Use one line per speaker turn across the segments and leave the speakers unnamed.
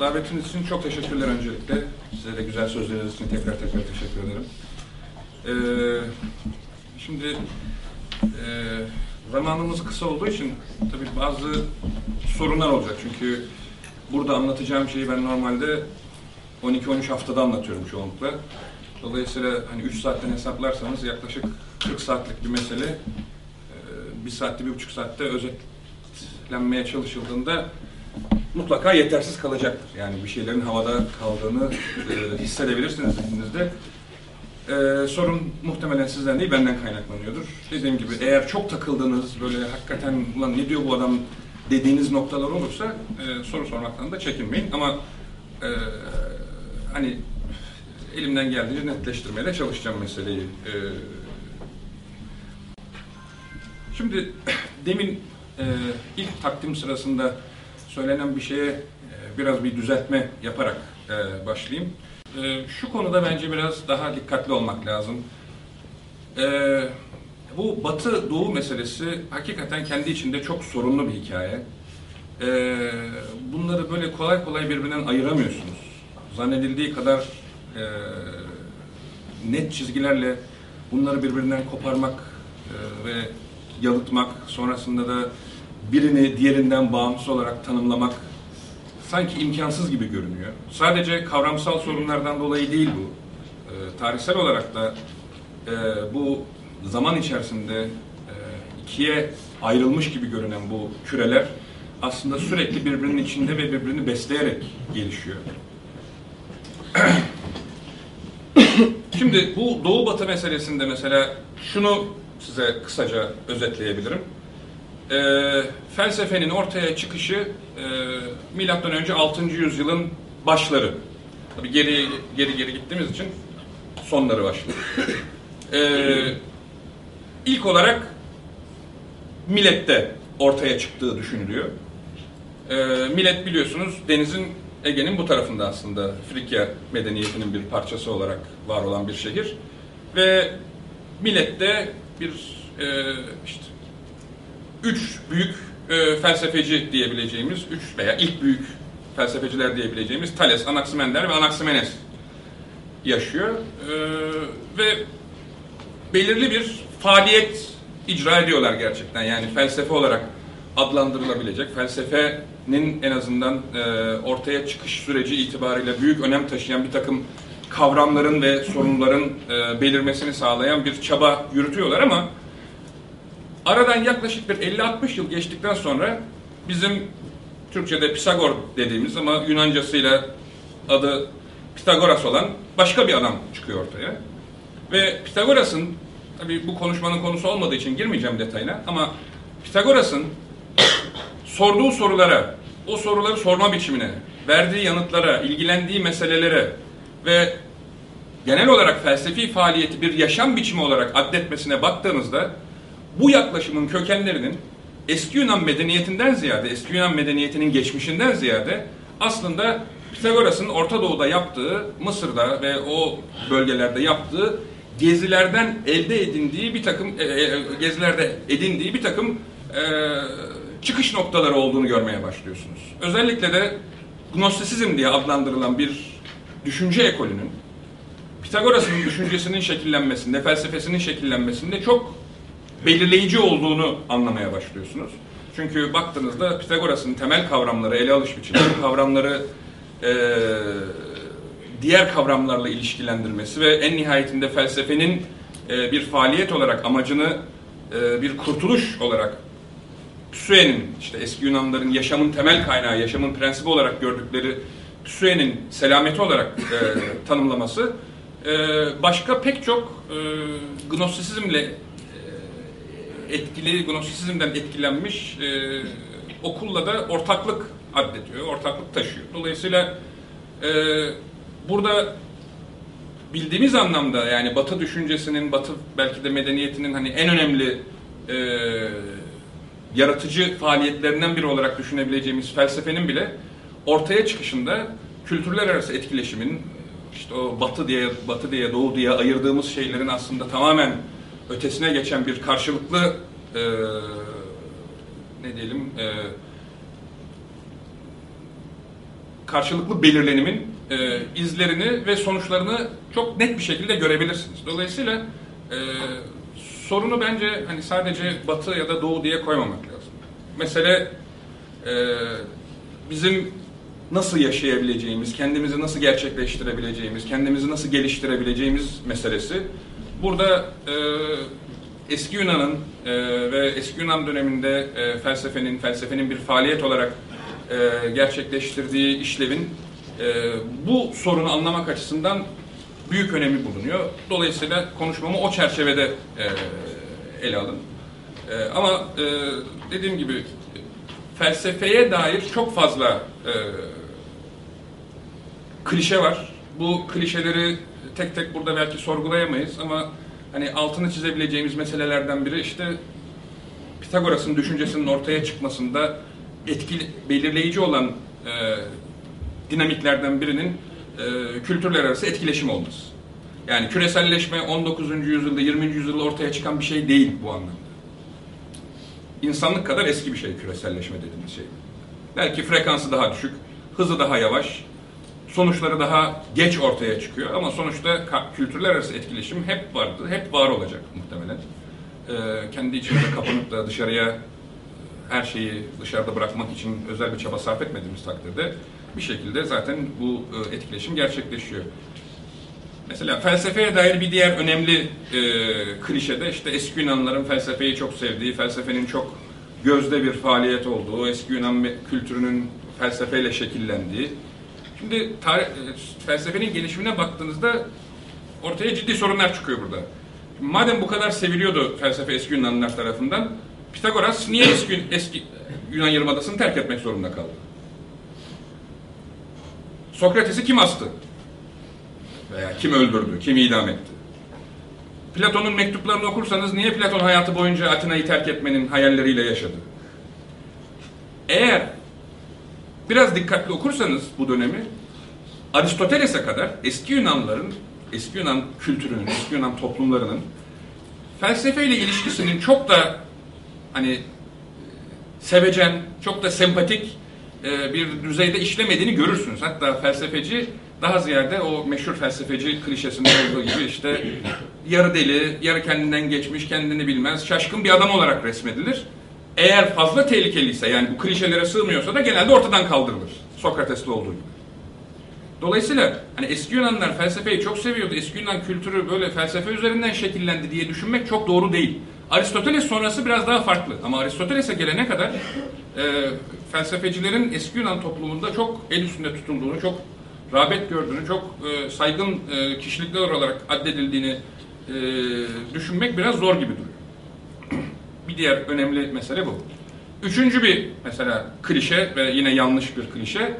davetiniz için çok teşekkürler öncelikle. Size de güzel sözleriniz için tekrar tekrar teşekkür ederim. Ee, şimdi e, zamanımız kısa olduğu için tabii bazı sorunlar olacak. Çünkü burada anlatacağım şeyi ben normalde 12-13 haftada anlatıyorum çoğunlukla. Dolayısıyla hani 3 saatten hesaplarsanız yaklaşık 40 saatlik bir mesele e, bir saatte, bir buçuk saatte özetlenmeye çalışıldığında mutlaka yetersiz kalacaktır. Yani bir şeylerin havada kaldığını e, hissedebilirsiniz zihninizde. E, sorun muhtemelen sizden değil, benden kaynaklanıyordur. Dediğim gibi eğer çok takıldığınız, böyle hakikaten ulan ne diyor bu adam dediğiniz noktalar olursa e, soru sormaktan da çekinmeyin. Ama e, hani elimden geldiğince netleştirmeye çalışacağım meseleyi. E, şimdi demin e, ilk takdim sırasında söylenen bir şeye e, biraz bir düzeltme yaparak e, başlayayım. E, şu konuda bence biraz daha dikkatli olmak lazım. Bu Batı-Doğu meselesi hakikaten kendi içinde çok sorunlu bir hikaye. Bunları böyle kolay kolay birbirinden ayıramıyorsunuz. Zannedildiği kadar net çizgilerle bunları birbirinden koparmak ve yalıtmak, sonrasında da birini diğerinden bağımsız olarak tanımlamak sanki imkansız gibi görünüyor. Sadece kavramsal sorunlardan dolayı değil bu. E, tarihsel olarak da e, bu zaman içerisinde e, ikiye ayrılmış gibi görünen bu küreler aslında sürekli birbirinin içinde ve birbirini besleyerek gelişiyor. Şimdi bu Doğu Batı meselesinde mesela şunu size kısaca özetleyebilirim. Ee, felsefenin ortaya çıkışı e, milattan önce 6. yüzyılın başları. Tabii geri geri geri gittiğimiz için sonları başlıyor. Ee, ilk olarak Millet'te ortaya çıktığı düşünülüyor. Ee, millet biliyorsunuz denizin Ege'nin bu tarafında aslında Frikya medeniyetinin bir parçası olarak var olan bir şehir. Ve Millet'te bir e, işte üç büyük e, felsefeci diyebileceğimiz, üç veya ilk büyük felsefeciler diyebileceğimiz Thales, Anaximander ve Anaximenes yaşıyor. E, ve belirli bir faaliyet icra ediyorlar gerçekten. Yani felsefe olarak adlandırılabilecek, felsefenin en azından e, ortaya çıkış süreci itibariyle büyük önem taşıyan bir takım kavramların ve sorunların e, belirmesini sağlayan bir çaba yürütüyorlar ama aradan yaklaşık bir 50-60 yıl geçtikten sonra bizim Türkçe'de Pisagor dediğimiz ama Yunancasıyla adı Pitagoras olan başka bir adam çıkıyor ortaya. Ve Pitagoras'ın, tabii bu konuşmanın konusu olmadığı için girmeyeceğim detayına ama Pitagoras'ın sorduğu sorulara, o soruları sorma biçimine, verdiği yanıtlara, ilgilendiği meselelere ve genel olarak felsefi faaliyeti bir yaşam biçimi olarak addetmesine baktığınızda bu yaklaşımın kökenlerinin eski Yunan medeniyetinden ziyade, eski Yunan medeniyetinin geçmişinden ziyade aslında Pitagoras'ın Orta Doğu'da yaptığı, Mısır'da ve o bölgelerde yaptığı gezilerden elde edindiği bir takım, e, e, gezilerde edindiği bir takım e, çıkış noktaları olduğunu görmeye başlıyorsunuz. Özellikle de Gnostisizm diye adlandırılan bir düşünce ekolünün Pitagoras'ın düşüncesinin şekillenmesinde, felsefesinin şekillenmesinde çok belirleyici olduğunu anlamaya başlıyorsunuz. Çünkü baktığınızda Pitagoras'ın temel kavramları, ele alış biçimi, kavramları e, diğer kavramlarla ilişkilendirmesi ve en nihayetinde felsefenin e, bir faaliyet olarak amacını e, bir kurtuluş olarak Psüe'nin işte eski Yunanların yaşamın temel kaynağı, yaşamın prensibi olarak gördükleri Psüe'nin selameti olarak e, tanımlaması e, başka pek çok e, gnostisizmle etkili, gnostisizmden etkilenmiş e, okulla da ortaklık addediyor, ortaklık taşıyor. Dolayısıyla e, burada bildiğimiz anlamda yani Batı düşüncesinin, Batı belki de medeniyetinin hani en önemli e, yaratıcı faaliyetlerinden biri olarak düşünebileceğimiz felsefenin bile ortaya çıkışında kültürler arası etkileşimin işte o Batı diye Batı diye Doğu diye ayırdığımız şeylerin aslında tamamen ötesine geçen bir karşılıklı e, ne diyelim e, karşılıklı belirlenimin e, izlerini ve sonuçlarını çok net bir şekilde görebilirsiniz. Dolayısıyla e, sorunu bence hani sadece Batı ya da Doğu diye koymamak lazım. Mesele e, bizim nasıl yaşayabileceğimiz, kendimizi nasıl gerçekleştirebileceğimiz, kendimizi nasıl geliştirebileceğimiz meselesi. Burada e, eski Yunan'ın e, ve eski Yunan döneminde e, felsefenin, felsefenin bir faaliyet olarak e, gerçekleştirdiği işlevin e, bu sorunu anlamak açısından büyük önemi bulunuyor. Dolayısıyla konuşmamı o çerçevede e, ele alın. E, ama e, dediğim gibi felsefeye dair çok fazla e, klişe var. Bu klişeleri tek tek burada belki sorgulayamayız ama hani altını çizebileceğimiz meselelerden biri işte Pitagoras'ın düşüncesinin ortaya çıkmasında etkili, belirleyici olan e, dinamiklerden birinin e, kültürler arası etkileşim olması. Yani küreselleşme 19. yüzyılda 20. yüzyılda ortaya çıkan bir şey değil bu anlamda. İnsanlık kadar eski bir şey küreselleşme dediğimiz şey. Belki frekansı daha düşük, hızı daha yavaş, sonuçları daha geç ortaya çıkıyor ama sonuçta kültürler arası etkileşim hep vardı, hep var olacak muhtemelen. Ee, kendi içinde kapanıp da dışarıya her şeyi dışarıda bırakmak için özel bir çaba sarf etmediğimiz takdirde bir şekilde zaten bu e, etkileşim gerçekleşiyor. Mesela felsefeye dair bir diğer önemli e, klişe de işte eski Yunanlıların felsefeyi çok sevdiği, felsefenin çok gözde bir faaliyet olduğu, eski Yunan kültürünün felsefeyle şekillendiği. Şimdi tarih, e, felsefenin gelişimine baktığınızda ortaya ciddi sorunlar çıkıyor burada. Madem bu kadar seviliyordu felsefe eski Yunanlılar tarafından, Pitagoras niye eski, eski Yunan Yarımadası'nı terk etmek zorunda kaldı? Sokrates'i kim astı? Veya kim öldürdü, kim idam etti? Platon'un mektuplarını okursanız niye Platon hayatı boyunca Atina'yı terk etmenin hayalleriyle yaşadı? Eğer biraz dikkatli okursanız bu dönemi Aristoteles'e kadar eski Yunanların, eski Yunan kültürünün, eski Yunan toplumlarının felsefeyle ilişkisinin çok da hani sevecen, çok da sempatik e, bir düzeyde işlemediğini görürsünüz. Hatta felsefeci daha ziyade o meşhur felsefeci klişesinde olduğu gibi işte yarı deli, yarı kendinden geçmiş, kendini bilmez, şaşkın bir adam olarak resmedilir. Eğer fazla tehlikeliyse yani bu klişelere sığmıyorsa da genelde ortadan kaldırılır. Sokrates'te olduğu gibi. Dolayısıyla hani eski Yunanlar felsefeyi çok seviyordu. Eski Yunan kültürü böyle felsefe üzerinden şekillendi diye düşünmek çok doğru değil. Aristoteles sonrası biraz daha farklı. Ama Aristoteles'e gelene kadar e, felsefecilerin eski Yunan toplumunda çok el üstünde tutulduğunu, çok rağbet gördüğünü, çok e, saygın e, kişilikler olarak addedildiğini e, düşünmek biraz zor gibi duruyor. Bir diğer önemli mesele bu. Üçüncü bir mesela klişe ve yine yanlış bir klişe.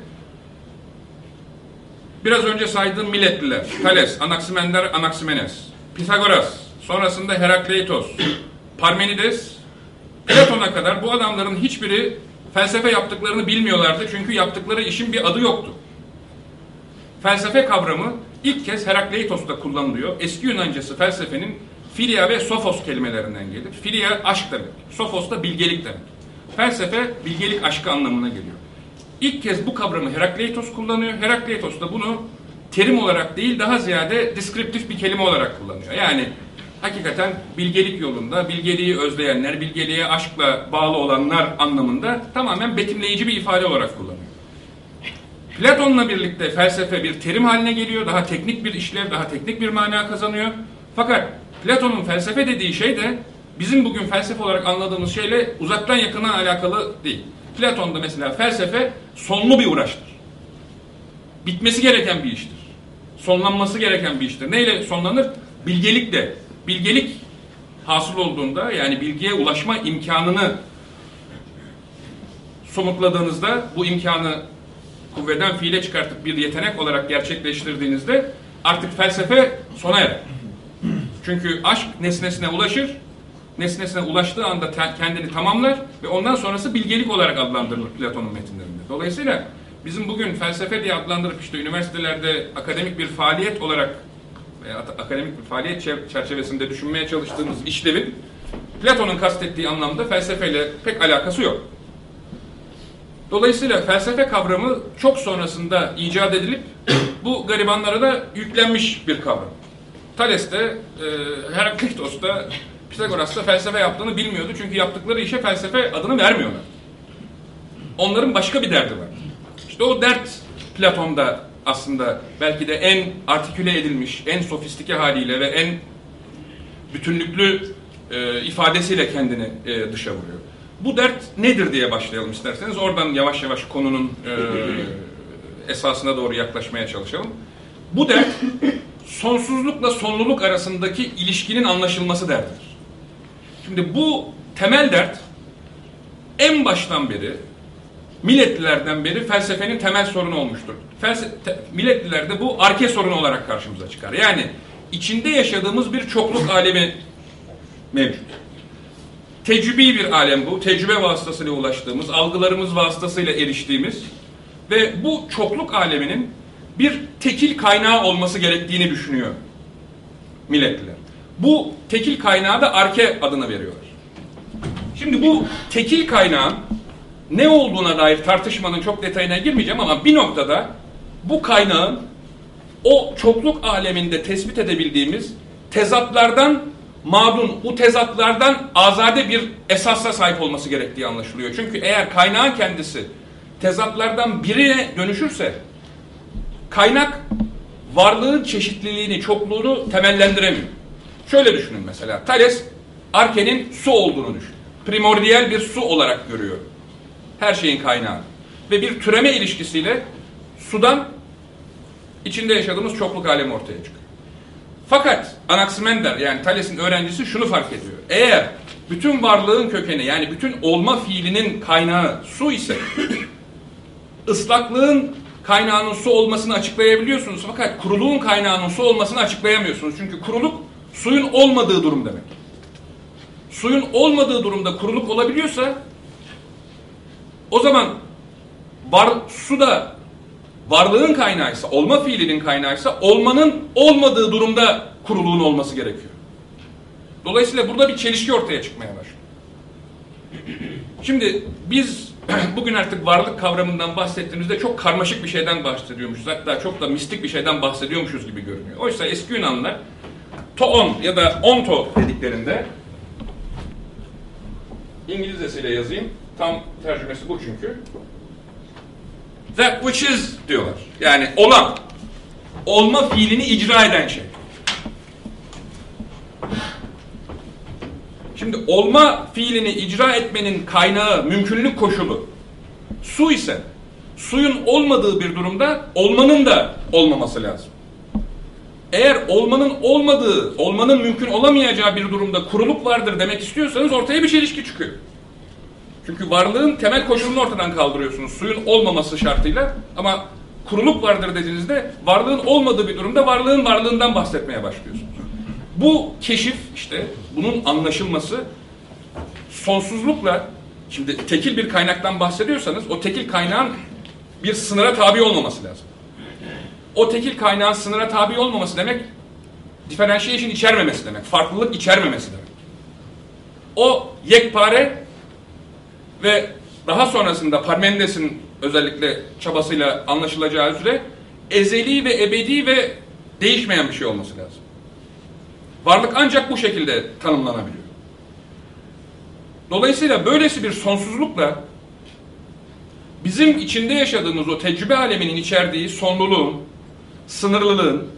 Biraz önce saydığım milletliler, Thales, Anaximander, Anaximenes, Pitagoras, sonrasında Herakleitos, Parmenides, Platon'a kadar bu adamların hiçbiri felsefe yaptıklarını bilmiyorlardı çünkü yaptıkları işin bir adı yoktu. Felsefe kavramı ilk kez Herakleitos'ta kullanılıyor. Eski Yunancası felsefenin filia ve sophos kelimelerinden gelir. Filia aşk demek. Sophos da bilgelik demek. Felsefe bilgelik aşkı anlamına geliyor. İlk kez bu kavramı Herakleitos kullanıyor. Herakleitos da bunu terim olarak değil daha ziyade deskriptif bir kelime olarak kullanıyor. Yani hakikaten bilgelik yolunda, bilgeliği özleyenler, bilgeliğe aşkla bağlı olanlar anlamında tamamen betimleyici bir ifade olarak kullanıyor. Platon'la birlikte felsefe bir terim haline geliyor, daha teknik bir işlev, daha teknik bir mana kazanıyor. Fakat Platon'un felsefe dediği şey de bizim bugün felsefe olarak anladığımız şeyle uzaktan yakına alakalı değil. Platon'da mesela felsefe sonlu bir uğraştır. Bitmesi gereken bir iştir. Sonlanması gereken bir iştir. Neyle sonlanır? Bilgelikle. Bilgelik hasıl olduğunda yani bilgiye ulaşma imkanını somutladığınızda bu imkanı kuvveden fiile çıkartıp bir yetenek olarak gerçekleştirdiğinizde artık felsefe sona erer. Çünkü aşk nesnesine ulaşır, nesnesine ulaştığı anda kendini tamamlar ve ondan sonrası bilgelik olarak adlandırılır Platon'un metinlerinde. Dolayısıyla bizim bugün felsefe diye adlandırıp işte üniversitelerde akademik bir faaliyet olarak akademik bir faaliyet çerçevesinde düşünmeye çalıştığımız işlevin Platon'un kastettiği anlamda felsefeyle pek alakası yok. Dolayısıyla felsefe kavramı çok sonrasında icat edilip bu garibanlara da yüklenmiş bir kavram. Thales de, e, Heraklitos da, Pisagoras da felsefe yaptığını bilmiyordu. Çünkü yaptıkları işe felsefe adını vermiyorlar. Onların başka bir derdi var. İşte o dert Platon'da aslında belki de en artiküle edilmiş, en sofistike haliyle ve en bütünlüklü e, ifadesiyle kendini e, dışa vuruyor. Bu dert nedir diye başlayalım isterseniz. Oradan yavaş yavaş konunun e, esasına doğru yaklaşmaya çalışalım. Bu dert sonsuzlukla sonluluk arasındaki ilişkinin anlaşılması derdidir. Şimdi bu temel dert en baştan beri milletlilerden beri felsefenin temel sorunu olmuştur. Felsefe, te, milletlilerde bu arke sorunu olarak karşımıza çıkar. Yani içinde yaşadığımız bir çokluk alemi mevcut. Tecrübi bir alem bu. Tecrübe vasıtasıyla ulaştığımız, algılarımız vasıtasıyla eriştiğimiz ve bu çokluk aleminin bir tekil kaynağı olması gerektiğini düşünüyor milletliler. Bu tekil kaynağı da arke adını veriyorlar. Şimdi bu tekil kaynağın ne olduğuna dair tartışmanın çok detayına girmeyeceğim ama bir noktada bu kaynağın o çokluk aleminde tespit edebildiğimiz tezatlardan mağdun, bu tezatlardan azade bir esasla sahip olması gerektiği anlaşılıyor. Çünkü eğer kaynağın kendisi tezatlardan birine dönüşürse kaynak varlığın çeşitliliğini, çokluğunu temellendiremiyor. Şöyle düşünün mesela. Thales Arke'nin su olduğunu düşün. Primordial bir su olarak görüyor. Her şeyin kaynağı. Ve bir türeme ilişkisiyle sudan içinde yaşadığımız çokluk alemi ortaya çıkıyor. Fakat Anaximander yani Thales'in öğrencisi şunu fark ediyor. Eğer bütün varlığın kökeni yani bütün olma fiilinin kaynağı su ise ıslaklığın kaynağının su olmasını açıklayabiliyorsunuz fakat kuruluğun kaynağının su olmasını açıklayamıyorsunuz. Çünkü kuruluk suyun olmadığı durum demek. Suyun olmadığı durumda kuruluk olabiliyorsa o zaman var, su da varlığın kaynağıysa, olma fiilinin kaynağıysa olmanın olmadığı durumda kuruluğun olması gerekiyor. Dolayısıyla burada bir çelişki ortaya çıkmaya başlıyor. Şimdi biz bugün artık varlık kavramından bahsettiğimizde çok karmaşık bir şeyden bahsediyormuşuz. Hatta çok da mistik bir şeyden bahsediyormuşuz gibi görünüyor. Oysa eski Yunanlılar toon ya da onto dediklerinde İngilizcesiyle yazayım. Tam tercümesi bu çünkü. That which is diyorlar. Yani olan. Olma fiilini icra eden şey. Şimdi olma fiilini icra etmenin kaynağı, mümkünlük koşulu su ise suyun olmadığı bir durumda olmanın da olmaması lazım. Eğer olmanın olmadığı, olmanın mümkün olamayacağı bir durumda kuruluk vardır demek istiyorsanız ortaya bir çelişki çıkıyor. Çünkü varlığın temel koşulunu ortadan kaldırıyorsunuz. Suyun olmaması şartıyla ama kuruluk vardır dediğinizde varlığın olmadığı bir durumda varlığın varlığından bahsetmeye başlıyorsunuz. Bu keşif işte bunun anlaşılması sonsuzlukla şimdi tekil bir kaynaktan bahsediyorsanız o tekil kaynağın bir sınıra tabi olmaması lazım. O tekil kaynağın sınıra tabi olmaması demek differentiation içermemesi demek. Farklılık içermemesi demek. O yekpare ve daha sonrasında Parmenides'in özellikle çabasıyla anlaşılacağı üzere ezeli ve ebedi ve değişmeyen bir şey olması lazım. Varlık ancak bu şekilde tanımlanabiliyor. Dolayısıyla böylesi bir sonsuzlukla bizim içinde yaşadığımız o tecrübe aleminin içerdiği sonluluğun, sınırlılığın,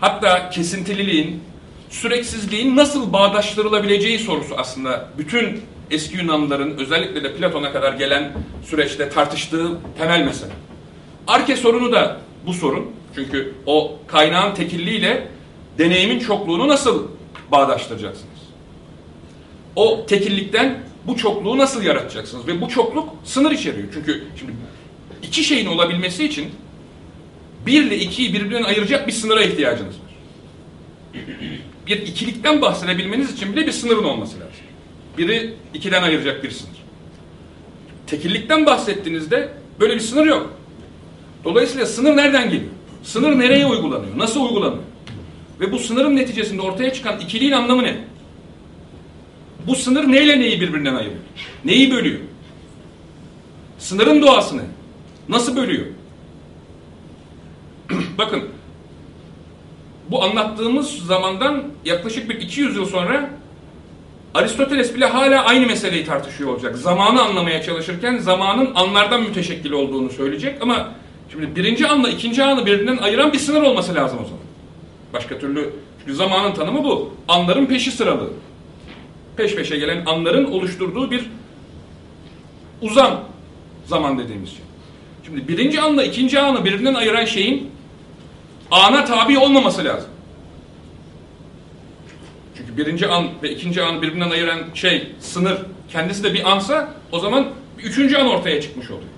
hatta kesintililiğin, süreksizliğin nasıl bağdaştırılabileceği sorusu aslında bütün eski Yunanlıların özellikle de Platon'a kadar gelen süreçte tartıştığı temel mesele. Arke sorunu da bu sorun. Çünkü o kaynağın tekilliğiyle deneyimin çokluğunu nasıl bağdaştıracaksınız? O tekillikten bu çokluğu nasıl yaratacaksınız? Ve bu çokluk sınır içeriyor. Çünkü şimdi iki şeyin olabilmesi için bir ile ikiyi birbirinden ayıracak bir sınıra ihtiyacınız var. Bir ikilikten bahsedebilmeniz için bile bir sınırın olması lazım. Biri ikiden ayıracak bir sınır. Tekillikten bahsettiğinizde böyle bir sınır yok. Dolayısıyla sınır nereden geliyor? Sınır nereye uygulanıyor? Nasıl uygulanıyor? Ve bu sınırın neticesinde ortaya çıkan ikiliğin anlamı ne? Bu sınır neyle neyi birbirinden ayırıyor? Neyi bölüyor? Sınırın doğasını nasıl bölüyor? Bakın bu anlattığımız zamandan yaklaşık bir 200 yıl sonra Aristoteles bile hala aynı meseleyi tartışıyor olacak. Zamanı anlamaya çalışırken zamanın anlardan müteşekkil olduğunu söyleyecek ama şimdi birinci anla ikinci anı birbirinden ayıran bir sınır olması lazım o zaman. Başka türlü çünkü zamanın tanımı bu. Anların peşi sıralı. Peş peşe gelen anların oluşturduğu bir uzam zaman dediğimiz şey. Şimdi birinci anla ikinci anı birbirinden ayıran şeyin ana tabi olmaması lazım. Çünkü birinci an ve ikinci an birbirinden ayıran şey, sınır kendisi de bir ansa o zaman üçüncü an ortaya çıkmış oluyor.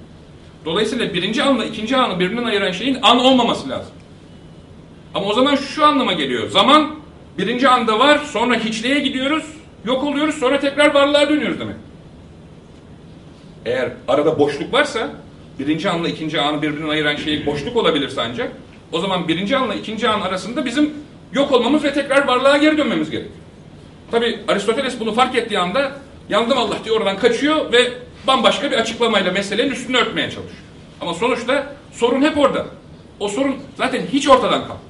Dolayısıyla birinci anla ikinci anı birbirinden ayıran şeyin an olmaması lazım. Ama o zaman şu anlama geliyor. Zaman birinci anda var, sonra hiçliğe gidiyoruz, yok oluyoruz, sonra tekrar varlığa dönüyoruz demek. Eğer arada boşluk varsa, birinci anla ikinci anı birbirinden ayıran şey boşluk olabilirse ancak, o zaman birinci anla ikinci an arasında bizim yok olmamız ve tekrar varlığa geri dönmemiz gerekiyor. Tabi Aristoteles bunu fark ettiği anda yandım Allah diye oradan kaçıyor ve bambaşka bir açıklamayla meselenin üstünü örtmeye çalışıyor. Ama sonuçta sorun hep orada. O sorun zaten hiç ortadan kalk.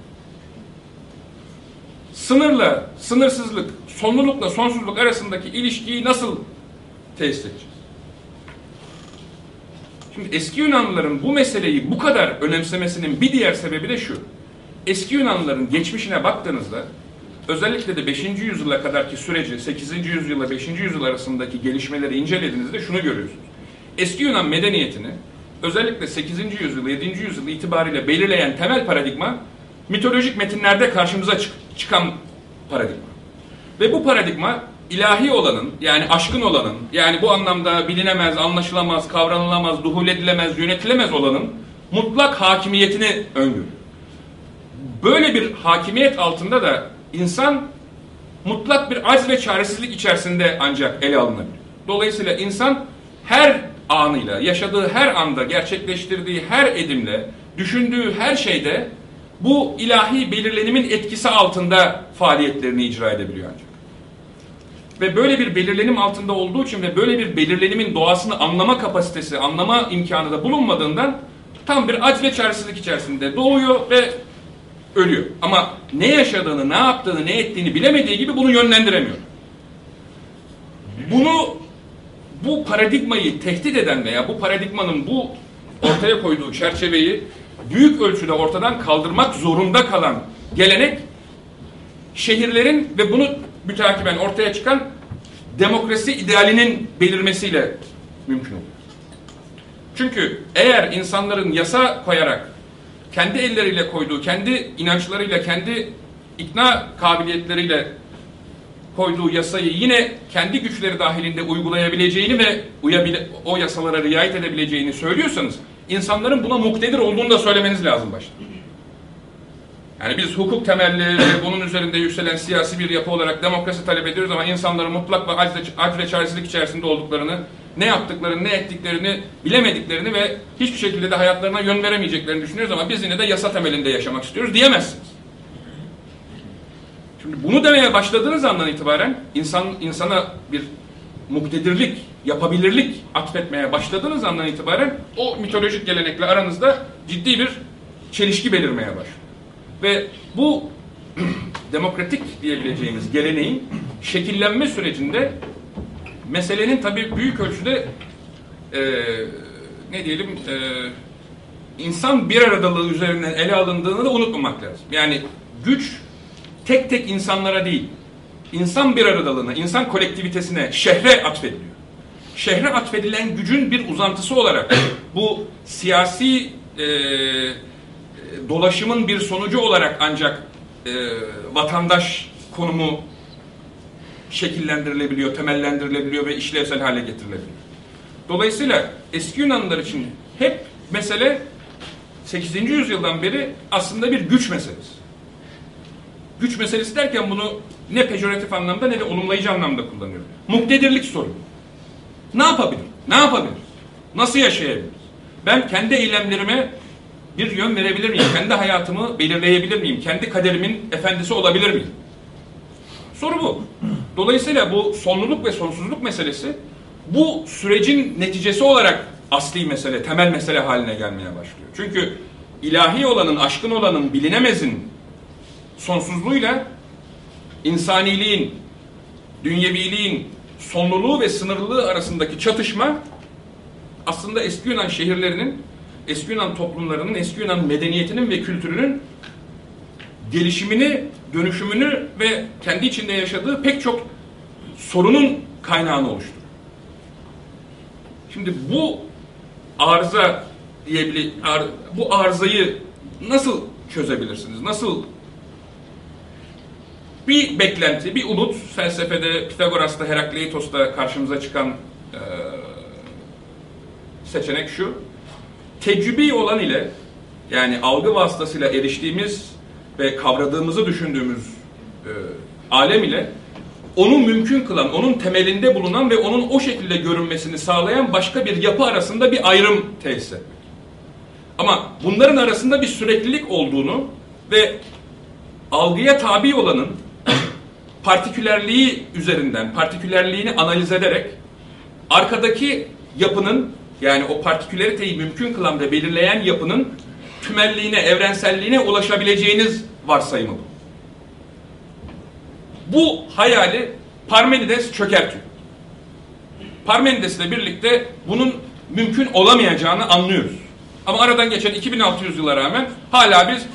Sınırla, sınırsızlık, sonlulukla sonsuzluk arasındaki ilişkiyi nasıl tesis edeceğiz? Şimdi eski Yunanlıların bu meseleyi bu kadar önemsemesinin bir diğer sebebi de şu. Eski Yunanlıların geçmişine baktığınızda özellikle de 5. yüzyıla kadarki süreci 8. yüzyılla 5. yüzyıl arasındaki gelişmeleri incelediğinizde şunu görüyorsunuz. Eski Yunan medeniyetini özellikle 8. yüzyıl 7. yüzyıl itibariyle belirleyen temel paradigma mitolojik metinlerde karşımıza çık çıkan paradigma. Ve bu paradigma ilahi olanın yani aşkın olanın yani bu anlamda bilinemez, anlaşılamaz, kavranılamaz, duhul edilemez, yönetilemez olanın mutlak hakimiyetini öngörüyor. Böyle bir hakimiyet altında da insan mutlak bir acz ve çaresizlik içerisinde ancak ele alınabilir. Dolayısıyla insan her anıyla, yaşadığı her anda, gerçekleştirdiği her edimle, düşündüğü her şeyde bu ilahi belirlenimin etkisi altında faaliyetlerini icra edebiliyor ancak. Ve böyle bir belirlenim altında olduğu için ve böyle bir belirlenimin doğasını anlama kapasitesi, anlama imkanı da bulunmadığından tam bir acz ve çaresizlik içerisinde doğuyor ve ölüyor. Ama ne yaşadığını, ne yaptığını, ne ettiğini bilemediği gibi bunu yönlendiremiyor. Bunu bu paradigmayı tehdit eden veya bu paradigmanın bu ortaya koyduğu çerçeveyi büyük ölçüde ortadan kaldırmak zorunda kalan gelenek şehirlerin ve bunu müteakiben ortaya çıkan demokrasi idealinin belirmesiyle mümkün oluyor. Çünkü eğer insanların yasa koyarak kendi elleriyle koyduğu, kendi inançlarıyla, kendi ikna kabiliyetleriyle koyduğu yasayı yine kendi güçleri dahilinde uygulayabileceğini ve uyabile, o yasalara riayet edebileceğini söylüyorsanız insanların buna muktedir olduğunu da söylemeniz lazım başta. Yani biz hukuk temelli bunun üzerinde yükselen siyasi bir yapı olarak demokrasi talep ediyoruz ama insanların mutlak ve acz ve çaresizlik içerisinde olduklarını, ne yaptıklarını, ne ettiklerini bilemediklerini ve hiçbir şekilde de hayatlarına yön veremeyeceklerini düşünüyoruz ama biz yine de yasa temelinde yaşamak istiyoruz diyemezsiniz. Şimdi bunu demeye başladığınız andan itibaren insan insana bir muktedirlik, yapabilirlik atfetmeye başladığınız andan itibaren o mitolojik gelenekle aranızda ciddi bir çelişki belirmeye başlıyor. Ve bu demokratik diyebileceğimiz geleneğin şekillenme sürecinde meselenin tabii büyük ölçüde e, ne diyelim e, insan bir aradalığı üzerinden ele alındığını da unutmamak lazım. Yani güç tek tek insanlara değil, insan bir aradalığına, insan kolektivitesine, şehre atfediliyor. Şehre atfedilen gücün bir uzantısı olarak bu siyasi e, dolaşımın bir sonucu olarak ancak e, vatandaş konumu şekillendirilebiliyor, temellendirilebiliyor ve işlevsel hale getirilebiliyor. Dolayısıyla eski Yunanlılar için hep mesele 8. yüzyıldan beri aslında bir güç meselesi. Güç meselesi derken bunu ne pejoratif anlamda ne de olumlayıcı anlamda kullanıyorum. Muktedirlik sorunu. Ne yapabilir? Ne yapabilir? Nasıl yaşayabilir? Ben kendi eylemlerime bir yön verebilir miyim? Kendi hayatımı belirleyebilir miyim? Kendi kaderimin efendisi olabilir miyim? Soru bu. Dolayısıyla bu sonluluk ve sonsuzluk meselesi bu sürecin neticesi olarak asli mesele, temel mesele haline gelmeye başlıyor. Çünkü ilahi olanın, aşkın olanın, bilinemezin sonsuzluğuyla insaniliğin, dünyeviliğin sonluluğu ve sınırlılığı arasındaki çatışma aslında eski Yunan şehirlerinin, eski Yunan toplumlarının, eski Yunan medeniyetinin ve kültürünün gelişimini, dönüşümünü ve kendi içinde yaşadığı pek çok sorunun kaynağını oluşturur. Şimdi bu arıza diyebilir, bu arızayı nasıl çözebilirsiniz? Nasıl bir beklenti, bir umut felsefede, Pitagoras'ta, Herakleitos'ta karşımıza çıkan e, seçenek şu. Tecrübi olan ile yani algı vasıtasıyla eriştiğimiz ve kavradığımızı düşündüğümüz e, alem ile onu mümkün kılan, onun temelinde bulunan ve onun o şekilde görünmesini sağlayan başka bir yapı arasında bir ayrım tesis etmek. Ama bunların arasında bir süreklilik olduğunu ve algıya tabi olanın partikülerliği üzerinden, partikülerliğini analiz ederek arkadaki yapının yani o partiküleriteyi mümkün kılan ve belirleyen yapının tümelliğine, evrenselliğine ulaşabileceğiniz varsayımı bu. Bu hayali Parmenides çökertiyor. Parmenides ile birlikte bunun mümkün olamayacağını anlıyoruz. Ama aradan geçen 2600 yıla rağmen hala biz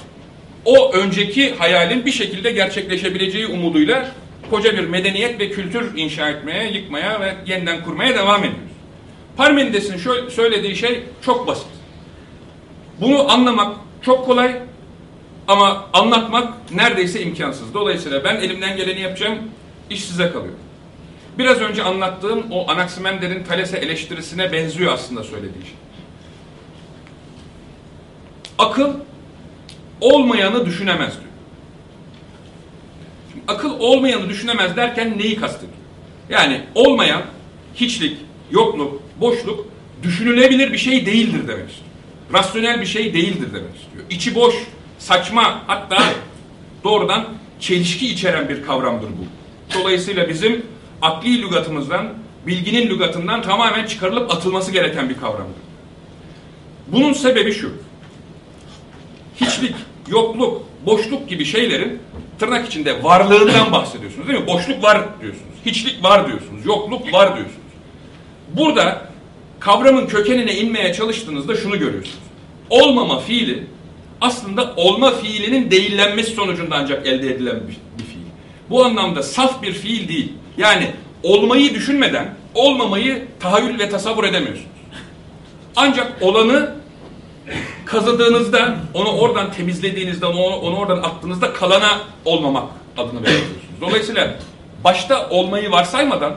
o önceki hayalin bir şekilde gerçekleşebileceği umuduyla koca bir medeniyet ve kültür inşa etmeye, yıkmaya ve yeniden kurmaya devam ediyoruz. Parmenides'in söylediği şey çok basit. Bunu anlamak çok kolay ama anlatmak neredeyse imkansız. Dolayısıyla ben elimden geleni yapacağım, iş size kalıyor. Biraz önce anlattığım o Anaximender'in Thales'e eleştirisine benziyor aslında söylediği şey. Akıl olmayanı düşünemez diyor. Şimdi akıl olmayanı düşünemez derken neyi kastediyor? Yani olmayan, hiçlik, yokluk, boşluk düşünülebilir bir şey değildir demek istiyor. Rasyonel bir şey değildir demek istiyor. İçi boş, saçma hatta doğrudan çelişki içeren bir kavramdır bu. Dolayısıyla bizim akli lügatımızdan, bilginin lügatından tamamen çıkarılıp atılması gereken bir kavramdır. Bunun sebebi şu. Hiçlik, yokluk, boşluk gibi şeylerin tırnak içinde varlığından bahsediyorsunuz değil mi? Boşluk var diyorsunuz. Hiçlik var diyorsunuz. Yokluk var diyorsunuz. Burada kavramın kökenine inmeye çalıştığınızda şunu görüyorsunuz. Olmama fiili aslında olma fiilinin değillenmesi sonucunda ancak elde edilen bir, bir fiil. Bu anlamda saf bir fiil değil. Yani olmayı düşünmeden olmamayı tahayyül ve tasavvur edemiyorsunuz. Ancak olanı kazıdığınızda, onu oradan temizlediğinizde, onu, onu oradan attığınızda kalana olmamak adını veriyorsunuz. Dolayısıyla başta olmayı varsaymadan,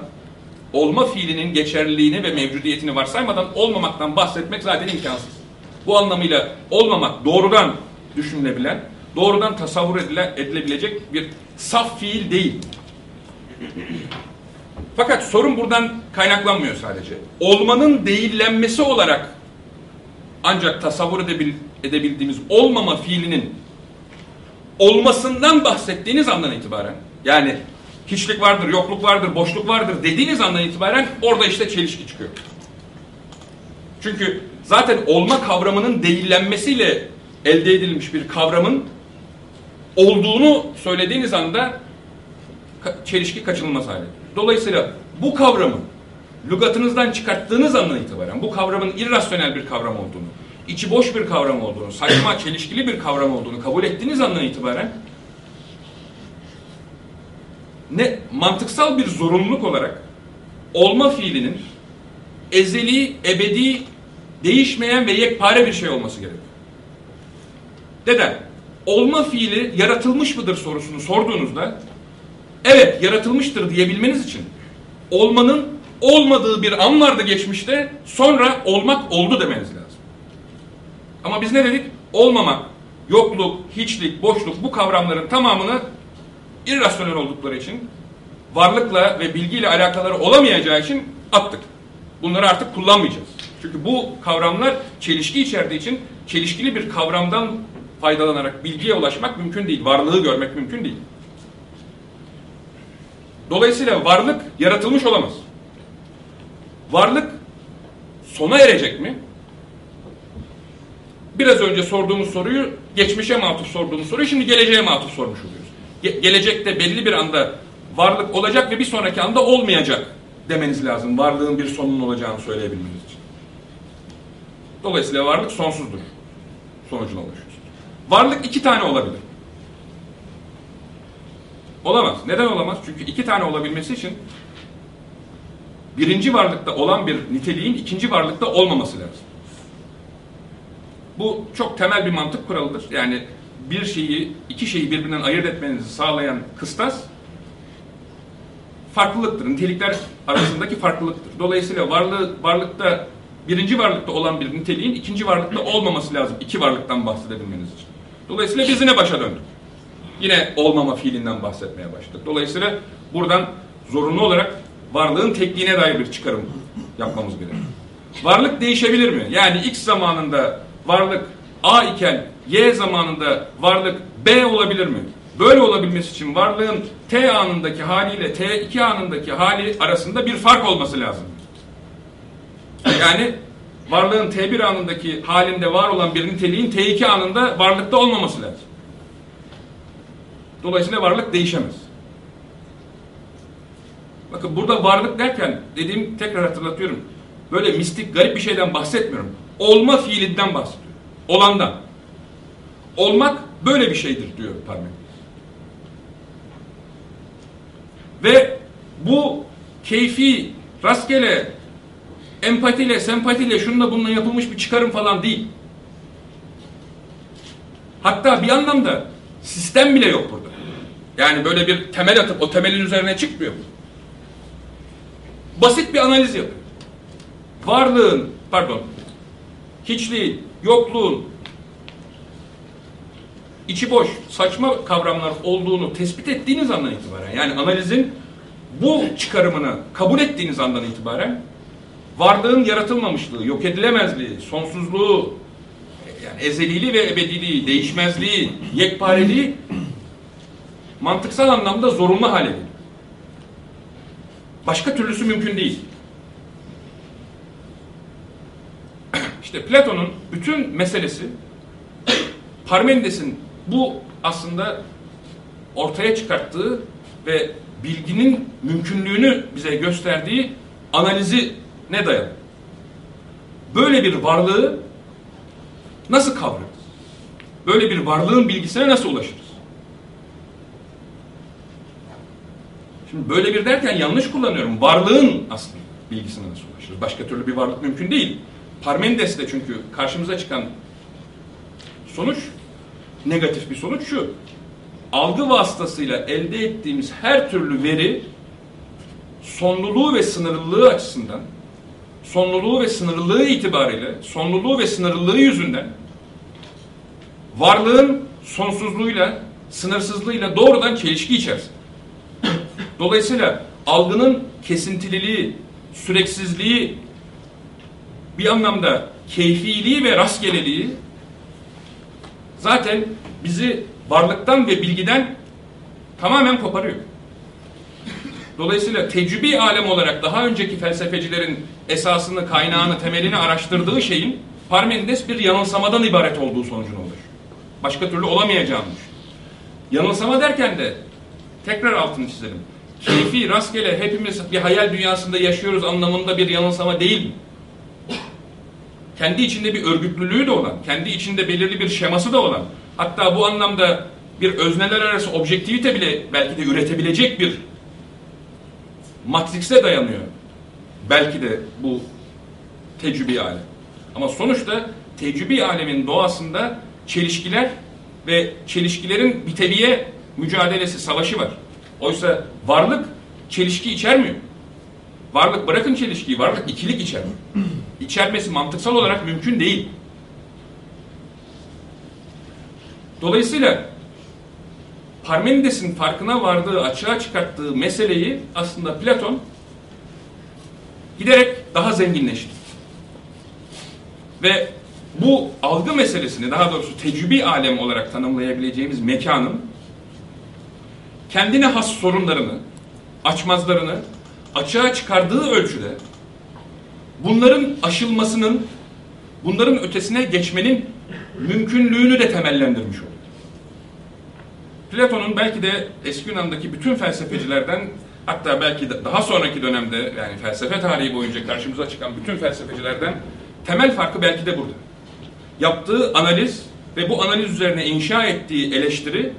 olma fiilinin geçerliliğini ve mevcudiyetini varsaymadan olmamaktan bahsetmek zaten imkansız. Bu anlamıyla olmamak doğrudan düşünülebilen, doğrudan tasavvur edile, edilebilecek bir saf fiil değil. Fakat sorun buradan kaynaklanmıyor sadece. Olmanın değillenmesi olarak ancak tasavvur edebil, edebildiğimiz olmama fiilinin olmasından bahsettiğiniz andan itibaren yani hiçlik vardır, yokluk vardır, boşluk vardır dediğiniz andan itibaren orada işte çelişki çıkıyor. Çünkü zaten olma kavramının değillenmesiyle elde edilmiş bir kavramın olduğunu söylediğiniz anda çelişki kaçınılmaz hale. Dolayısıyla bu kavramı lügatınızdan çıkarttığınız andan itibaren bu kavramın irrasyonel bir kavram olduğunu, içi boş bir kavram olduğunu, saçma, çelişkili bir kavram olduğunu kabul ettiğiniz andan itibaren ne mantıksal bir zorunluluk olarak olma fiilinin ezeli, ebedi, değişmeyen ve yekpare bir şey olması gerekiyor. Neden? Olma fiili yaratılmış mıdır sorusunu sorduğunuzda evet yaratılmıştır diyebilmeniz için olmanın olmadığı bir an vardı geçmişte sonra olmak oldu demeniz lazım. Ama biz ne dedik? Olmamak, yokluk, hiçlik, boşluk bu kavramların tamamını irrasyonel oldukları için varlıkla ve bilgiyle alakaları olamayacağı için attık. Bunları artık kullanmayacağız. Çünkü bu kavramlar çelişki içerdiği için çelişkili bir kavramdan faydalanarak bilgiye ulaşmak mümkün değil. Varlığı görmek mümkün değil. Dolayısıyla varlık yaratılmış olamaz. Varlık sona erecek mi? Biraz önce sorduğumuz soruyu geçmişe matuf sorduğumuz soruyu şimdi geleceğe matuf sormuş oluyoruz. Ge- gelecekte belli bir anda varlık olacak ve bir sonraki anda olmayacak demeniz lazım. Varlığın bir sonunun olacağını söyleyebilmeniz için. Dolayısıyla varlık sonsuzdur. Sonucuna ulaşıyorsunuz. Varlık iki tane olabilir. Olamaz. Neden olamaz? Çünkü iki tane olabilmesi için birinci varlıkta olan bir niteliğin ikinci varlıkta olmaması lazım. Bu çok temel bir mantık kuralıdır. Yani bir şeyi, iki şeyi birbirinden ayırt etmenizi sağlayan kıstas farklılıktır. Nitelikler arasındaki farklılıktır. Dolayısıyla varlığı, varlıkta birinci varlıkta olan bir niteliğin ikinci varlıkta olmaması lazım. iki varlıktan bahsedebilmeniz için. Dolayısıyla biz yine başa döndük. Yine olmama fiilinden bahsetmeye başladık. Dolayısıyla buradan zorunlu olarak varlığın tekliğine dair bir çıkarım yapmamız gerekiyor. Varlık değişebilir mi? Yani x zamanında varlık A iken y zamanında varlık B olabilir mi? Böyle olabilmesi için varlığın t anındaki haliyle t2 anındaki hali arasında bir fark olması lazım. Yani varlığın t1 anındaki halinde var olan bir niteliğin t2 anında varlıkta olmaması lazım. Dolayısıyla varlık değişemez. Bakın burada varlık derken dediğim tekrar hatırlatıyorum. Böyle mistik garip bir şeyden bahsetmiyorum. Olma fiilinden bahsediyorum. Olandan. Olmak böyle bir şeydir diyor Parmenides. Ve bu keyfi, rastgele, empatiyle, sempatiyle, şununla bununla yapılmış bir çıkarım falan değil. Hatta bir anlamda sistem bile yok burada. Yani böyle bir temel atıp o temelin üzerine çıkmıyor bu. Basit bir analiz yapıyor. Varlığın, pardon, hiçliğin, yokluğun, içi boş, saçma kavramlar olduğunu tespit ettiğiniz andan itibaren, yani analizin bu çıkarımını kabul ettiğiniz andan itibaren, varlığın yaratılmamışlığı, yok edilemezliği, sonsuzluğu, yani ezeliliği ve ebediliği, değişmezliği, yekpareliği mantıksal anlamda zorunlu hale geliyor. Başka türlüsü mümkün değil. İşte Platon'un bütün meselesi Parmenides'in bu aslında ortaya çıkarttığı ve bilginin mümkünlüğünü bize gösterdiği analizi ne dayalı? Böyle bir varlığı nasıl kavrarız? Böyle bir varlığın bilgisine nasıl ulaşırız? Şimdi böyle bir derken yanlış kullanıyorum. Varlığın aslında bilgisine nasıl ulaşırız? Başka türlü bir varlık mümkün değil. Parmenides'te çünkü karşımıza çıkan sonuç negatif bir sonuç şu. Algı vasıtasıyla elde ettiğimiz her türlü veri sonluluğu ve sınırlılığı açısından sonluluğu ve sınırlılığı itibariyle sonluluğu ve sınırlılığı yüzünden varlığın sonsuzluğuyla sınırsızlığıyla doğrudan çelişki içerisinde. Dolayısıyla algının kesintililiği, süreksizliği, bir anlamda keyfiliği ve rastgeleliği zaten bizi varlıktan ve bilgiden tamamen koparıyor. Dolayısıyla tecrübi alem olarak daha önceki felsefecilerin esasını, kaynağını, temelini araştırdığı şeyin Parmenides bir yanılsamadan ibaret olduğu sonucuna ulaşıyor. Başka türlü olamayacağını düşünüyor. Yanılsama derken de tekrar altını çizelim. Keyfi, rastgele hepimiz bir hayal dünyasında yaşıyoruz anlamında bir yanılsama değil mi? Kendi içinde bir örgütlülüğü de olan, kendi içinde belirli bir şeması da olan, hatta bu anlamda bir özneler arası objektivite bile belki de üretebilecek bir matrikse dayanıyor. Belki de bu tecrübi alem. Ama sonuçta tecrübi alemin doğasında çelişkiler ve çelişkilerin bitebiye mücadelesi, savaşı var. Oysa varlık çelişki içermiyor. Varlık bırakın çelişkiyi, varlık ikilik içer. İçermesi mantıksal olarak mümkün değil. Dolayısıyla Parmenides'in farkına vardığı, açığa çıkarttığı meseleyi aslında Platon giderek daha zenginleştirdi. Ve bu algı meselesini, daha doğrusu tecrübi alem olarak tanımlayabileceğimiz mekanın kendine has sorunlarını, açmazlarını açığa çıkardığı ölçüde bunların aşılmasının, bunların ötesine geçmenin mümkünlüğünü de temellendirmiş oluyor. Platon'un belki de eski Yunan'daki bütün felsefecilerden hatta belki daha sonraki dönemde yani felsefe tarihi boyunca karşımıza çıkan bütün felsefecilerden temel farkı belki de burada. Yaptığı analiz ve bu analiz üzerine inşa ettiği eleştiri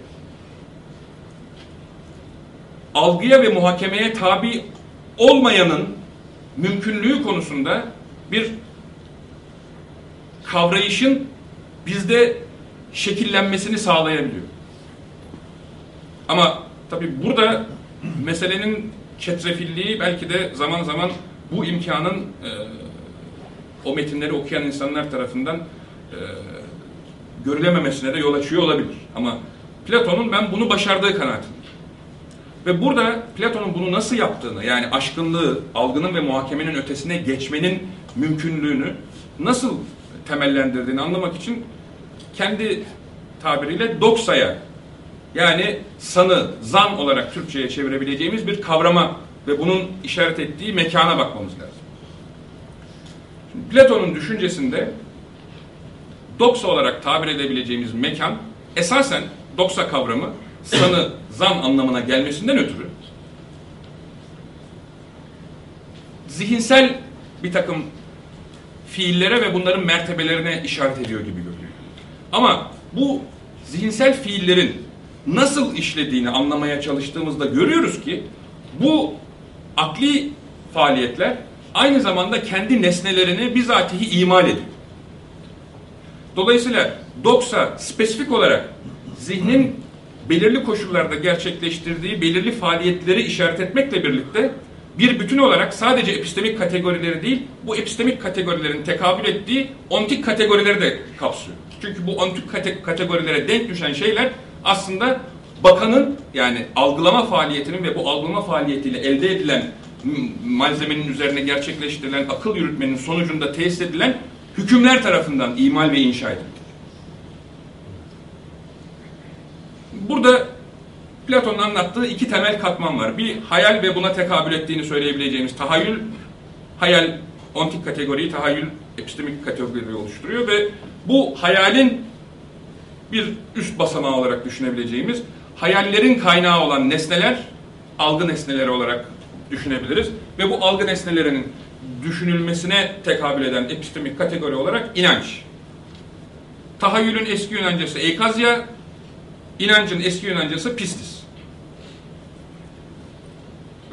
algıya ve muhakemeye tabi olmayanın mümkünlüğü konusunda bir kavrayışın bizde şekillenmesini sağlayabiliyor. Ama tabii burada meselenin çetrefilliği belki de zaman zaman bu imkanın e, o metinleri okuyan insanlar tarafından e, görülememesine de yol açıyor olabilir. Ama Platon'un ben bunu başardığı kanaatindeyim. Ve burada Platon'un bunu nasıl yaptığını yani aşkınlığı, algının ve muhakemenin ötesine geçmenin mümkünlüğünü nasıl temellendirdiğini anlamak için kendi tabiriyle doksaya yani sanı, zan olarak Türkçe'ye çevirebileceğimiz bir kavrama ve bunun işaret ettiği mekana bakmamız lazım. Platon'un düşüncesinde doksa olarak tabir edebileceğimiz mekan esasen doksa kavramı sanı, zan anlamına gelmesinden ötürü zihinsel bir takım fiillere ve bunların mertebelerine işaret ediyor gibi görünüyor. Ama bu zihinsel fiillerin nasıl işlediğini anlamaya çalıştığımızda görüyoruz ki bu akli faaliyetler aynı zamanda kendi nesnelerini bizatihi imal ediyor. Dolayısıyla doksa spesifik olarak zihnin belirli koşullarda gerçekleştirdiği belirli faaliyetleri işaret etmekle birlikte bir bütün olarak sadece epistemik kategorileri değil, bu epistemik kategorilerin tekabül ettiği ontik kategorileri de kapsıyor. Çünkü bu ontik kategorilere denk düşen şeyler aslında bakanın yani algılama faaliyetinin ve bu algılama faaliyetiyle elde edilen malzemenin üzerine gerçekleştirilen akıl yürütmenin sonucunda tesis edilen hükümler tarafından imal ve inşa edilir. Burada Platon'un anlattığı iki temel katman var. Bir hayal ve buna tekabül ettiğini söyleyebileceğimiz tahayyül, hayal ontik kategoriyi, tahayyül epistemik kategoriyi oluşturuyor ve bu hayalin bir üst basamağı olarak düşünebileceğimiz hayallerin kaynağı olan nesneler algı nesneleri olarak düşünebiliriz. Ve bu algı nesnelerinin düşünülmesine tekabül eden epistemik kategori olarak inanç. Tahayyülün eski Yunancası eikazya, inancın eski Yunancası pistis.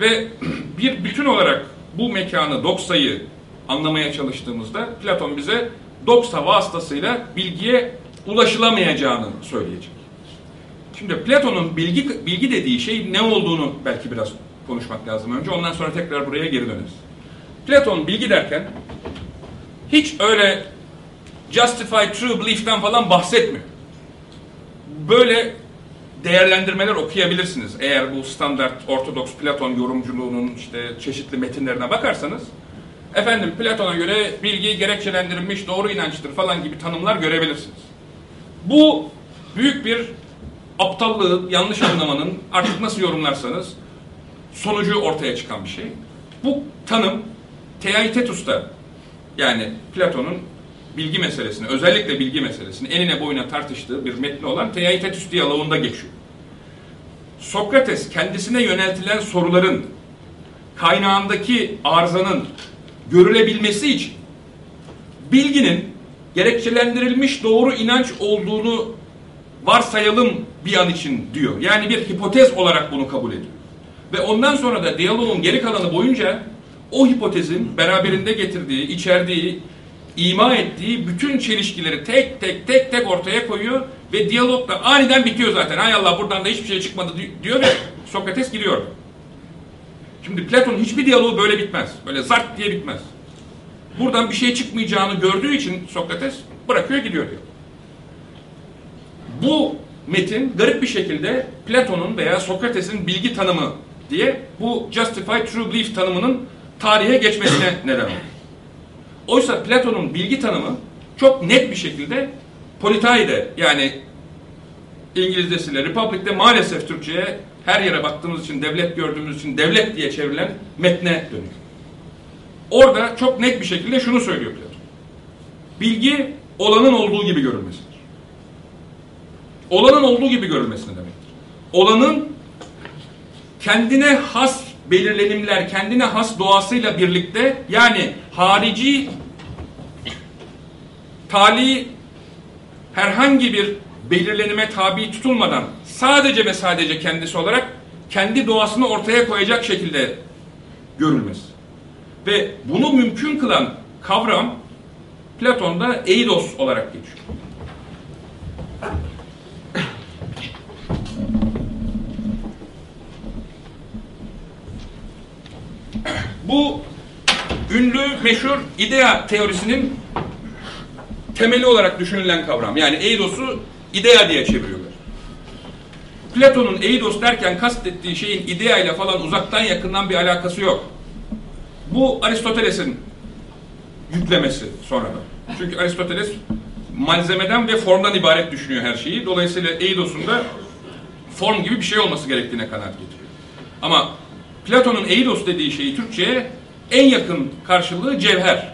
Ve bir bütün olarak bu mekanı, doksayı anlamaya çalıştığımızda Platon bize doksa vasıtasıyla bilgiye ulaşılamayacağını söyleyecek. Şimdi Platon'un bilgi, bilgi dediği şey ne olduğunu belki biraz konuşmak lazım önce. Ondan sonra tekrar buraya geri döneriz. Platon bilgi derken hiç öyle justified true belief'ten falan bahsetmiyor. Böyle değerlendirmeler okuyabilirsiniz. Eğer bu standart ortodoks Platon yorumculuğunun işte çeşitli metinlerine bakarsanız efendim Platon'a göre bilgi gerekçelendirilmiş doğru inançtır falan gibi tanımlar görebilirsiniz. Bu büyük bir aptallığı, yanlış anlamanın artık nasıl yorumlarsanız sonucu ortaya çıkan bir şey. Bu tanım Theaetetus'ta yani Platon'un bilgi meselesini, özellikle bilgi meselesini enine boyuna tartıştığı bir metni olan Theaetetus diyaloğunda geçiyor. Sokrates kendisine yöneltilen soruların kaynağındaki arızanın görülebilmesi için bilginin gerekçelendirilmiş doğru inanç olduğunu varsayalım bir an için diyor. Yani bir hipotez olarak bunu kabul ediyor. Ve ondan sonra da diyaloğun geri kalanı boyunca o hipotezin beraberinde getirdiği, içerdiği, ima ettiği bütün çelişkileri tek tek tek tek ortaya koyuyor ve diyalog da aniden bitiyor zaten. Hay Allah buradan da hiçbir şey çıkmadı diyor ve Sokrates gidiyor. Şimdi Platon hiçbir diyaloğu böyle bitmez. Böyle zart diye bitmez. Buradan bir şey çıkmayacağını gördüğü için Sokrates bırakıyor gidiyor diyor. Bu metin garip bir şekilde Platon'un veya Sokrates'in bilgi tanımı diye bu Justified True Belief tanımının tarihe geçmesine neden oldu. Oysa Platon'un bilgi tanımı çok net bir şekilde Politai'de yani İngilizcesiyle Republic'te maalesef Türkçe'ye her yere baktığımız için devlet gördüğümüz için devlet diye çevrilen metne dönüyor. orada çok net bir şekilde şunu söylüyor Platon. Bilgi olanın olduğu gibi görülmesidir. Olanın olduğu gibi görülmesine demektir. Olanın kendine has belirlenimler, kendine has doğasıyla birlikte yani harici tali herhangi bir belirlenime tabi tutulmadan sadece ve sadece kendisi olarak kendi doğasını ortaya koyacak şekilde görülmesi. Ve bunu mümkün kılan kavram Platon'da eidos olarak geçiyor. Bu ünlü, meşhur idea teorisinin temeli olarak düşünülen kavram. Yani eidos'u idea diye çeviriyorlar. Platon'un eidos derken kastettiği şeyin idea ile falan uzaktan yakından bir alakası yok. Bu Aristoteles'in yüklemesi sonradan. Çünkü Aristoteles malzemeden ve formdan ibaret düşünüyor her şeyi. Dolayısıyla eidos'un da form gibi bir şey olması gerektiğine kanaat getiriyor. Ama Platon'un eidos dediği şeyi Türkçe'ye en yakın karşılığı cevher.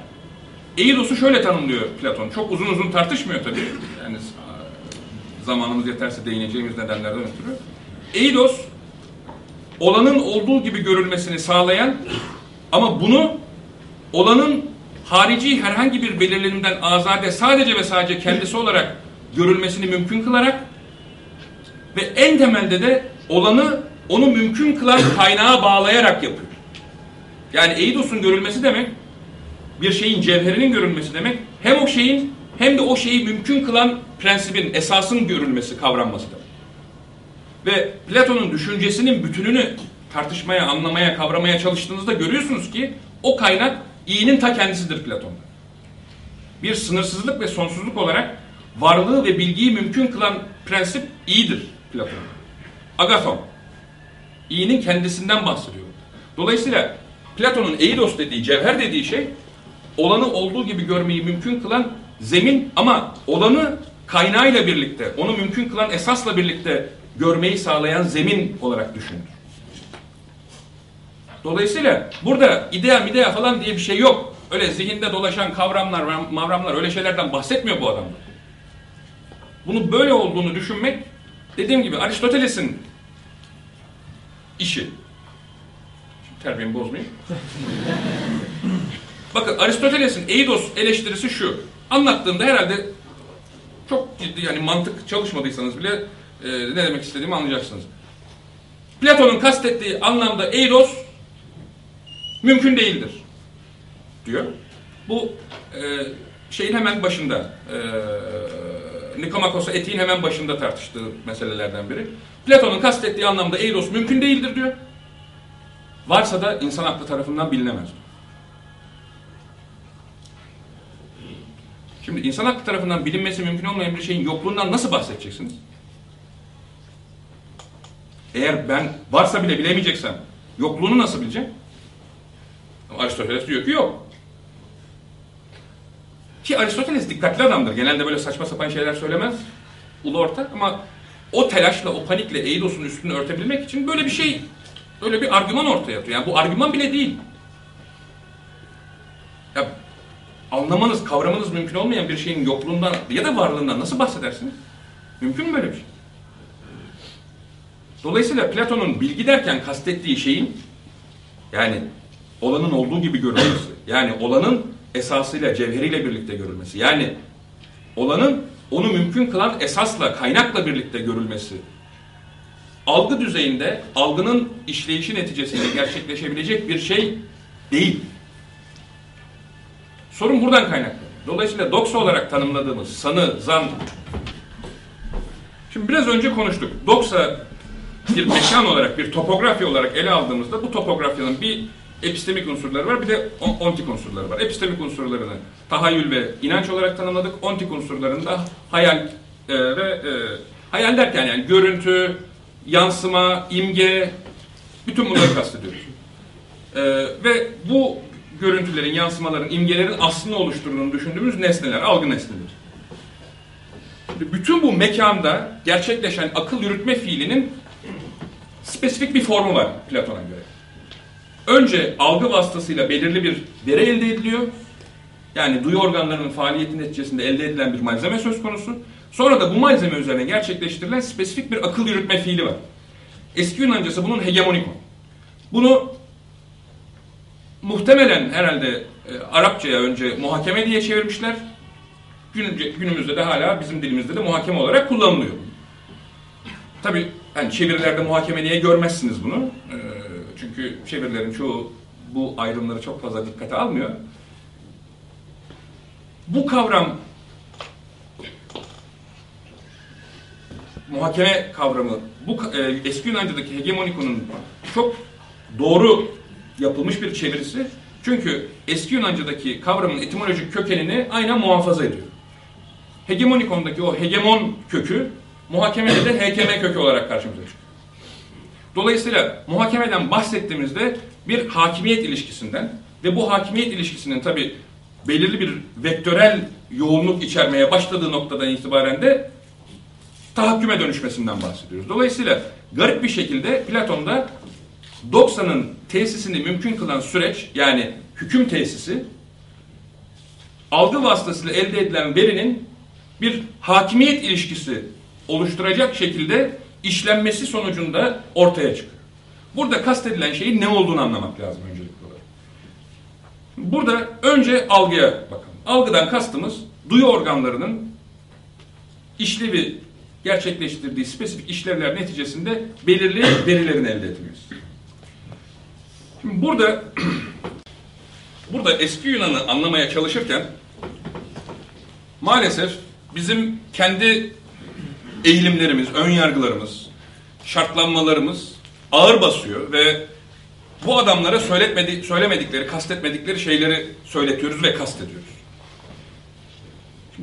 Eidos'u şöyle tanımlıyor Platon. Çok uzun uzun tartışmıyor tabii. Yani zamanımız yeterse değineceğimiz nedenlerden ötürü. Eidos olanın olduğu gibi görülmesini sağlayan ama bunu olanın harici herhangi bir belirlenimden azade sadece ve sadece kendisi olarak görülmesini mümkün kılarak ve en temelde de olanı onu mümkün kılan kaynağa bağlayarak yapıyor. Yani Eidos'un görülmesi demek bir şeyin cevherinin görülmesi demek hem o şeyin hem de o şeyi mümkün kılan prensibin, esasın görülmesi, kavranması. Ve Platon'un düşüncesinin bütününü tartışmaya, anlamaya, kavramaya çalıştığınızda görüyorsunuz ki o kaynak iyinin ta kendisidir Platon'da. Bir sınırsızlık ve sonsuzluk olarak varlığı ve bilgiyi mümkün kılan prensip iyidir Platon'da. Agathon. İyinin kendisinden bahsediyor. Dolayısıyla Platon'un eidos dediği, cevher dediği şey olanı olduğu gibi görmeyi mümkün kılan zemin ama olanı kaynağıyla birlikte, onu mümkün kılan esasla birlikte görmeyi sağlayan zemin olarak düşünülür. Dolayısıyla burada idea midea falan diye bir şey yok. Öyle zihinde dolaşan kavramlar, mavramlar öyle şeylerden bahsetmiyor bu adamlar. Bunu böyle olduğunu düşünmek dediğim gibi Aristoteles'in işi. Terbiyemi bozmayayım. Bakın Aristoteles'in Eidos eleştirisi şu. Anlattığımda herhalde çok ciddi yani mantık çalışmadıysanız bile e, ne demek istediğimi anlayacaksınız. Platon'un kastettiği anlamda Eidos mümkün değildir diyor. Bu e, şeyin hemen başında e, Nikomakos'a etiğin hemen başında tartıştığı meselelerden biri. Platon'un kastettiği anlamda Eidos mümkün değildir diyor. Varsa da insan aklı tarafından bilinemez. Şimdi insan hakkı tarafından bilinmesi mümkün olmayan bir şeyin yokluğundan nasıl bahsedeceksiniz? Eğer ben varsa bile bilemeyeceksem yokluğunu nasıl bileceğim? Aristoteles diyor ki yok. Ki Aristoteles dikkatli adamdır. Genelde böyle saçma sapan şeyler söylemez. Ulu orta ama o telaşla, o panikle Eidos'un üstünü örtebilmek için böyle bir şey, böyle bir argüman ortaya atıyor. Yani bu argüman bile değil. Ya anlamanız, kavramanız mümkün olmayan bir şeyin yokluğundan ya da varlığından nasıl bahsedersiniz? Mümkün mü böyle bir şey? Dolayısıyla Platon'un bilgi derken kastettiği şeyin yani olanın olduğu gibi görülmesi, yani olanın esasıyla, cevheriyle birlikte görülmesi, yani olanın onu mümkün kılan esasla, kaynakla birlikte görülmesi, algı düzeyinde algının işleyişi neticesinde gerçekleşebilecek bir şey değil. Sorun buradan kaynaklı. Dolayısıyla doksa olarak tanımladığımız sanı, zan. Şimdi biraz önce konuştuk. Doksa bir mekan olarak, bir topografi olarak ele aldığımızda bu topografyanın bir epistemik unsurları var, bir de ontik unsurları var. Epistemik unsurlarını tahayyül ve inanç olarak tanımladık. Ontik unsurlarını da hayal e, ve e, hayal derken yani görüntü, yansıma, imge, bütün bunları kastediyoruz. E, ve bu görüntülerin, yansımaların, imgelerin aslını oluşturduğunu düşündüğümüz nesneler, algı nesneleri. Bütün bu mekanda gerçekleşen akıl yürütme fiilinin spesifik bir formu var Platon'a göre. önce algı vasıtasıyla belirli bir veri elde ediliyor. Yani duyu organlarının faaliyeti neticesinde elde edilen bir malzeme söz konusu. Sonra da bu malzeme üzerine gerçekleştirilen spesifik bir akıl yürütme fiili var. Eski Yunancası bunun hegemonikon. Bunu muhtemelen herhalde e, Arapçaya önce muhakeme diye çevirmişler. Günümüzde, günümüzde de hala bizim dilimizde de muhakeme olarak kullanılıyor. Tabi yani çevirilerde muhakeme diye görmezsiniz bunu. E, çünkü çevirilerin çoğu bu ayrımları çok fazla dikkate almıyor. Bu kavram muhakeme kavramı bu e, eski Yunanca'daki hegemonikonun çok doğru yapılmış bir çevirisi. Çünkü eski Yunanca'daki kavramın etimolojik kökenini aynen muhafaza ediyor. Hegemonikondaki o hegemon kökü muhakemede de HKM kökü olarak karşımıza çıkıyor. Dolayısıyla muhakemeden bahsettiğimizde bir hakimiyet ilişkisinden ve bu hakimiyet ilişkisinin tabi belirli bir vektörel yoğunluk içermeye başladığı noktadan itibaren de tahakküme dönüşmesinden bahsediyoruz. Dolayısıyla garip bir şekilde Platon'da 90'ın tesisini mümkün kılan süreç yani hüküm tesisi algı vasıtasıyla elde edilen verinin bir hakimiyet ilişkisi oluşturacak şekilde işlenmesi sonucunda ortaya çıkıyor. Burada kastedilen şeyin ne olduğunu anlamak lazım öncelikli olarak. Burada önce algıya bakalım. Algıdan kastımız duyu organlarının işlevi gerçekleştirdiği spesifik işlevler neticesinde belirli verilerin elde etmesi. Şimdi burada burada eski Yunan'ı anlamaya çalışırken maalesef bizim kendi eğilimlerimiz, ön yargılarımız, şartlanmalarımız ağır basıyor ve bu adamlara söyletmedi, söylemedikleri, kastetmedikleri şeyleri söyletiyoruz ve kastediyoruz.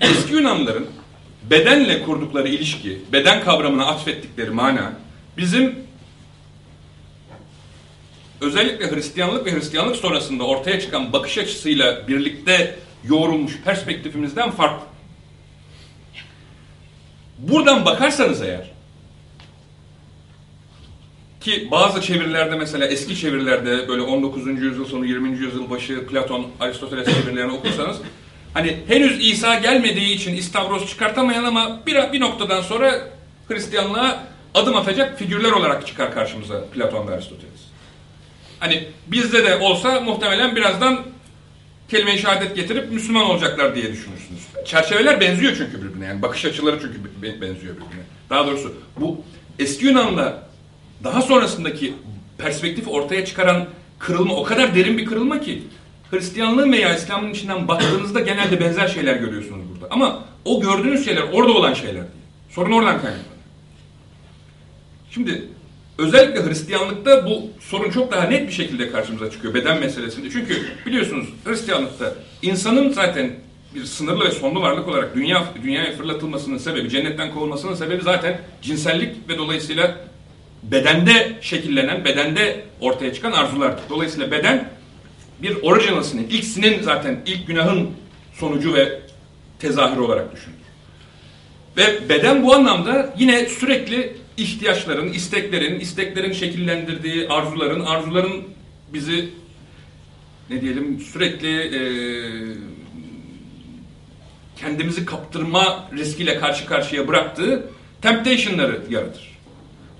Eski Yunanlıların bedenle kurdukları ilişki, beden kavramına atfettikleri mana bizim özellikle Hristiyanlık ve Hristiyanlık sonrasında ortaya çıkan bakış açısıyla birlikte yoğrulmuş perspektifimizden farklı. Buradan bakarsanız eğer ki bazı çevirilerde mesela eski çevirilerde böyle 19. yüzyıl sonu 20. yüzyıl başı Platon, Aristoteles çevirilerini okursanız hani henüz İsa gelmediği için İstavros çıkartamayan ama bir, bir noktadan sonra Hristiyanlığa adım atacak figürler olarak çıkar karşımıza Platon ve Aristoteles. Hani bizde de olsa muhtemelen birazdan kelime-i şehadet getirip Müslüman olacaklar diye düşünürsünüz. Çerçeveler benziyor çünkü birbirine. Yani bakış açıları çünkü benziyor birbirine. Daha doğrusu bu eski Yunan'la daha sonrasındaki perspektif ortaya çıkaran kırılma o kadar derin bir kırılma ki Hristiyanlığın veya İslam'ın içinden baktığınızda genelde benzer şeyler görüyorsunuz burada. Ama o gördüğünüz şeyler orada olan şeyler değil. Sorun oradan kaynaklanıyor. Şimdi özellikle Hristiyanlıkta bu sorun çok daha net bir şekilde karşımıza çıkıyor beden meselesinde. Çünkü biliyorsunuz Hristiyanlıkta insanın zaten bir sınırlı ve sonlu varlık olarak dünya dünyaya fırlatılmasının sebebi, cennetten kovulmasının sebebi zaten cinsellik ve dolayısıyla bedende şekillenen, bedende ortaya çıkan arzulardır. Dolayısıyla beden bir orijinalsinin, ilksinin zaten ilk günahın sonucu ve tezahürü olarak düşünülür. Ve beden bu anlamda yine sürekli ihtiyaçların, isteklerin, isteklerin şekillendirdiği arzuların, arzuların bizi ne diyelim sürekli e, kendimizi kaptırma riskiyle karşı karşıya bıraktığı temptation'ları yaratır.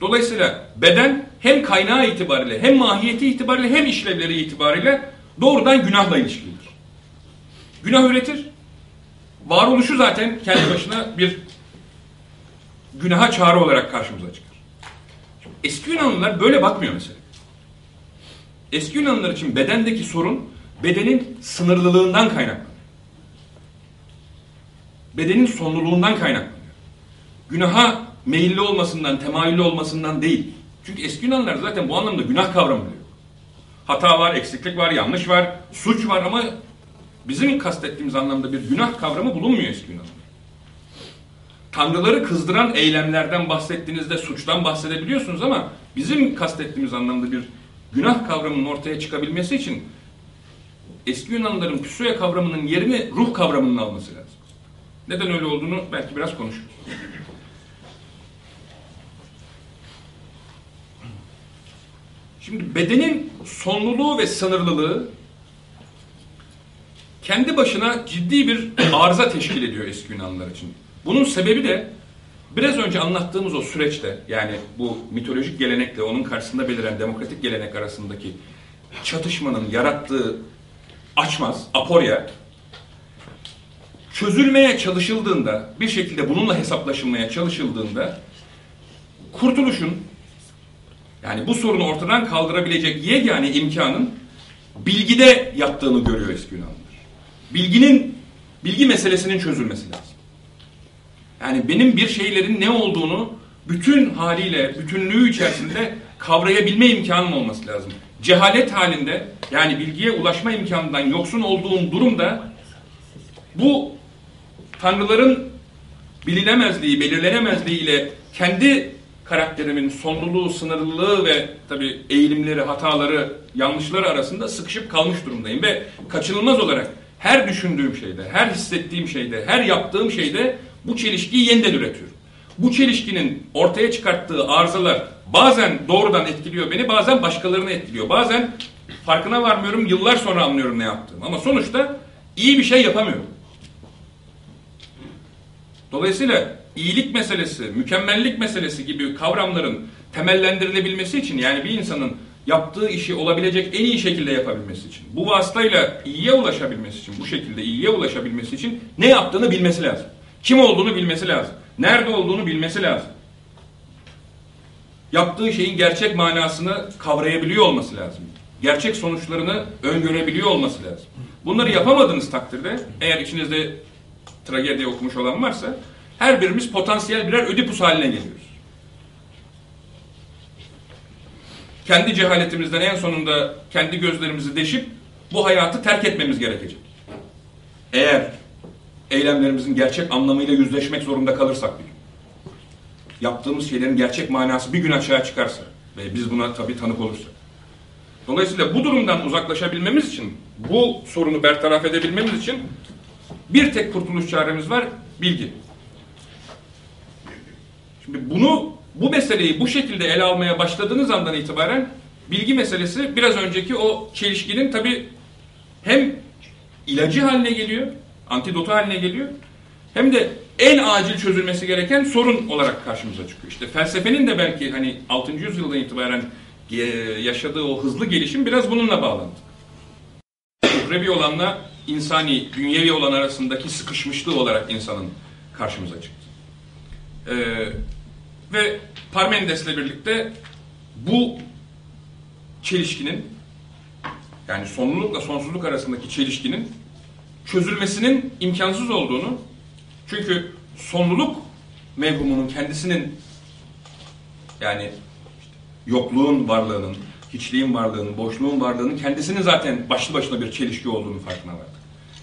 Dolayısıyla beden hem kaynağı itibariyle hem mahiyeti itibariyle hem işlevleri itibariyle doğrudan günahla ilişkilidir. Günah üretir. Varoluşu zaten kendi başına bir günaha çağrı olarak karşımıza çıkar. Eski Yunanlılar böyle bakmıyor mesela. Eski Yunanlılar için bedendeki sorun bedenin sınırlılığından kaynaklanıyor. Bedenin sonluluğundan kaynaklanıyor. Günaha meyilli olmasından, temayüllü olmasından değil. Çünkü eski Yunanlılar zaten bu anlamda günah kavramı. Hata var, eksiklik var, yanlış var, suç var ama bizim kastettiğimiz anlamda bir günah kavramı bulunmuyor eski Yunanlılar. Tanrıları kızdıran eylemlerden bahsettiğinizde suçtan bahsedebiliyorsunuz ama bizim kastettiğimiz anlamda bir günah kavramının ortaya çıkabilmesi için eski Yunanlıların psüye kavramının yerini ruh kavramının alması lazım. Neden öyle olduğunu belki biraz konuşuruz. Şimdi bedenin sonluluğu ve sınırlılığı kendi başına ciddi bir arıza teşkil ediyor eski Yunanlılar için. Bunun sebebi de biraz önce anlattığımız o süreçte yani bu mitolojik gelenekle onun karşısında beliren demokratik gelenek arasındaki çatışmanın yarattığı açmaz, aporya çözülmeye çalışıldığında, bir şekilde bununla hesaplaşılmaya çalışıldığında kurtuluşun yani bu sorunu ortadan kaldırabilecek yegane imkanın bilgide yattığını görüyor eski Yunanlılar. Bilginin, bilgi meselesinin çözülmesi lazım. Yani benim bir şeylerin ne olduğunu bütün haliyle, bütünlüğü içerisinde kavrayabilme imkanım olması lazım. Cehalet halinde yani bilgiye ulaşma imkanından yoksun olduğum durumda bu tanrıların bilinemezliği, belirlenemezliği ile kendi karakterimin sonluluğu, sınırlılığı ve tabi eğilimleri, hataları, yanlışları arasında sıkışıp kalmış durumdayım. Ve kaçınılmaz olarak her düşündüğüm şeyde, her hissettiğim şeyde, her yaptığım şeyde bu çelişkiyi yeniden üretiyorum. Bu çelişkinin ortaya çıkarttığı arızalar bazen doğrudan etkiliyor beni, bazen başkalarını etkiliyor. Bazen farkına varmıyorum, yıllar sonra anlıyorum ne yaptığım. Ama sonuçta iyi bir şey yapamıyorum. Dolayısıyla iyilik meselesi, mükemmellik meselesi gibi kavramların temellendirilebilmesi için yani bir insanın yaptığı işi olabilecek en iyi şekilde yapabilmesi için, bu vasıtayla iyiye ulaşabilmesi için, bu şekilde iyiye ulaşabilmesi için ne yaptığını bilmesi lazım. Kim olduğunu bilmesi lazım. Nerede olduğunu bilmesi lazım. Yaptığı şeyin gerçek manasını kavrayabiliyor olması lazım. Gerçek sonuçlarını öngörebiliyor olması lazım. Bunları yapamadığınız takdirde eğer içinizde tragedi okumuş olan varsa her birimiz potansiyel birer ödipus haline geliyoruz. Kendi cehaletimizden en sonunda kendi gözlerimizi deşip bu hayatı terk etmemiz gerekecek. Eğer eylemlerimizin gerçek anlamıyla yüzleşmek zorunda kalırsak bir gün. Yaptığımız şeylerin gerçek manası bir gün açığa çıkarsa ve biz buna tabii tanık olursak. Dolayısıyla bu durumdan uzaklaşabilmemiz için, bu sorunu bertaraf edebilmemiz için bir tek kurtuluş çaremiz var, bilgi. Şimdi bunu, bu meseleyi bu şekilde ele almaya başladığınız andan itibaren bilgi meselesi biraz önceki o çelişkinin tabi hem ilacı haline geliyor, antidotu haline geliyor, hem de en acil çözülmesi gereken sorun olarak karşımıza çıkıyor. İşte felsefenin de belki hani 6. yüzyıldan itibaren e, yaşadığı o hızlı gelişim biraz bununla bağlantılı. Uhrevi olanla insani, dünyevi olan arasındaki sıkışmışlığı olarak insanın karşımıza çıktı. Ee, ve Parmenides'le birlikte bu çelişkinin yani sonlulukla sonsuzluk arasındaki çelişkinin çözülmesinin imkansız olduğunu çünkü sonluluk mevhumunun kendisinin yani yokluğun varlığının, hiçliğin varlığının, boşluğun varlığının kendisinin zaten başlı başına bir çelişki olduğunu farkına vardık.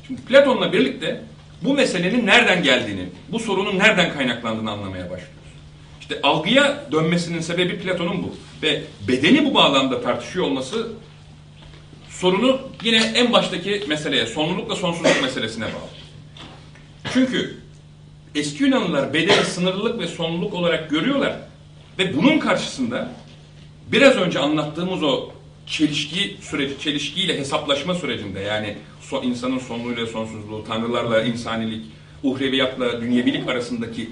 Şimdi Platon'la birlikte bu meselenin nereden geldiğini, bu sorunun nereden kaynaklandığını anlamaya başlıyoruz. İşte algıya dönmesinin sebebi Platon'un bu. Ve bedeni bu bağlamda tartışıyor olması sorunu yine en baştaki meseleye, sonlulukla sonsuzluk meselesine bağlı. Çünkü eski Yunanlılar bedeni sınırlılık ve sonluluk olarak görüyorlar ve bunun karşısında biraz önce anlattığımız o çelişki süreci, çelişkiyle hesaplaşma sürecinde yani insanın sonluğuyla sonsuzluğu, tanrılarla insanilik, uhreviyatla dünyevilik arasındaki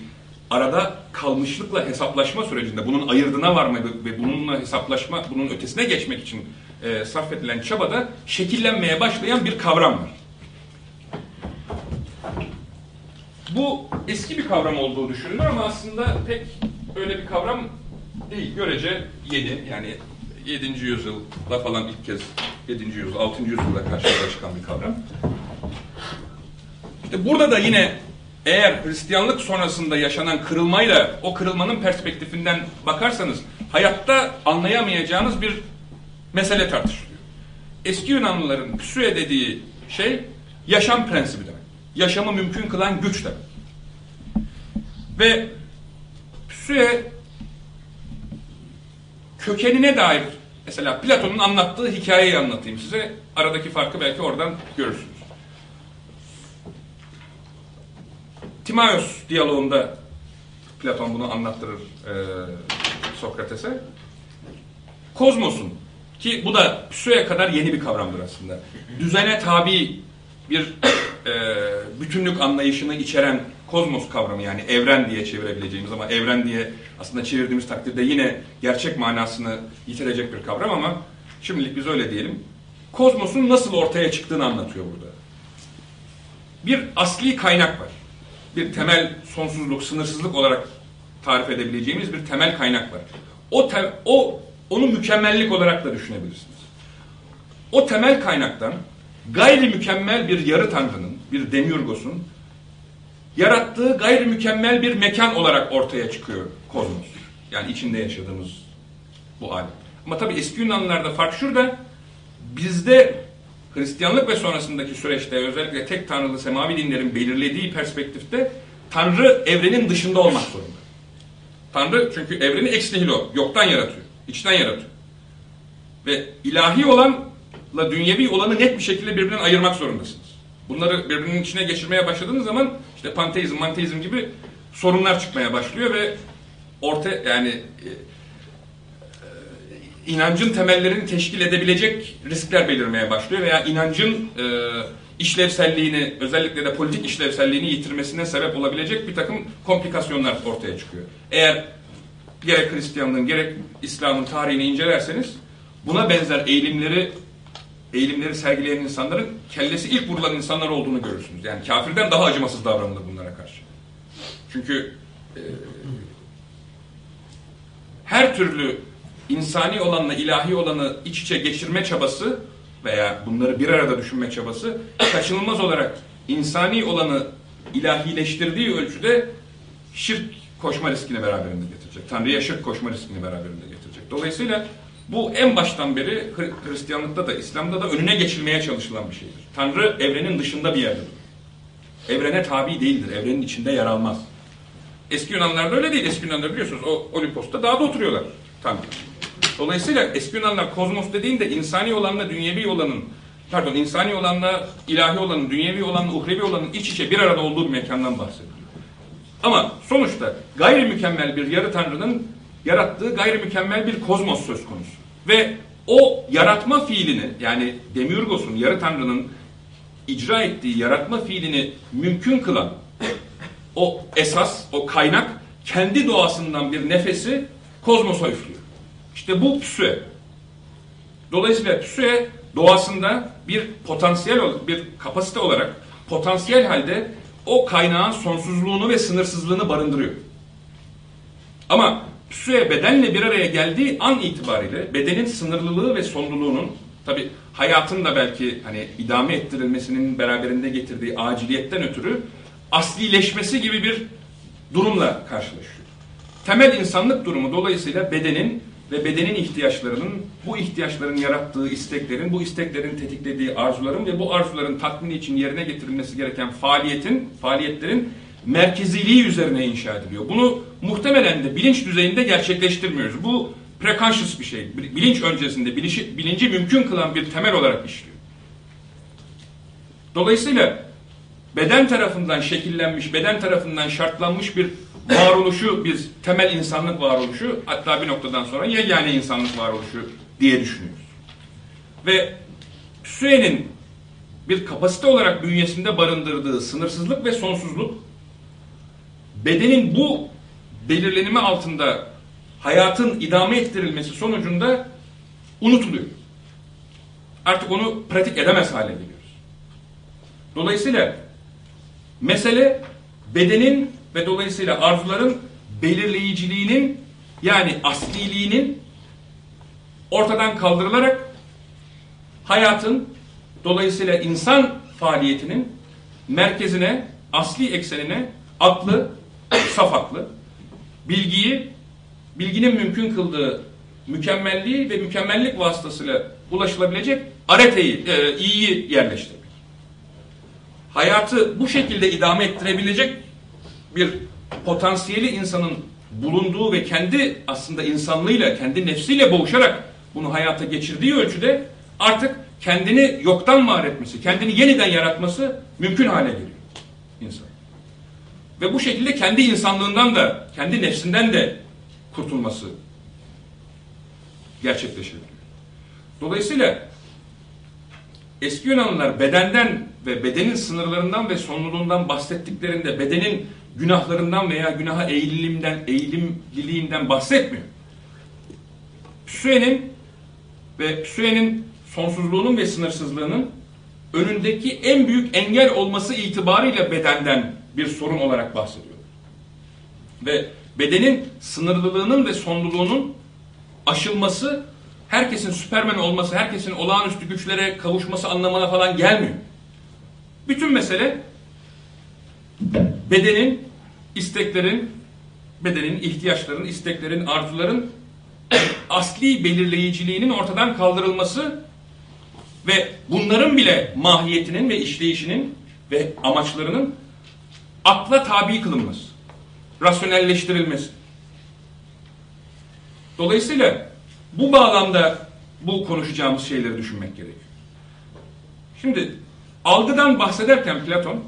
arada kalmışlıkla hesaplaşma sürecinde bunun ayırdına varma ve bununla hesaplaşma, bunun ötesine geçmek için e, sarf edilen çabada şekillenmeye başlayan bir kavram var. Bu eski bir kavram olduğu düşünülür ama aslında pek öyle bir kavram değil. Görece yeni yani 7. yüzyılda falan ilk kez 7. yüzyıl, 6. yüzyılda karşımıza çıkan bir kavram. İşte burada da yine eğer Hristiyanlık sonrasında yaşanan kırılmayla o kırılmanın perspektifinden bakarsanız hayatta anlayamayacağınız bir mesele tartışılıyor. Eski Yunanlıların psüe dediği şey yaşam prensibi demek. Yaşamı mümkün kılan güç demek. Ve psüe kökenine dair mesela Platon'un anlattığı hikayeyi anlatayım size. Aradaki farkı belki oradan görürsünüz. Timaios diyaloğunda Platon bunu anlattırır e, Sokrates'e. Kozmos'un Ki bu da Püso'ya kadar yeni bir kavramdır aslında. Düzene tabi bir e, bütünlük anlayışını içeren kozmos kavramı yani evren diye çevirebileceğimiz ama evren diye aslında çevirdiğimiz takdirde yine gerçek manasını yitirecek bir kavram ama şimdilik biz öyle diyelim. Kozmosun nasıl ortaya çıktığını anlatıyor burada. Bir asli kaynak var. Bir temel sonsuzluk, sınırsızlık olarak tarif edebileceğimiz bir temel kaynak var. O, te, o onu mükemmellik olarak da düşünebilirsiniz. O temel kaynaktan gayri mükemmel bir yarı tanrının, bir demiurgosun yarattığı gayri mükemmel bir mekan olarak ortaya çıkıyor kozmos. Yani içinde yaşadığımız bu alem. Ama tabii eski Yunanlılarda fark şurada. Bizde Hristiyanlık ve sonrasındaki süreçte özellikle tek tanrılı semavi dinlerin belirlediği perspektifte Tanrı evrenin dışında olmak zorunda. Tanrı çünkü evreni ex nihilo, yoktan yaratıyor, içten yaratıyor. Ve ilahi olanla dünyevi olanı net bir şekilde birbirinden ayırmak zorundasınız. Bunları birbirinin içine geçirmeye başladığınız zaman işte panteizm, manteizm gibi sorunlar çıkmaya başlıyor ve orta yani e, inancın temellerini teşkil edebilecek riskler belirmeye başlıyor veya inancın e, işlevselliğini özellikle de politik işlevselliğini yitirmesine sebep olabilecek bir takım komplikasyonlar ortaya çıkıyor. Eğer gerek Hristiyanlığın gerek İslam'ın tarihini incelerseniz buna benzer eğilimleri eğilimleri sergileyen insanların kellesi ilk vurulan insanlar olduğunu görürsünüz. Yani kafirden daha acımasız davranılır bunlara karşı. Çünkü e, her türlü insani olanla ilahi olanı iç içe geçirme çabası veya bunları bir arada düşünme çabası kaçınılmaz olarak insani olanı ilahileştirdiği ölçüde şirk koşma riskini beraberinde getirecek. Tanrı'ya şirk koşma riskini beraberinde getirecek. Dolayısıyla bu en baştan beri Hristiyanlıkta da İslam'da da önüne geçilmeye çalışılan bir şeydir. Tanrı evrenin dışında bir yerdedir. Evrene tabi değildir. Evrenin içinde yer almaz. Eski Yunanlarda öyle değil. Eski Yunanlar biliyorsunuz o Olimpos'ta dağda oturuyorlar. Tanrı. Dolayısıyla eski Yunanlar kozmos dediğinde insani olanla dünyevi olanın pardon insani olanla ilahi olanın, dünyevi olanla uhrevi olanın iç içe bir arada olduğu bir mekandan bahsediyor. Ama sonuçta gayri mükemmel bir yarı tanrının yarattığı gayri mükemmel bir kozmos söz konusu. Ve o yaratma fiilini yani Demiurgos'un, yarı tanrının icra ettiği yaratma fiilini mümkün kılan o esas, o kaynak kendi doğasından bir nefesi kozmosa üflüyor. İşte bu psüe. Dolayısıyla psüe doğasında bir potansiyel, bir kapasite olarak potansiyel halde o kaynağın sonsuzluğunu ve sınırsızlığını barındırıyor. Ama psüe bedenle bir araya geldiği an itibariyle bedenin sınırlılığı ve sonluluğunun tabi hayatın da belki hani idame ettirilmesinin beraberinde getirdiği aciliyetten ötürü aslileşmesi gibi bir durumla karşılaşıyor. Temel insanlık durumu dolayısıyla bedenin ve bedenin ihtiyaçlarının, bu ihtiyaçların yarattığı isteklerin, bu isteklerin tetiklediği arzuların ve bu arzuların tatmini için yerine getirilmesi gereken faaliyetin, faaliyetlerin merkeziliği üzerine inşa ediliyor. Bunu muhtemelen de bilinç düzeyinde gerçekleştirmiyoruz. Bu preconscious bir şey. Bilinç öncesinde bilinci, bilinci mümkün kılan bir temel olarak işliyor. Dolayısıyla beden tarafından şekillenmiş, beden tarafından şartlanmış bir varoluşu biz temel insanlık varoluşu hatta bir noktadan sonra yegane insanlık varoluşu diye düşünüyoruz. Ve Süe'nin bir kapasite olarak bünyesinde barındırdığı sınırsızlık ve sonsuzluk bedenin bu belirlenimi altında hayatın idame ettirilmesi sonucunda unutuluyor. Artık onu pratik edemez hale geliyoruz. Dolayısıyla mesele bedenin ve dolayısıyla arzuların belirleyiciliğinin yani asliliğinin ortadan kaldırılarak hayatın dolayısıyla insan faaliyetinin merkezine, asli eksenine aklı, saf aklı, bilgiyi, bilginin mümkün kıldığı mükemmelliği ve mükemmellik vasıtasıyla ulaşılabilecek areteyi, e, iyiyi yerleştirmek. Hayatı bu şekilde idame ettirebilecek bir potansiyeli insanın bulunduğu ve kendi aslında insanlığıyla, kendi nefsiyle boğuşarak bunu hayata geçirdiği ölçüde artık kendini yoktan var etmesi, kendini yeniden yaratması mümkün hale geliyor insan. Ve bu şekilde kendi insanlığından da, kendi nefsinden de kurtulması gerçekleşebiliyor. Dolayısıyla eski Yunanlılar bedenden ve bedenin sınırlarından ve sonluluğundan bahsettiklerinde bedenin günahlarından veya günaha eğilimden, eğilimliliğinden bahsetmiyor. Psüe'nin ve Psüe'nin sonsuzluğunun ve sınırsızlığının önündeki en büyük engel olması itibarıyla bedenden bir sorun olarak bahsediyor. Ve bedenin sınırlılığının ve sonluluğunun aşılması herkesin süpermen olması, herkesin olağanüstü güçlere kavuşması anlamına falan gelmiyor. Bütün mesele bedenin, isteklerin, bedenin, ihtiyaçların, isteklerin, arzuların asli belirleyiciliğinin ortadan kaldırılması ve bunların bile mahiyetinin ve işleyişinin ve amaçlarının akla tabi kılınması, rasyonelleştirilmesi. Dolayısıyla bu bağlamda bu konuşacağımız şeyleri düşünmek gerekiyor. Şimdi algıdan bahsederken Platon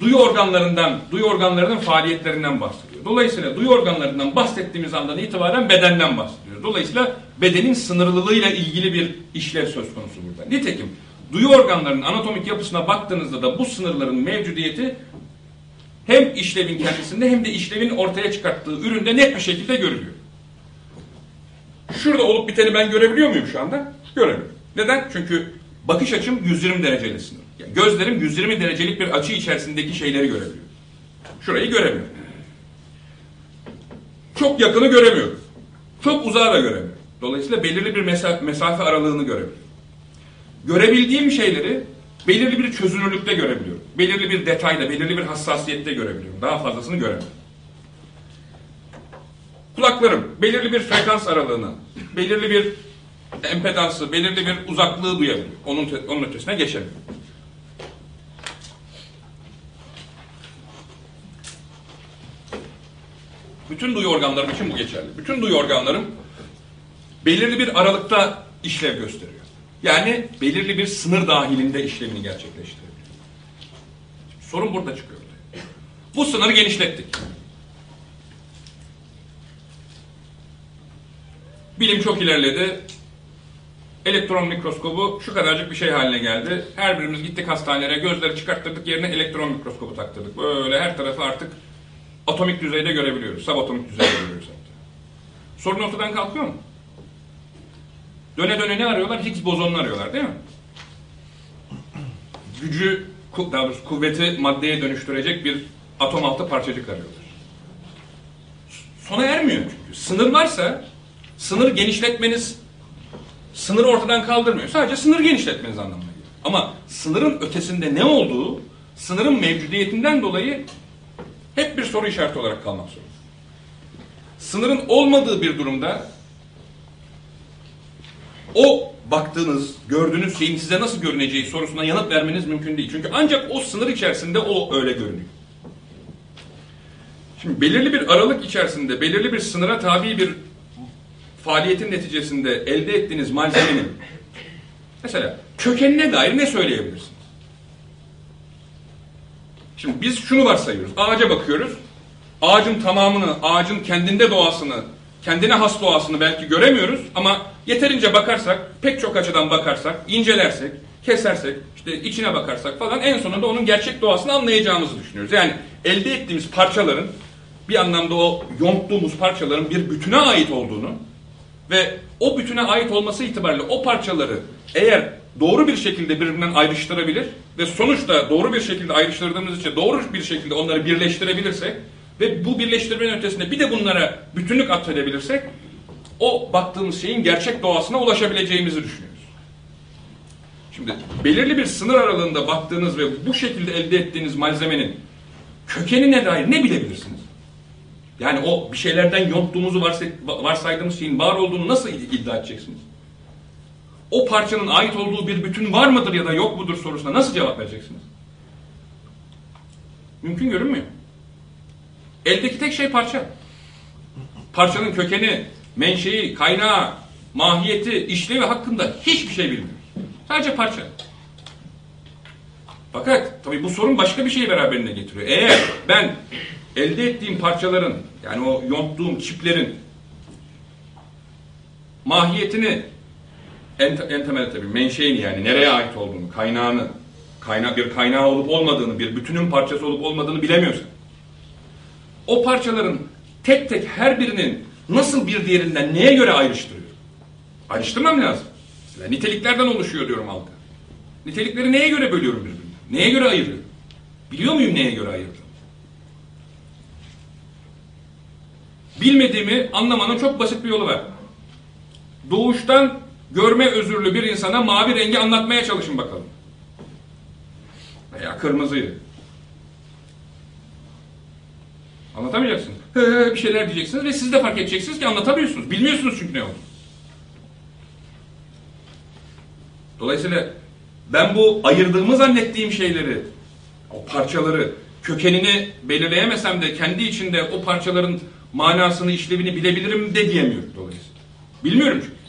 duyu organlarından, duyu organlarının faaliyetlerinden bahsediyor. Dolayısıyla duyu organlarından bahsettiğimiz andan itibaren bedenden bahsediyor. Dolayısıyla bedenin sınırlılığıyla ilgili bir işlev söz konusu burada. Nitekim duyu organlarının anatomik yapısına baktığınızda da bu sınırların mevcudiyeti hem işlevin kendisinde hem de işlevin ortaya çıkarttığı üründe net bir şekilde görülüyor. Şurada olup biteni ben görebiliyor muyum şu anda? Göremiyorum. Neden? Çünkü bakış açım 120 dereceli sınır. Gözlerim 120 derecelik bir açı içerisindeki şeyleri görebiliyor. Şurayı göremiyorum. Çok yakını göremiyorum. Çok uzağı da göremiyorum. Dolayısıyla belirli bir mesafe, mesafe aralığını görebiliyorum. Görebildiğim şeyleri belirli bir çözünürlükte görebiliyorum. Belirli bir detayda, belirli bir hassasiyette görebiliyorum. Daha fazlasını göremiyorum. Kulaklarım belirli bir frekans aralığını, belirli bir empedansı, belirli bir uzaklığı duyabiliyor. Onun, onun ötesine geçemiyor. Bütün duyu organlarım için bu geçerli. Bütün duyu organlarım belirli bir aralıkta işlev gösteriyor. Yani belirli bir sınır dahilinde işlevini gerçekleştiriyor. Sorun burada çıkıyor. Bu sınırı genişlettik. Bilim çok ilerledi. Elektron mikroskobu şu kadarcık bir şey haline geldi. Her birimiz gittik hastanelere, gözleri çıkarttırdık yerine elektron mikroskobu taktırdık. Böyle her tarafı artık atomik düzeyde görebiliyoruz. Subatomik düzeyde görüyoruz hatta. Sorun ortadan kalkıyor mu? Döne döne ne arıyorlar? Higgs bozonunu arıyorlar değil mi? Gücü, daha doğrusu kuvveti maddeye dönüştürecek bir atom altı parçacık arıyorlar. Sona ermiyor çünkü. Sınır varsa sınır genişletmeniz sınır ortadan kaldırmıyor. Sadece sınır genişletmeniz anlamına geliyor. Ama sınırın ötesinde ne olduğu sınırın mevcudiyetinden dolayı hep bir soru işareti olarak kalmak zorunda. Sınırın olmadığı bir durumda o baktığınız, gördüğünüz şeyin size nasıl görüneceği sorusuna yanıt vermeniz mümkün değil. Çünkü ancak o sınır içerisinde o öyle görünüyor. Şimdi belirli bir aralık içerisinde, belirli bir sınıra tabi bir faaliyetin neticesinde elde ettiğiniz malzemenin mesela kökenine dair ne söyleyebilirsiniz? Şimdi biz şunu varsayıyoruz. Ağaca bakıyoruz. Ağacın tamamını, ağacın kendinde doğasını, kendine has doğasını belki göremiyoruz ama yeterince bakarsak, pek çok açıdan bakarsak, incelersek, kesersek, işte içine bakarsak falan en sonunda onun gerçek doğasını anlayacağımızı düşünüyoruz. Yani elde ettiğimiz parçaların bir anlamda o yonttuğumuz parçaların bir bütüne ait olduğunu ve o bütüne ait olması itibariyle o parçaları eğer doğru bir şekilde birbirinden ayrıştırabilir ve sonuçta doğru bir şekilde ayrıştırdığımız için doğru bir şekilde onları birleştirebilirsek ve bu birleştirmenin ötesinde bir de bunlara bütünlük atfedebilirsek o baktığımız şeyin gerçek doğasına ulaşabileceğimizi düşünüyoruz. Şimdi belirli bir sınır aralığında baktığınız ve bu şekilde elde ettiğiniz malzemenin kökenine dair ne bilebilirsiniz? Yani o bir şeylerden yonttuğumuzu varsaydığımız şeyin var olduğunu nasıl iddia edeceksiniz? O parçanın ait olduğu bir bütün var mıdır ya da yok mudur sorusuna nasıl cevap vereceksiniz? Mümkün görünmüyor. Eldeki tek şey parça. Parçanın kökeni, menşei, kaynağı, mahiyeti, işlevi hakkında hiçbir şey bilmiyoruz. Sadece parça. Fakat tabii bu sorun başka bir şeyi beraberinde getiriyor. Eğer ben elde ettiğim parçaların yani o yonttuğum çiplerin mahiyetini en, en temel tabii menşeini yani nereye ait olduğunu, kaynağını, kaynak bir kaynağı olup olmadığını, bir bütünün parçası olup olmadığını bilemiyorsan, o parçaların tek tek her birinin nasıl bir diğerinden neye göre ayrıştırıyor? Ayrıştırmam lazım. Mesela niteliklerden oluşuyor diyorum algı. Nitelikleri neye göre bölüyorum birbirine? Neye göre ayırıyorum? Biliyor muyum neye göre ayırıyorum? Bilmediğimi anlamanın çok basit bir yolu var. Doğuştan görme özürlü bir insana mavi rengi anlatmaya çalışın bakalım. Veya kırmızıyı. Anlatamayacaksınız. He, he, bir şeyler diyeceksiniz ve siz de fark edeceksiniz ki anlatamıyorsunuz. Bilmiyorsunuz çünkü ne oldu. Dolayısıyla ben bu ayırdığımı zannettiğim şeyleri, o parçaları, kökenini belirleyemesem de kendi içinde o parçaların manasını, işlevini bilebilirim de diyemiyorum dolayısıyla. Bilmiyorum çünkü.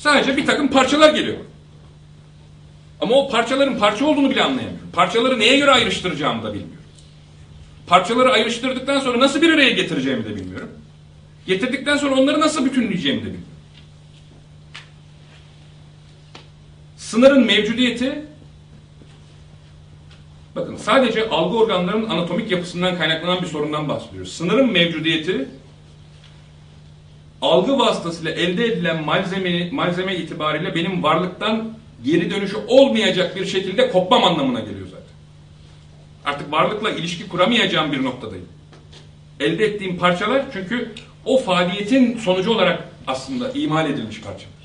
Sadece bir takım parçalar geliyor. Ama o parçaların parça olduğunu bile anlayamıyorum. Parçaları neye göre ayrıştıracağımı da bilmiyorum. Parçaları ayrıştırdıktan sonra nasıl bir araya getireceğimi de bilmiyorum. Getirdikten sonra onları nasıl bütünleyeceğimi de bilmiyorum. Sınırın mevcudiyeti bakın sadece algı organlarının anatomik yapısından kaynaklanan bir sorundan bahsediyoruz. Sınırın mevcudiyeti algı vasıtasıyla elde edilen malzeme, malzeme itibariyle benim varlıktan geri dönüşü olmayacak bir şekilde kopmam anlamına geliyor zaten. Artık varlıkla ilişki kuramayacağım bir noktadayım. Elde ettiğim parçalar çünkü o faaliyetin sonucu olarak aslında imal edilmiş parçalar.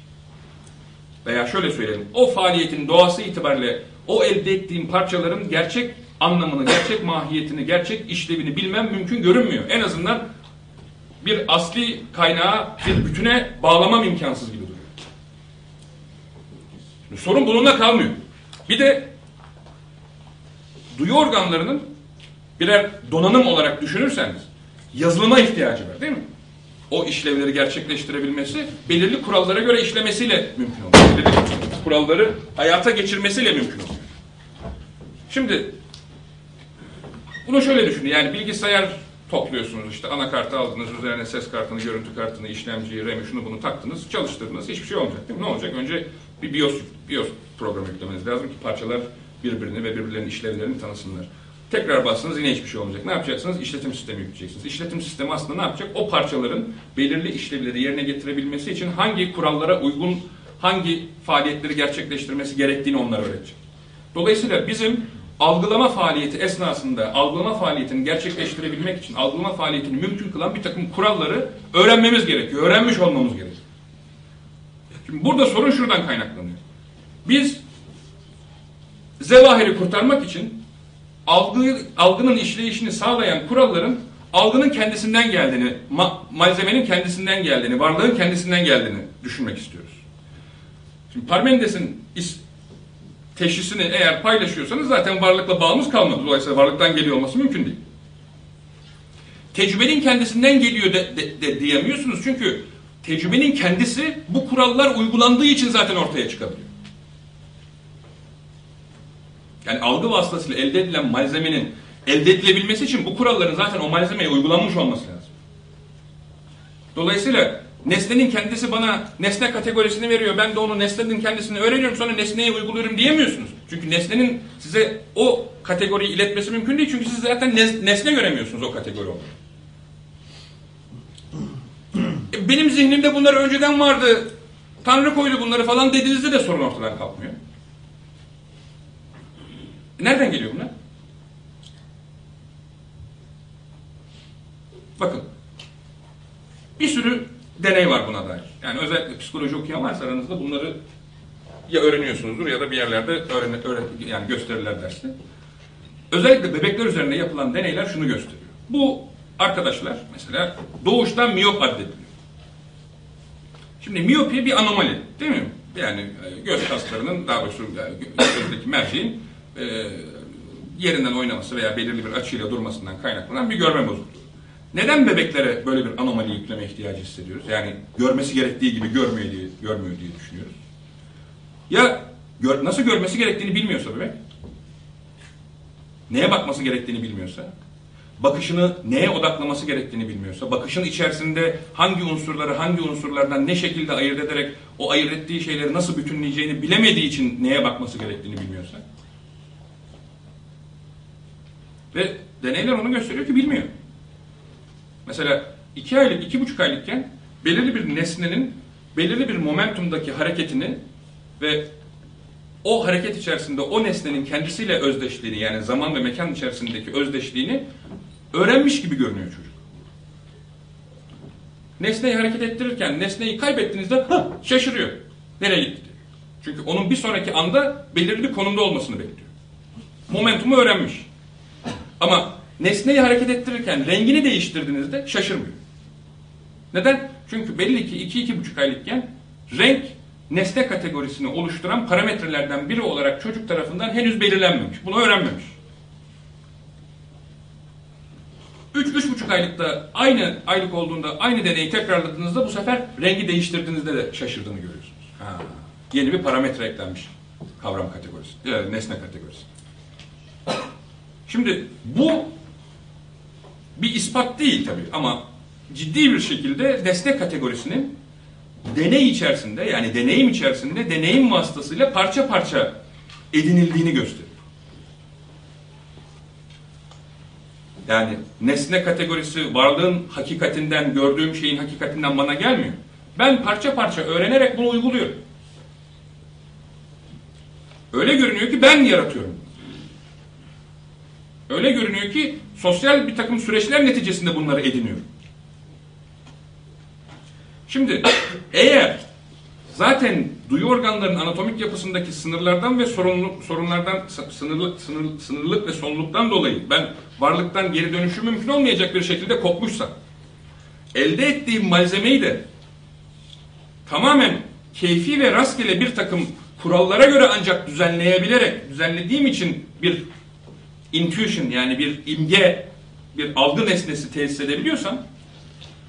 Veya şöyle söyleyelim, o faaliyetin doğası itibariyle o elde ettiğim parçaların gerçek anlamını, gerçek mahiyetini, gerçek işlevini bilmem mümkün görünmüyor. En azından bir asli kaynağı bir bütüne bağlamam imkansız gibi duruyor. Şimdi sorun bununla kalmıyor. Bir de duyu organlarının birer donanım olarak düşünürseniz yazılıma ihtiyacı var değil mi? O işlevleri gerçekleştirebilmesi belirli kurallara göre işlemesiyle mümkün oluyor. Belirli kuralları hayata geçirmesiyle mümkün oluyor. Şimdi bunu şöyle düşünün yani bilgisayar topluyorsunuz işte anakartı aldınız üzerine ses kartını, görüntü kartını, işlemciyi, RAM'i şunu bunu taktınız, çalıştırdınız. Hiçbir şey olmayacak değil mi? Ne olacak? Önce bir BIOS, BIOS programı yüklemeniz lazım ki parçalar birbirini ve birbirlerinin işlevlerini tanısınlar. Tekrar bastınız yine hiçbir şey olmayacak. Ne yapacaksınız? İşletim sistemi yükleyeceksiniz. İşletim sistemi aslında ne yapacak? O parçaların belirli işlevleri yerine getirebilmesi için hangi kurallara uygun, hangi faaliyetleri gerçekleştirmesi gerektiğini onlara öğretecek. Dolayısıyla bizim algılama faaliyeti esnasında algılama faaliyetini gerçekleştirebilmek için algılama faaliyetini mümkün kılan bir takım kuralları öğrenmemiz gerekiyor. Öğrenmiş olmamız gerekiyor. Şimdi burada sorun şuradan kaynaklanıyor. Biz zevahiri kurtarmak için algı, algının işleyişini sağlayan kuralların algının kendisinden geldiğini, ma malzemenin kendisinden geldiğini, varlığın kendisinden geldiğini düşünmek istiyoruz. Şimdi Parmenides'in teşhisini eğer paylaşıyorsanız zaten varlıkla bağımız kalmadı. Dolayısıyla varlıktan geliyor olması mümkün değil. Tecrübenin kendisinden geliyor de, de, de diyemiyorsunuz çünkü tecrübenin kendisi bu kurallar uygulandığı için zaten ortaya çıkabiliyor. Yani algı vasıtasıyla elde edilen malzemenin elde edilebilmesi için bu kuralların zaten o malzemeye uygulanmış olması lazım. Dolayısıyla nesnenin kendisi bana nesne kategorisini veriyor. Ben de onu nesnenin kendisini öğreniyorum sonra nesneye uyguluyorum diyemiyorsunuz. Çünkü nesnenin size o kategoriyi iletmesi mümkün değil. Çünkü siz zaten nesne göremiyorsunuz o kategori olarak. E, benim zihnimde bunlar önceden vardı. Tanrı koydu bunları falan dediğinizde de sorun ortadan kalkmıyor. Nereden geliyor bunlar? Bakın. Bir sürü deney var buna dair. Yani özellikle psikoloji okuyan varsa aranızda bunları ya öğreniyorsunuzdur ya da bir yerlerde öğren, öğren yani gösterirler derste. Özellikle bebekler üzerinde yapılan deneyler şunu gösteriyor. Bu arkadaşlar mesela doğuştan miyop addediliyor. Şimdi miyopi bir anomali değil mi? Yani e, göz kaslarının daha doğrusu yani gözdeki merceğin e, yerinden oynaması veya belirli bir açıyla durmasından kaynaklanan bir görme bozukluğu. Neden bebeklere böyle bir anomali yükleme ihtiyacı hissediyoruz? Yani görmesi gerektiği gibi görmüyor diye, görmüyor diye düşünüyoruz. Ya gör, nasıl görmesi gerektiğini bilmiyorsa bebek, neye bakması gerektiğini bilmiyorsa, bakışını neye odaklaması gerektiğini bilmiyorsa, bakışın içerisinde hangi unsurları hangi unsurlardan ne şekilde ayırt ederek o ayırt ettiği şeyleri nasıl bütünleyeceğini bilemediği için neye bakması gerektiğini bilmiyorsa. Ve deneyler onu gösteriyor ki bilmiyor. Mesela iki aylık, iki buçuk aylıkken belirli bir nesnenin belirli bir momentumdaki hareketini ve o hareket içerisinde o nesnenin kendisiyle özdeşliğini yani zaman ve mekan içerisindeki özdeşliğini öğrenmiş gibi görünüyor çocuk. Nesneyi hareket ettirirken nesneyi kaybettiğinizde şaşırıyor. Nereye gitti? Çünkü onun bir sonraki anda belirli bir konumda olmasını bekliyor. Momentumu öğrenmiş. Ama nesneyi hareket ettirirken rengini değiştirdiğinizde şaşırmıyor. Neden? Çünkü belli ki 2-2,5 aylıkken renk nesne kategorisini oluşturan parametrelerden biri olarak çocuk tarafından henüz belirlenmemiş. Bunu öğrenmemiş. 3-3,5 aylıkta aynı aylık olduğunda aynı deneyi tekrarladığınızda bu sefer rengi değiştirdiğinizde de şaşırdığını görüyorsunuz. Ha, yeni bir parametre eklenmiş kavram kategorisi, yani nesne kategorisi. Şimdi bu bir ispat değil tabii ama ciddi bir şekilde nesne kategorisinin deney içerisinde yani deneyim içerisinde deneyim vasıtasıyla parça parça edinildiğini gösteriyor. Yani nesne kategorisi varlığın hakikatinden, gördüğüm şeyin hakikatinden bana gelmiyor. Ben parça parça öğrenerek bunu uyguluyorum. Öyle görünüyor ki ben yaratıyorum. Öyle görünüyor ki sosyal bir takım süreçler neticesinde bunları ediniyorum. Şimdi eğer zaten duyu organlarının anatomik yapısındaki sınırlardan ve sorunlu, sorunlardan sınırlı, sınır, sınırlılık ve sonluluktan dolayı ben varlıktan geri dönüşü mümkün olmayacak bir şekilde kopmuşsa elde ettiğim malzemeyi de tamamen keyfi ve rastgele bir takım kurallara göre ancak düzenleyebilerek düzenlediğim için bir intuition yani bir imge, bir algı nesnesi tesis edebiliyorsam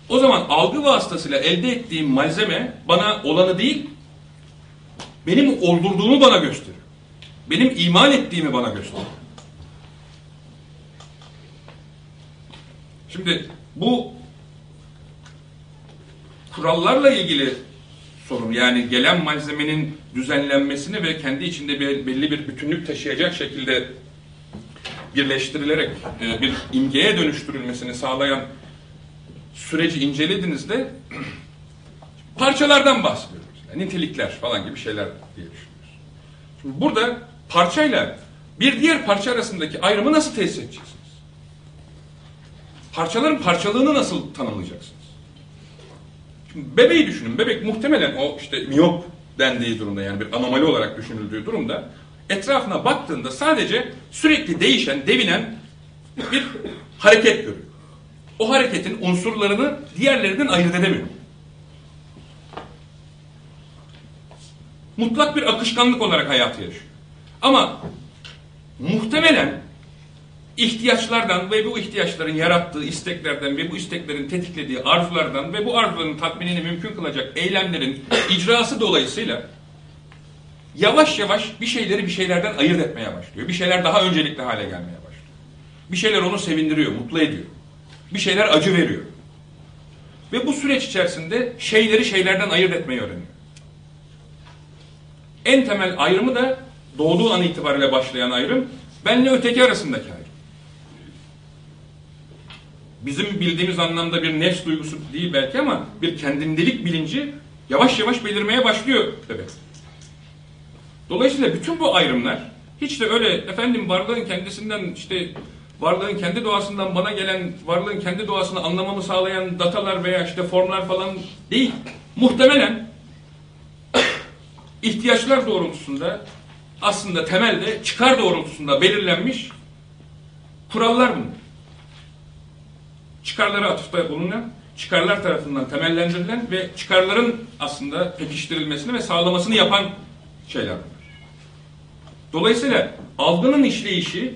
o zaman algı vasıtasıyla elde ettiğim malzeme bana olanı değil, benim oldurduğumu bana gösteriyor. Benim imal ettiğimi bana gösteriyor. Şimdi bu kurallarla ilgili sorun yani gelen malzemenin düzenlenmesini ve kendi içinde belli bir bütünlük taşıyacak şekilde birleştirilerek e, bir imgeye dönüştürülmesini sağlayan süreci incelediğinizde parçalardan bahsediyoruz. Yani nitelikler falan gibi şeyler diye düşünüyoruz. Şimdi burada parçayla bir diğer parça arasındaki ayrımı nasıl tesis edeceksiniz? Parçaların parçalığını nasıl tanımlayacaksınız? Şimdi bebeği düşünün. Bebek muhtemelen o işte miyop dendiği durumda yani bir anomali olarak düşünüldüğü durumda etrafına baktığında sadece sürekli değişen, devinen bir hareket görüyor o hareketin unsurlarını diğerlerinden ayırt edemiyor. Mutlak bir akışkanlık olarak hayatı yaşıyor. Ama muhtemelen ihtiyaçlardan ve bu ihtiyaçların yarattığı isteklerden ve bu isteklerin tetiklediği arzulardan ve bu arzuların tatminini mümkün kılacak eylemlerin icrası dolayısıyla yavaş yavaş bir şeyleri bir şeylerden ayırt etmeye başlıyor. Bir şeyler daha öncelikli hale gelmeye başlıyor. Bir şeyler onu sevindiriyor, mutlu ediyor bir şeyler acı veriyor. Ve bu süreç içerisinde şeyleri şeylerden ayırt etmeyi öğreniyor. En temel ayrımı da doğduğu an itibariyle başlayan ayrım benle öteki arasındaki ayrım. Bizim bildiğimiz anlamda bir nefs duygusu değil belki ama bir kendindelik bilinci yavaş yavaş belirmeye başlıyor bebek. Dolayısıyla bütün bu ayrımlar hiç de öyle efendim varlığın kendisinden işte varlığın kendi doğasından bana gelen varlığın kendi doğasını anlamamı sağlayan datalar veya işte formlar falan değil. Muhtemelen ihtiyaçlar doğrultusunda aslında temelde çıkar doğrultusunda belirlenmiş kurallar bunlar. Çıkarlara atıfta bulunan, çıkarlar tarafından temellendirilen ve çıkarların aslında pekiştirilmesini ve sağlamasını yapan şeyler bunlar. Dolayısıyla algının işleyişi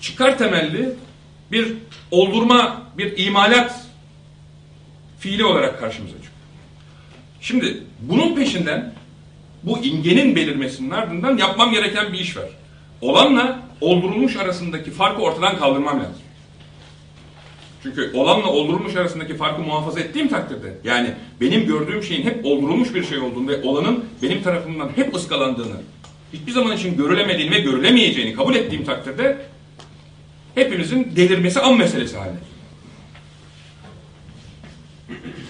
çıkar temelli bir oldurma, bir imalat fiili olarak karşımıza çıkıyor. Şimdi bunun peşinden bu imgenin belirmesinin ardından yapmam gereken bir iş var. Olanla oldurulmuş arasındaki farkı ortadan kaldırmam lazım. Çünkü olanla oldurulmuş arasındaki farkı muhafaza ettiğim takdirde yani benim gördüğüm şeyin hep oldurulmuş bir şey olduğunu ve olanın benim tarafımdan hep ıskalandığını hiçbir zaman için görülemediğini ve görülemeyeceğini kabul ettiğim takdirde hepimizin delirmesi an meselesi haline.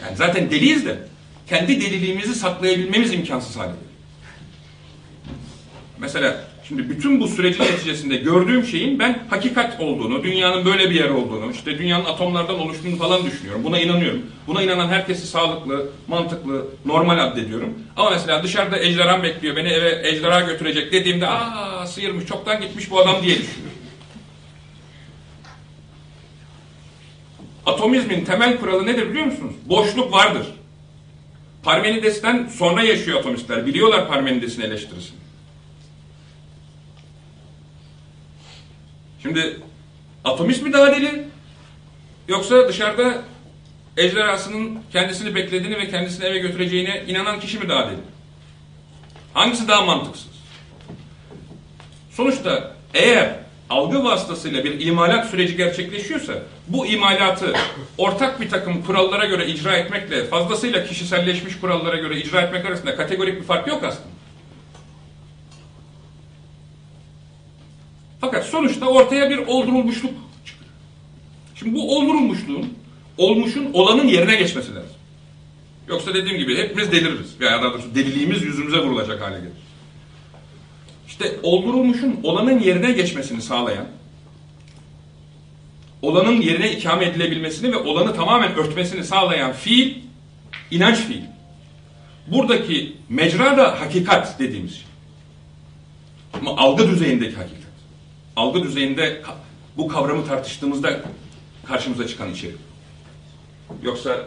Yani zaten deliyiz de kendi deliliğimizi saklayabilmemiz imkansız hale. Mesela şimdi bütün bu sürecin neticesinde gördüğüm şeyin ben hakikat olduğunu, dünyanın böyle bir yer olduğunu, işte dünyanın atomlardan oluştuğunu falan düşünüyorum. Buna inanıyorum. Buna inanan herkesi sağlıklı, mantıklı, normal addediyorum. Ama mesela dışarıda ejderham bekliyor, beni eve ejderha götürecek dediğimde aa sıyırmış, çoktan gitmiş bu adam diye düşünüyorum. Atomizmin temel kuralı nedir biliyor musunuz? Boşluk vardır. Parmenides'ten sonra yaşıyor atomistler. Biliyorlar Parmenides'in eleştirisini. Şimdi atomist mi daha deli? Yoksa dışarıda ejderhasının kendisini beklediğini ve kendisini eve götüreceğine inanan kişi mi daha deli? Hangisi daha mantıksız? Sonuçta eğer algı vasıtasıyla bir imalat süreci gerçekleşiyorsa bu imalatı ortak bir takım kurallara göre icra etmekle fazlasıyla kişiselleşmiş kurallara göre icra etmek arasında kategorik bir fark yok aslında. Fakat sonuçta ortaya bir oldurulmuşluk çıkıyor. Şimdi bu oldurulmuşluğun olmuşun olanın yerine geçmesi lazım. Yoksa dediğim gibi hepimiz deliririz. Veya daha doğrusu deliliğimiz yüzümüze vurulacak hale gelir. İşte oldurulmuşun olanın yerine geçmesini sağlayan, olanın yerine ikame edilebilmesini ve olanı tamamen örtmesini sağlayan fiil, inanç fiil. Buradaki mecra da hakikat dediğimiz şey. Ama algı düzeyindeki hakikat. Algı düzeyinde bu kavramı tartıştığımızda karşımıza çıkan içerik. Yoksa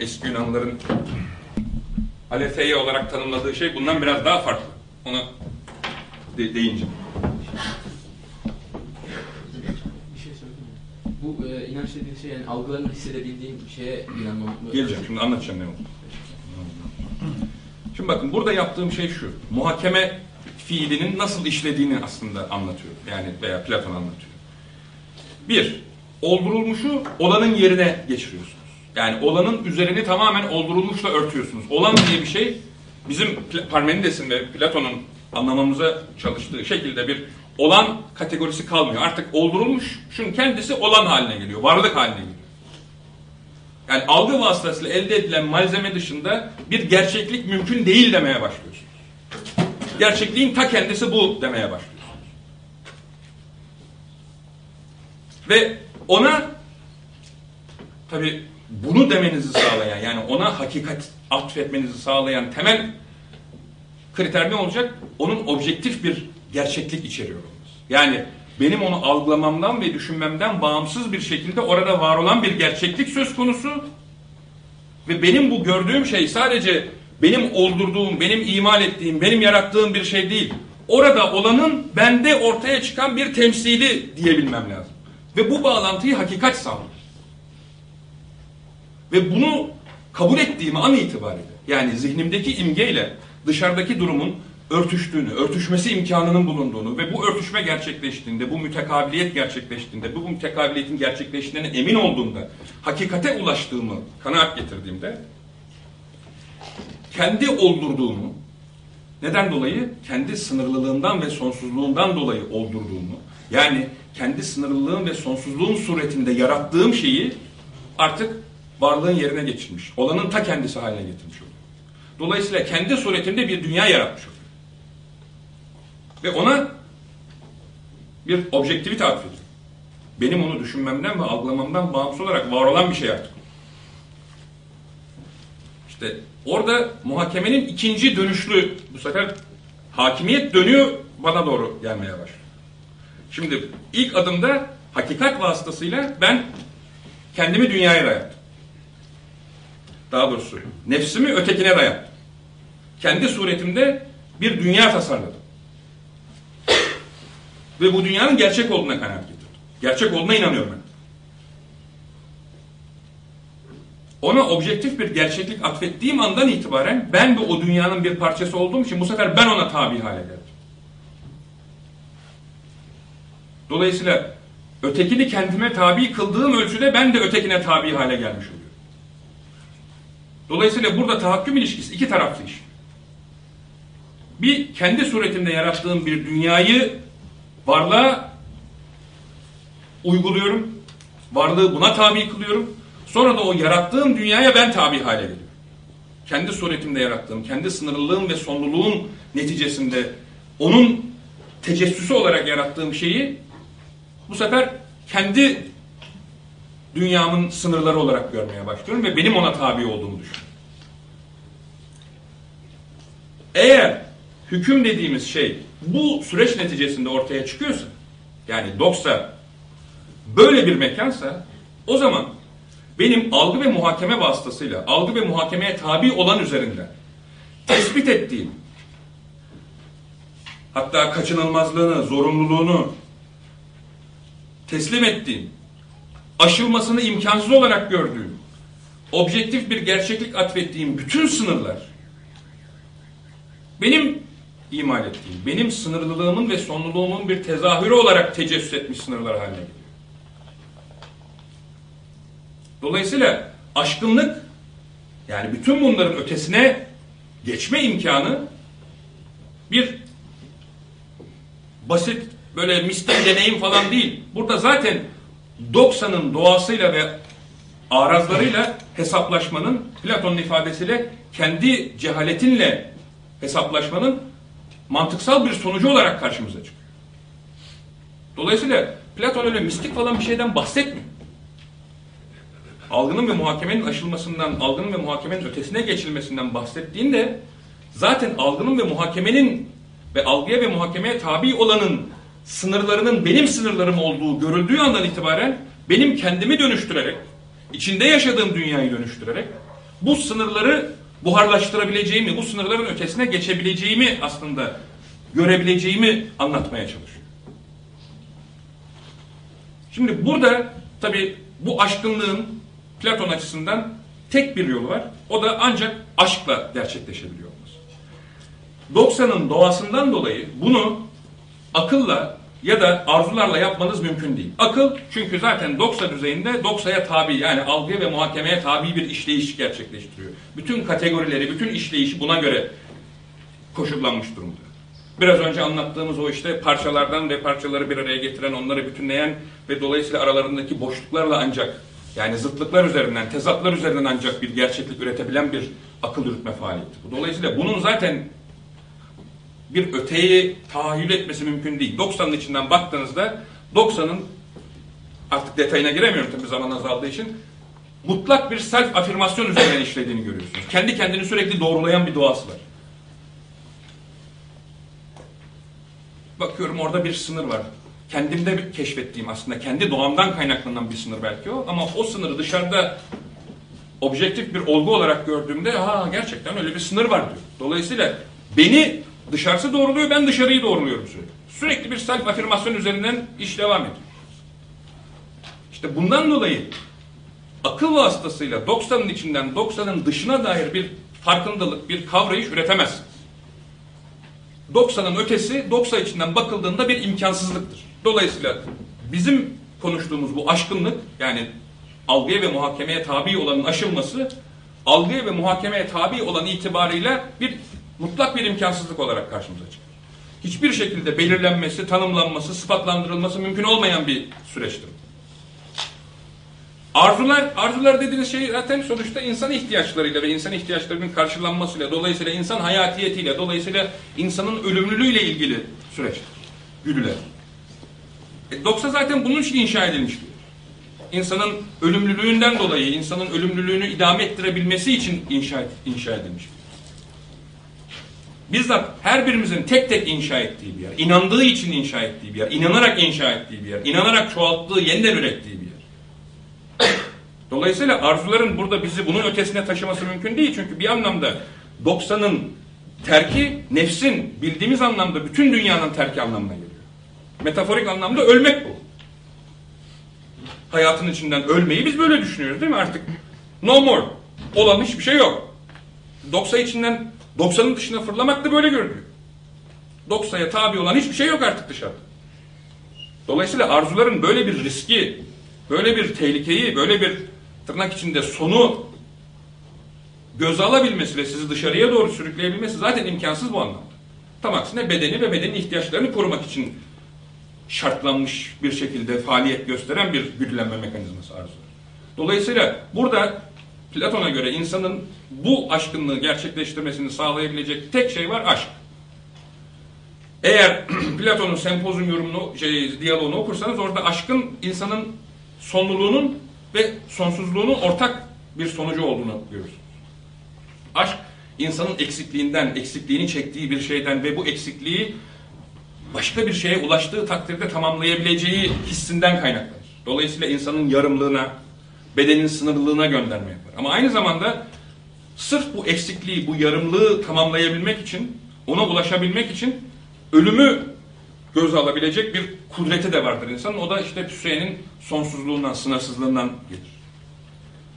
eski Yunanlıların aletheia olarak tanımladığı şey bundan biraz daha farklı. Ona de, deyince.
Bir şey söyleyeyim mi? Bu e, inanç dediğin şey yani algılarını hissedebildiğim şeye inanmam mı?
Geleceğim şimdi anlatacağım ne oldu. Şimdi bakın burada yaptığım şey şu. Muhakeme fiilinin nasıl işlediğini aslında anlatıyor. Yani veya Platon anlatıyor. Bir, oldurulmuşu olanın yerine geçiriyorsunuz. Yani olanın üzerini tamamen oldurulmuşla örtüyorsunuz. Olan diye bir şey bizim Parmenides'in ve Platon'un anlamamıza çalıştığı şekilde bir olan kategorisi kalmıyor. Artık oldurulmuş, şunun kendisi olan haline geliyor, varlık haline geliyor. Yani algı vasıtasıyla elde edilen malzeme dışında bir gerçeklik mümkün değil demeye başlıyorsunuz. Gerçekliğin ta kendisi bu demeye başlıyorsunuz. Ve ona tabi bunu demenizi sağlayan yani ona hakikat atfetmenizi sağlayan temel kriter ne olacak? Onun objektif bir gerçeklik içeriyor olması. Yani benim onu algılamamdan ve düşünmemden bağımsız bir şekilde orada var olan bir gerçeklik söz konusu. Ve benim bu gördüğüm şey sadece benim oldurduğum, benim imal ettiğim, benim yarattığım bir şey değil. Orada olanın bende ortaya çıkan bir temsili diyebilmem lazım. Ve bu bağlantıyı hakikat sağlar. Ve bunu kabul ettiğim an itibariyle yani zihnimdeki imgeyle dışarıdaki durumun örtüştüğünü, örtüşmesi imkanının bulunduğunu ve bu örtüşme gerçekleştiğinde, bu mütekabiliyet gerçekleştiğinde, bu mütekabiliyetin gerçekleştiğine emin olduğumda, hakikate ulaştığımı kanaat getirdiğimde, kendi oldurduğumu, neden dolayı? Kendi sınırlılığından ve sonsuzluğundan dolayı oldurduğumu, yani kendi sınırlılığım ve sonsuzluğun suretinde yarattığım şeyi artık varlığın yerine geçirmiş, olanın ta kendisi haline getirmiş oluyor. Dolayısıyla kendi suretinde bir dünya yaratmış oluyor. Ve ona bir objektivite atfediyor. Benim onu düşünmemden ve algılamamdan bağımsız olarak var olan bir şey artık. İşte orada muhakemenin ikinci dönüşlü bu sefer hakimiyet dönüyor bana doğru gelmeye başlıyor. Şimdi ilk adımda hakikat vasıtasıyla ben kendimi dünyaya dayattım. Daha doğrusu nefsimi ötekine dayattım. Kendi suretimde bir dünya tasarladım. Ve bu dünyanın gerçek olduğuna kanaat getirdim. Gerçek olduğuna inanıyorum ben. Ona objektif bir gerçeklik atfettiğim andan itibaren ben de o dünyanın bir parçası olduğum için bu sefer ben ona tabi hale geldim. Dolayısıyla ötekini kendime tabi kıldığım ölçüde ben de ötekine tabi hale gelmiş oluyorum. Dolayısıyla burada tahakküm ilişkisi iki taraflı iş. Bir kendi suretimde yarattığım bir dünyayı varlığa uyguluyorum. Varlığı buna tabi kılıyorum. Sonra da o yarattığım dünyaya ben tabi hale geliyorum. Kendi suretimde yarattığım, kendi sınırlılığım ve sonluluğum neticesinde onun tecessüsü olarak yarattığım şeyi bu sefer kendi dünyamın sınırları olarak görmeye başlıyorum ve benim ona tabi olduğumu düşünüyorum. Eğer hüküm dediğimiz şey bu süreç neticesinde ortaya çıkıyorsa, yani doksa böyle bir mekansa, o zaman benim algı ve muhakeme vasıtasıyla, algı ve muhakemeye tabi olan üzerinden tespit ettiğim, hatta kaçınılmazlığını, zorunluluğunu teslim ettiğim, aşılmasını imkansız olarak gördüğüm, objektif bir gerçeklik atfettiğim bütün sınırlar, benim imal ettiğim, benim sınırlılığımın ve sonluluğumun bir tezahürü olarak tecessüs etmiş sınırlar haline geliyor. Dolayısıyla aşkınlık, yani bütün bunların ötesine geçme imkanı bir basit böyle mistik deneyim falan değil. Burada zaten Doksa'nın doğasıyla ve arazlarıyla hesaplaşmanın Platon'un ifadesiyle kendi cehaletinle hesaplaşmanın mantıksal bir sonucu olarak karşımıza çıkıyor. Dolayısıyla Platon öyle mistik falan bir şeyden bahsetmiyor. Algının ve muhakemenin aşılmasından, algının ve muhakemenin ötesine geçilmesinden bahsettiğinde zaten algının ve muhakemenin ve algıya ve muhakemeye tabi olanın sınırlarının benim sınırlarım olduğu görüldüğü andan itibaren benim kendimi dönüştürerek, içinde yaşadığım dünyayı dönüştürerek bu sınırları buharlaştırabileceğimi, bu sınırların ötesine geçebileceğimi aslında görebileceğimi anlatmaya çalışıyor. Şimdi burada tabi bu aşkınlığın Platon açısından tek bir yolu var. O da ancak aşkla gerçekleşebiliyor olması. Doksanın doğasından dolayı bunu akılla ya da arzularla yapmanız mümkün değil. Akıl çünkü zaten doksa düzeyinde doksaya tabi yani algıya ve muhakemeye tabi bir işleyiş gerçekleştiriyor. Bütün kategorileri, bütün işleyişi buna göre koşullanmış durumda. Biraz önce anlattığımız o işte parçalardan ve parçaları bir araya getiren, onları bütünleyen ve dolayısıyla aralarındaki boşluklarla ancak yani zıtlıklar üzerinden, tezatlar üzerinden ancak bir gerçeklik üretebilen bir akıl yürütme faaliyeti. Dolayısıyla bunun zaten bir öteyi tahayyül etmesi mümkün değil. 90'ın içinden baktığınızda 90'ın artık detayına giremiyorum tabii zaman azaldığı için mutlak bir self afirmasyon üzerinden işlediğini görüyorsunuz. Kendi kendini sürekli doğrulayan bir doğası var. Bakıyorum orada bir sınır var. Kendimde keşfettiğim aslında kendi doğamdan kaynaklanan bir sınır belki o ama o sınırı dışarıda objektif bir olgu olarak gördüğümde ha gerçekten öyle bir sınır var diyor. Dolayısıyla beni Dışarısı doğruluyor, ben dışarıyı doğruluyorum sürekli. Sürekli bir self afirmasyon üzerinden iş devam ediyor. İşte bundan dolayı akıl vasıtasıyla 90'ın içinden 90'ın dışına dair bir farkındalık, bir kavrayış üretemezsiniz. 90'ın ötesi 90 içinden bakıldığında bir imkansızlıktır. Dolayısıyla bizim konuştuğumuz bu aşkınlık yani algıya ve muhakemeye tabi olanın aşılması algıya ve muhakemeye tabi olan itibarıyla bir mutlak bir imkansızlık olarak karşımıza çıkar. Hiçbir şekilde belirlenmesi, tanımlanması, sıfatlandırılması mümkün olmayan bir süreçtir. Arzular, arzular dediğiniz şey zaten sonuçta insan ihtiyaçlarıyla ve insan ihtiyaçlarının karşılanmasıyla, dolayısıyla insan hayatiyetiyle, dolayısıyla insanın ölümlülüğüyle ilgili süreçtir. Güdüler. E, doksa zaten bunun için inşa edilmiştir. İnsanın ölümlülüğünden dolayı, insanın ölümlülüğünü idame ettirebilmesi için inşa, inşa edilmiştir bizzat her birimizin tek tek inşa ettiği bir yer, inandığı için inşa ettiği bir yer, inanarak inşa ettiği bir yer, inanarak çoğalttığı, yeniden ürettiği bir yer. Dolayısıyla arzuların burada bizi bunun ötesine taşıması mümkün değil. Çünkü bir anlamda 90'ın terki nefsin bildiğimiz anlamda bütün dünyanın terki anlamına geliyor. Metaforik anlamda ölmek bu. Hayatın içinden ölmeyi biz böyle düşünüyoruz değil mi artık? No more. Olan hiçbir şey yok. 90 içinden 90'ın dışına fırlamak da böyle görünüyor. 90'ya tabi olan hiçbir şey yok artık dışarıda. Dolayısıyla arzuların böyle bir riski, böyle bir tehlikeyi, böyle bir tırnak içinde sonu göze alabilmesi ve sizi dışarıya doğru sürükleyebilmesi zaten imkansız bu anlamda. Tam aksine bedeni ve bedenin ihtiyaçlarını korumak için şartlanmış bir şekilde faaliyet gösteren bir güdülenme mekanizması arzu. Dolayısıyla burada Platon'a göre insanın bu aşkınlığı gerçekleştirmesini sağlayabilecek tek şey var aşk. Eğer Platon'un sempozyum yorumunu, şey, diyaloğunu okursanız orada aşkın insanın sonluluğunun ve sonsuzluğunun ortak bir sonucu olduğunu görürsünüz. Aşk insanın eksikliğinden, eksikliğini çektiği bir şeyden ve bu eksikliği başka bir şeye ulaştığı takdirde tamamlayabileceği hissinden kaynaklanır. Dolayısıyla insanın yarımlığına, bedenin sınırlılığına gönderme yapar. Ama aynı zamanda sırf bu eksikliği, bu yarımlığı tamamlayabilmek için, ona ulaşabilmek için ölümü göz alabilecek bir kudreti de vardır insanın. O da işte Hüseyin'in sonsuzluğundan, sınırsızlığından gelir.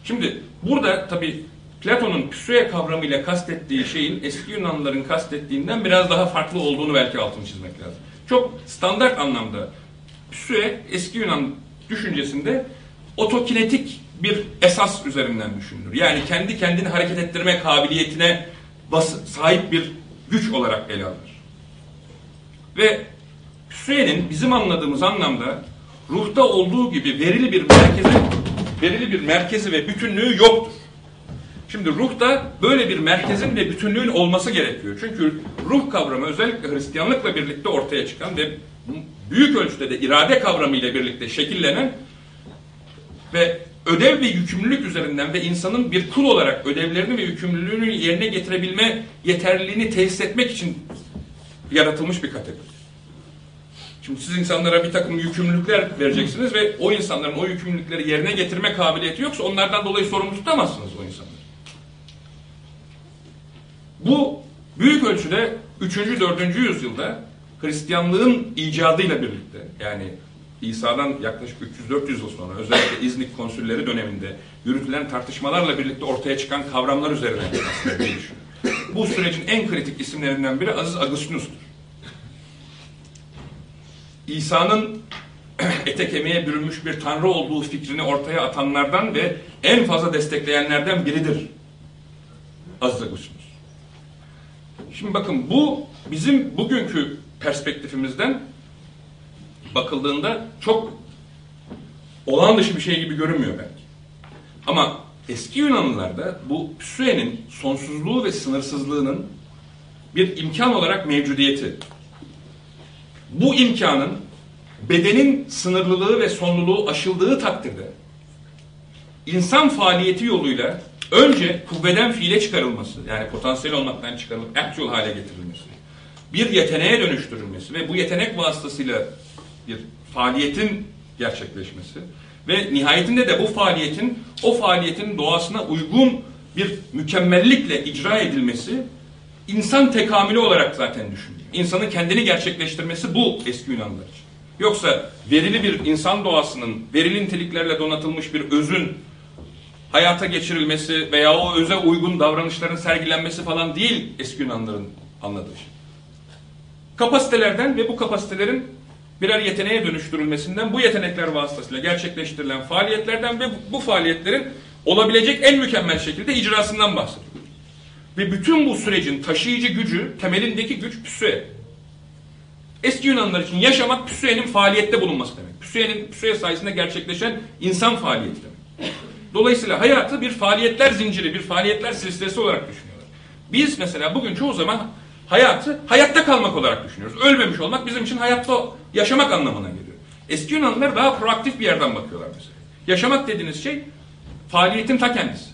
Şimdi burada tabi Platon'un psüe kavramıyla kastettiği şeyin eski Yunanlıların kastettiğinden biraz daha farklı olduğunu belki altını çizmek lazım. Çok standart anlamda psüe eski Yunan düşüncesinde otokinetik bir esas üzerinden düşünülür. Yani kendi kendini hareket ettirme kabiliyetine sahip bir güç olarak ele alınır. Ve psüenin bizim anladığımız anlamda ruhta olduğu gibi verili bir merkezi, verili bir merkezi ve bütünlüğü yoktur. Şimdi ruhta böyle bir merkezin ve bütünlüğün olması gerekiyor. Çünkü ruh kavramı özellikle Hristiyanlıkla birlikte ortaya çıkan ve büyük ölçüde de irade kavramı ile birlikte şekillenen ve ödev ve yükümlülük üzerinden ve insanın bir kul olarak ödevlerini ve yükümlülüğünü yerine getirebilme yeterliliğini tesis etmek için yaratılmış bir kategori. Şimdi siz insanlara bir takım yükümlülükler vereceksiniz ve o insanların o yükümlülükleri yerine getirme kabiliyeti yoksa onlardan dolayı sorumlu tutamazsınız o insanları. Bu büyük ölçüde 3. 4. yüzyılda Hristiyanlığın icadıyla birlikte yani İsa'dan yaklaşık 300-400 yıl sonra özellikle İznik konsülleri döneminde yürütülen tartışmalarla birlikte ortaya çıkan kavramlar üzerine aslında değişiyor. Bu sürecin en kritik isimlerinden biri Aziz Agustinus'tur. İsa'nın ete kemiğe bürünmüş bir tanrı olduğu fikrini ortaya atanlardan ve en fazla destekleyenlerden biridir. Aziz Agustinus. Şimdi bakın bu bizim bugünkü perspektifimizden bakıldığında çok olağan dışı bir şey gibi görünmüyor belki. Ama eski Yunanlılarda bu psüenin sonsuzluğu ve sınırsızlığının bir imkan olarak mevcudiyeti. Bu imkanın bedenin sınırlılığı ve sonluluğu aşıldığı takdirde insan faaliyeti yoluyla önce kuvveden fiile çıkarılması yani potansiyel olmaktan çıkarılıp actual hale getirilmesi bir yeteneğe dönüştürülmesi ve bu yetenek vasıtasıyla bir faaliyetin gerçekleşmesi ve nihayetinde de bu faaliyetin o faaliyetin doğasına uygun bir mükemmellikle icra edilmesi insan tekamülü olarak zaten düşünülüyor. İnsanın kendini gerçekleştirmesi bu eski Yunanlılar için. Yoksa verili bir insan doğasının, verili niteliklerle donatılmış bir özün hayata geçirilmesi veya o öze uygun davranışların sergilenmesi falan değil eski Yunanların anladığı şey. Kapasitelerden ve bu kapasitelerin birer yeteneğe dönüştürülmesinden, bu yetenekler vasıtasıyla gerçekleştirilen faaliyetlerden ve bu faaliyetlerin olabilecek en mükemmel şekilde icrasından bahsediyor. Ve bütün bu sürecin taşıyıcı gücü, temelindeki güç püsüe. Eski Yunanlar için yaşamak püsüenin faaliyette bulunması demek. Püsüenin püsüe sayesinde gerçekleşen insan faaliyeti demek. Dolayısıyla hayatı bir faaliyetler zinciri, bir faaliyetler silsilesi olarak düşünüyorlar. Biz mesela bugün çoğu zaman hayatı hayatta kalmak olarak düşünüyoruz. Ölmemiş olmak bizim için hayatta yaşamak anlamına geliyor. Eski Yunanlılar daha proaktif bir yerden bakıyorlar mesela. Yaşamak dediğiniz şey faaliyetin ta kendisi.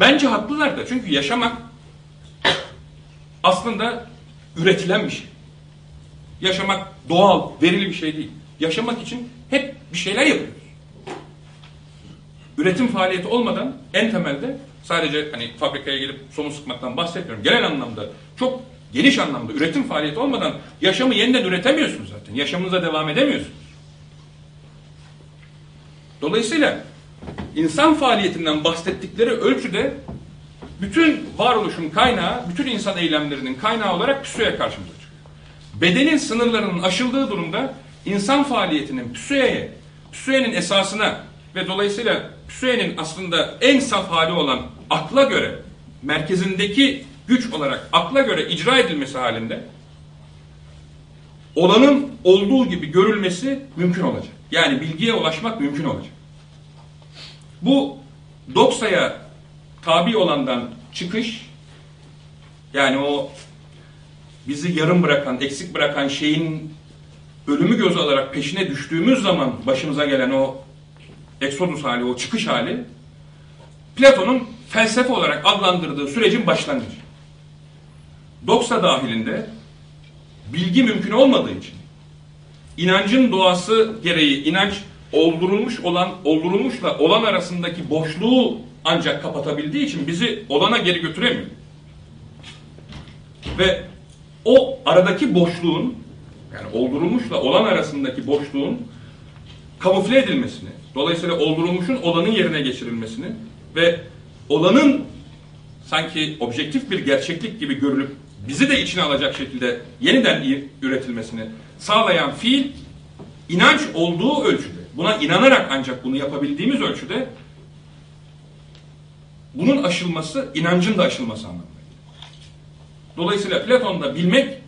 Bence haklılar da çünkü yaşamak aslında üretilen bir şey. Yaşamak doğal, verili bir şey değil. Yaşamak için hep bir şeyler yapıyoruz. Üretim faaliyeti olmadan en temelde sadece hani fabrikaya gelip somu sıkmaktan bahsetmiyorum. Genel anlamda çok geniş anlamda üretim faaliyeti olmadan yaşamı yeniden üretemiyorsunuz zaten. Yaşamınıza devam edemiyorsunuz. Dolayısıyla insan faaliyetinden bahsettikleri ölçüde bütün varoluşun kaynağı, bütün insan eylemlerinin kaynağı olarak psüye karşımıza çıkıyor. Bedenin sınırlarının aşıldığı durumda insan faaliyetinin psüeye, psüenin esasına ve dolayısıyla psüenin aslında en saf hali olan akla göre, merkezindeki güç olarak akla göre icra edilmesi halinde olanın olduğu gibi görülmesi mümkün olacak. Yani bilgiye ulaşmak mümkün olacak. Bu doksaya tabi olandan çıkış yani o bizi yarım bırakan, eksik bırakan şeyin ölümü göz alarak peşine düştüğümüz zaman başımıza gelen o eksodus hali, o çıkış hali Platon'un felsefe olarak adlandırdığı sürecin başlangıcı. Doksa dahilinde bilgi mümkün olmadığı için inancın doğası gereği inanç oldurulmuş olan oldurulmuşla olan arasındaki boşluğu ancak kapatabildiği için bizi olana geri götüremiyor. Ve o aradaki boşluğun yani oldurulmuşla olan arasındaki boşluğun kamufle edilmesini, dolayısıyla oldurulmuşun olanın yerine geçirilmesini ve olanın sanki objektif bir gerçeklik gibi görülüp bizi de içine alacak şekilde yeniden üretilmesini sağlayan fiil inanç olduğu ölçüde, buna inanarak ancak bunu yapabildiğimiz ölçüde bunun aşılması inancın da aşılması anlamında. Dolayısıyla Platon'da bilmek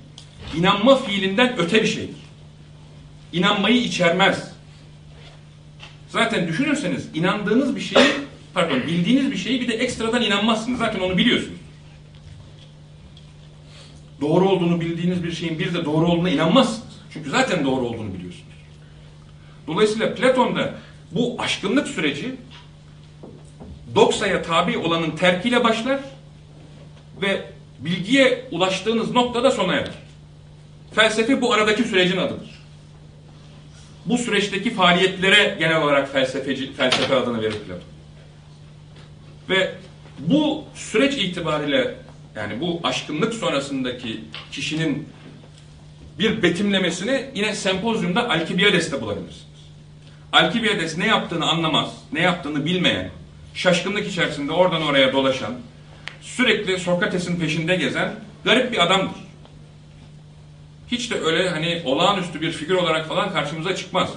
inanma fiilinden öte bir şeydir. İnanmayı içermez. Zaten düşünürseniz inandığınız bir şeyi, pardon bildiğiniz bir şeyi bir de ekstradan inanmazsınız. Zaten onu biliyorsunuz. Doğru olduğunu bildiğiniz bir şeyin bir de doğru olduğuna inanmazsınız. Çünkü zaten doğru olduğunu biliyorsunuz. Dolayısıyla Platon'da bu aşkınlık süreci doksaya tabi olanın terkiyle başlar ve bilgiye ulaştığınız noktada sona erer. Felsefe bu aradaki sürecin adıdır. Bu süreçteki faaliyetlere genel olarak felsefeci, felsefe adını verir Platon. Ve bu süreç itibariyle yani bu aşkınlık sonrasındaki kişinin bir betimlemesini yine sempozyumda Alkibiyades'te bulabilirsiniz. Alkibiades ne yaptığını anlamaz, ne yaptığını bilmeyen, şaşkınlık içerisinde oradan oraya dolaşan, sürekli Sokrates'in peşinde gezen garip bir adamdır. Hiç de öyle hani olağanüstü bir figür olarak falan karşımıza çıkmaz.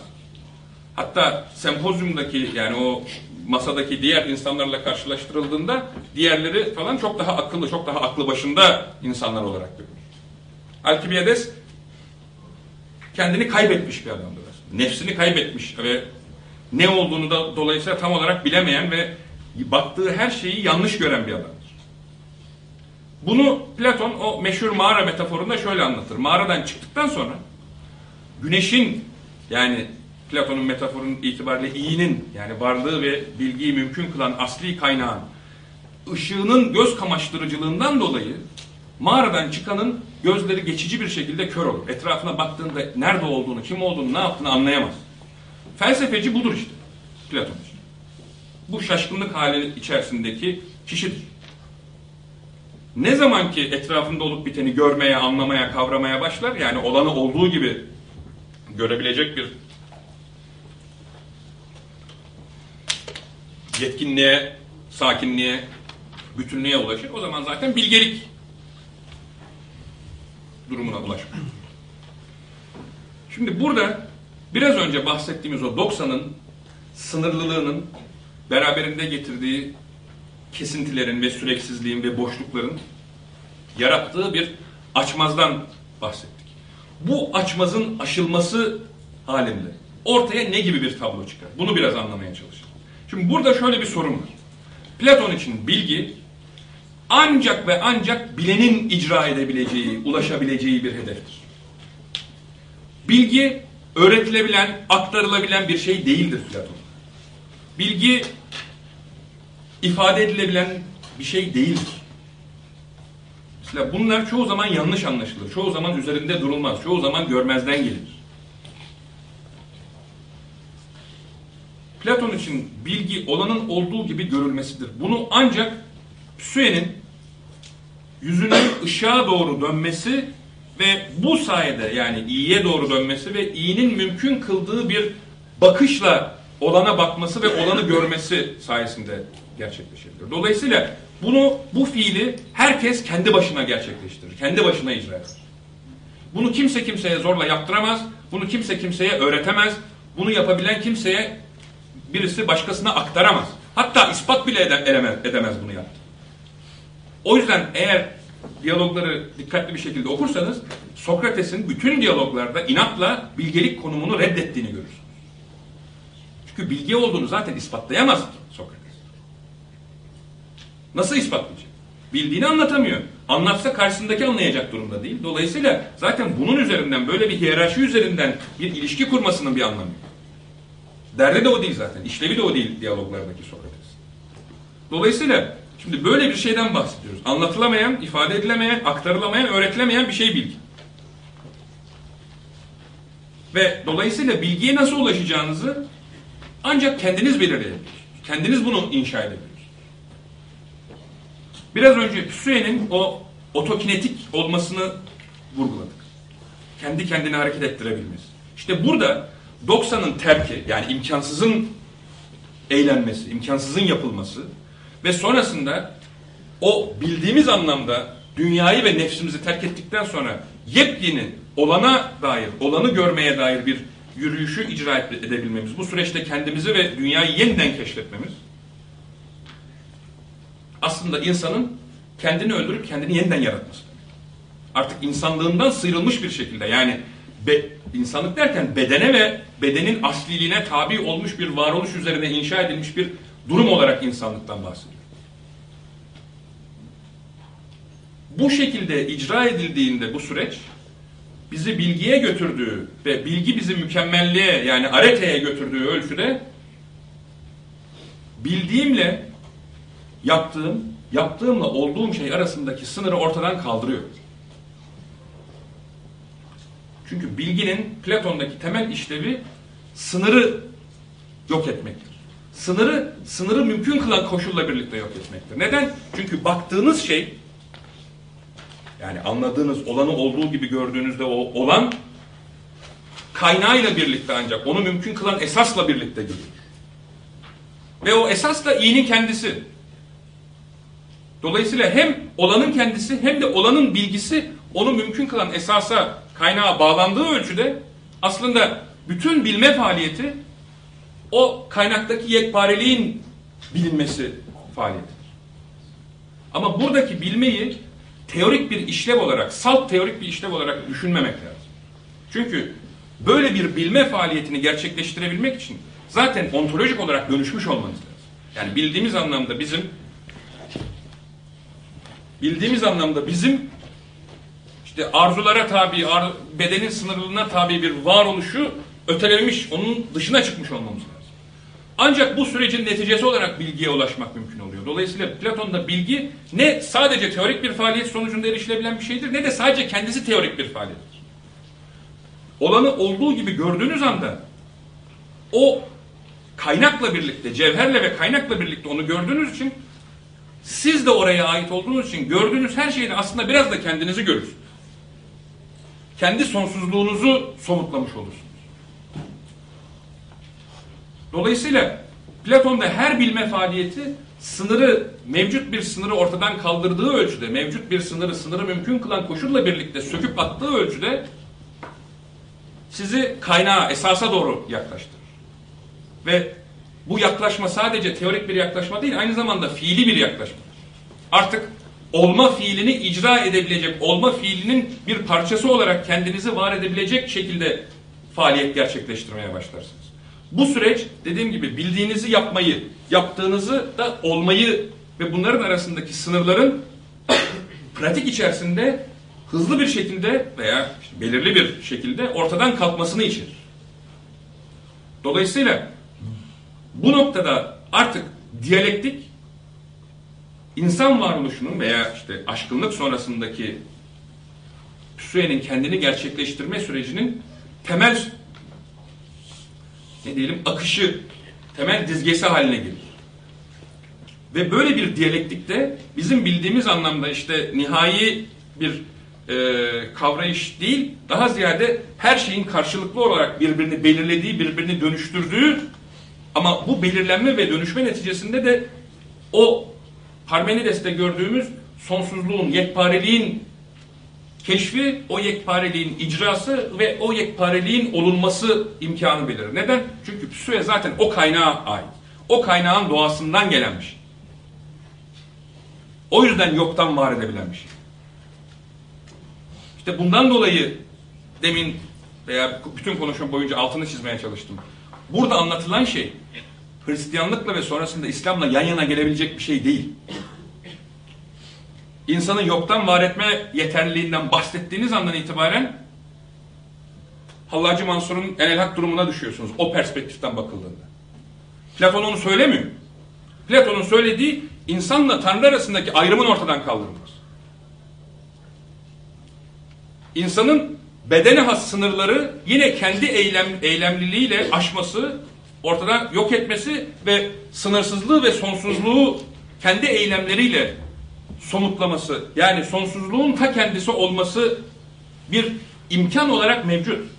Hatta sempozyumdaki yani o masadaki diğer insanlarla karşılaştırıldığında diğerleri falan çok daha akıllı, çok daha aklı başında insanlar olarak görülür. Alkibiades kendini kaybetmiş bir adamdır aslında. Nefsini kaybetmiş ve ne olduğunu da dolayısıyla tam olarak bilemeyen ve baktığı her şeyi yanlış gören bir adamdır. Bunu Platon o meşhur mağara metaforunda şöyle anlatır. Mağaradan çıktıktan sonra güneşin yani Platon'un metaforun itibariyle iyinin yani varlığı ve bilgiyi mümkün kılan asli kaynağın ışığının göz kamaştırıcılığından dolayı mağaradan çıkanın gözleri geçici bir şekilde kör olur. Etrafına baktığında nerede olduğunu, kim olduğunu, ne yaptığını anlayamaz. Felsefeci budur işte. Platon işte. Bu şaşkınlık hali içerisindeki kişidir. Ne zaman ki etrafında olup biteni görmeye, anlamaya, kavramaya başlar, yani olanı olduğu gibi görebilecek bir yetkinliğe, sakinliğe, bütünlüğe ulaşır. O zaman zaten bilgelik durumuna ulaşır. Şimdi burada biraz önce bahsettiğimiz o 90'ın sınırlılığının beraberinde getirdiği kesintilerin ve süreksizliğin ve boşlukların yarattığı bir açmazdan bahsettik. Bu açmazın aşılması halinde ortaya ne gibi bir tablo çıkar? Bunu biraz anlamaya çalışalım. Şimdi burada şöyle bir sorun var. Platon için bilgi ancak ve ancak bilenin icra edebileceği, ulaşabileceği bir hedeftir. Bilgi öğretilebilen, aktarılabilen bir şey değildir Platon. Bilgi ifade edilebilen bir şey değildir. Mesela bunlar çoğu zaman yanlış anlaşılır. Çoğu zaman üzerinde durulmaz. Çoğu zaman görmezden gelir. Platon için bilgi olanın olduğu gibi görülmesidir. Bunu ancak Psüe'nin yüzünün ışığa doğru dönmesi ve bu sayede yani iyiye doğru dönmesi ve iyinin mümkün kıldığı bir bakışla olana bakması ve olanı görmesi sayesinde gerçekleşebilir. Dolayısıyla bunu bu fiili herkes kendi başına gerçekleştirir. Kendi başına icra eder. Bunu kimse kimseye zorla yaptıramaz. Bunu kimse kimseye öğretemez. Bunu yapabilen kimseye birisi başkasına aktaramaz. Hatta ispat bile ede- edemez, bunu yaptı. O yüzden eğer diyalogları dikkatli bir şekilde okursanız Sokrates'in bütün diyaloglarda inatla bilgelik konumunu reddettiğini görürsünüz. Çünkü bilgi olduğunu zaten ispatlayamaz Sokrates. Nasıl ispatlayacak? Bildiğini anlatamıyor. Anlatsa karşısındaki anlayacak durumda değil. Dolayısıyla zaten bunun üzerinden böyle bir hiyerarşi üzerinden bir ilişki kurmasının bir anlamı yok. Derdi de o değil zaten. İşlevi de o değil diyaloglardaki Sokrates. Dolayısıyla şimdi böyle bir şeyden bahsediyoruz. Anlatılamayan, ifade edilemeyen, aktarılamayan, öğretilemeyen bir şey bilgi. Ve dolayısıyla bilgiye nasıl ulaşacağınızı ancak kendiniz belirleyebilirsiniz. Kendiniz bunu inşa edebilirsiniz. Biraz önce Hüseyin'in o otokinetik olmasını vurguladık. Kendi kendine hareket ettirebilmesi. İşte burada 90'ın terki yani imkansızın eğlenmesi, imkansızın yapılması ve sonrasında o bildiğimiz anlamda dünyayı ve nefsimizi terk ettikten sonra yepyeni olana dair, olanı görmeye dair bir yürüyüşü icra edebilmemiz, bu süreçte kendimizi ve dünyayı yeniden keşfetmemiz aslında insanın kendini öldürüp kendini yeniden yaratması. Artık insanlığından sıyrılmış bir şekilde yani be, insanlık derken bedene ve bedenin asliliğine tabi olmuş bir varoluş üzerine inşa edilmiş bir durum olarak insanlıktan bahsediyor. Bu şekilde icra edildiğinde bu süreç bizi bilgiye götürdüğü ve bilgi bizi mükemmelliğe yani areteye götürdüğü ölçüde bildiğimle yaptığım, yaptığımla olduğum şey arasındaki sınırı ortadan kaldırıyor. Çünkü bilginin Platon'daki temel işlevi sınırı yok etmektir. Sınırı, sınırı mümkün kılan koşulla birlikte yok etmektir. Neden? Çünkü baktığınız şey, yani anladığınız, olanı olduğu gibi gördüğünüzde o olan, kaynağıyla birlikte ancak, onu mümkün kılan esasla birlikte geliyor. Ve o esas da iyinin kendisi. Dolayısıyla hem olanın kendisi hem de olanın bilgisi onu mümkün kılan esasa, kaynağa bağlandığı ölçüde aslında bütün bilme faaliyeti o kaynaktaki yekpareliğin bilinmesi faaliyetidir. Ama buradaki bilmeyi teorik bir işlev olarak, salt teorik bir işlev olarak düşünmemek lazım. Çünkü böyle bir bilme faaliyetini gerçekleştirebilmek için zaten ontolojik olarak dönüşmüş olmanız lazım. Yani bildiğimiz anlamda bizim bildiğimiz anlamda bizim işte arzulara tabi, ar, bedenin sınırlılığına tabi bir varoluşu ötelemiş, onun dışına çıkmış olmamız lazım. Ancak bu sürecin neticesi olarak bilgiye ulaşmak mümkün oluyor. Dolayısıyla Platon'da bilgi ne sadece teorik bir faaliyet sonucunda erişilebilen bir şeydir ne de sadece kendisi teorik bir faaliyettir. Olanı olduğu gibi gördüğünüz anda o kaynakla birlikte, cevherle ve kaynakla birlikte onu gördüğünüz için siz de oraya ait olduğunuz için gördüğünüz her şeyde aslında biraz da kendinizi görürsünüz. Kendi sonsuzluğunuzu somutlamış olursunuz. Dolayısıyla Platon'da her bilme faaliyeti sınırı, mevcut bir sınırı ortadan kaldırdığı ölçüde, mevcut bir sınırı, sınırı mümkün kılan koşulla birlikte söküp attığı ölçüde sizi kaynağa, esasa doğru yaklaştırır. Ve bu yaklaşma sadece teorik bir yaklaşma değil, aynı zamanda fiili bir yaklaşmadır. Artık olma fiilini icra edebilecek, olma fiilinin bir parçası olarak kendinizi var edebilecek şekilde faaliyet gerçekleştirmeye başlarsınız. Bu süreç dediğim gibi bildiğinizi yapmayı, yaptığınızı da olmayı ve bunların arasındaki sınırların pratik içerisinde hızlı bir şekilde veya işte belirli bir şekilde ortadan kalkmasını içerir. Dolayısıyla bu noktada artık diyalektik insan varoluşunun veya işte aşkınlık sonrasındaki Hüseyin'in kendini gerçekleştirme sürecinin temel ne diyelim akışı, temel dizgesi haline gelir. Ve böyle bir diyalektikte bizim bildiğimiz anlamda işte nihai bir e, kavrayış değil, daha ziyade her şeyin karşılıklı olarak birbirini belirlediği, birbirini dönüştürdüğü ama bu belirlenme ve dönüşme neticesinde de o Parmenides'te gördüğümüz sonsuzluğun, yekpareliğin keşfi, o yekpareliğin icrası ve o yekpareliğin olunması imkanı belirir. Neden? Çünkü psüe zaten o kaynağa ait. O kaynağın doğasından gelen bir şey. O yüzden yoktan var edebilen bir şey. İşte bundan dolayı demin veya bütün konuşma boyunca altını çizmeye çalıştım. Burada anlatılan şey Hristiyanlıkla ve sonrasında İslam'la yan yana gelebilecek bir şey değil. İnsanın yoktan var etme yeterliliğinden bahsettiğiniz andan itibaren Hallacı Mansur'un enel hak durumuna düşüyorsunuz o perspektiften bakıldığında. Platon onu söylemiyor. Platon'un söylediği insanla Tanrı arasındaki ayrımın ortadan kaldırılması. İnsanın bedene has sınırları yine kendi eylem, eylemliliğiyle aşması, ortadan yok etmesi ve sınırsızlığı ve sonsuzluğu kendi eylemleriyle somutlaması, yani sonsuzluğun ta kendisi olması bir imkan olarak mevcut.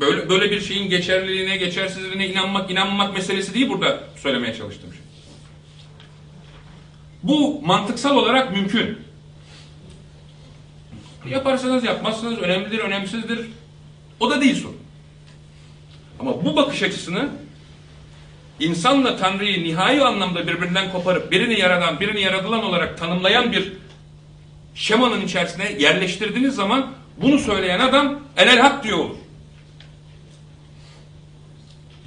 Böyle, böyle bir şeyin geçerliliğine, geçersizliğine inanmak, inanmamak meselesi değil burada söylemeye çalıştığım şey. Bu mantıksal olarak mümkün. Yaparsanız yapmazsanız önemlidir, önemsizdir. O da değil sorun. Ama bu bakış açısını insanla Tanrı'yı nihai anlamda birbirinden koparıp birini yaradan, birini yaradılan olarak tanımlayan bir şemanın içerisine yerleştirdiğiniz zaman bunu söyleyen adam enel hak diyor olur.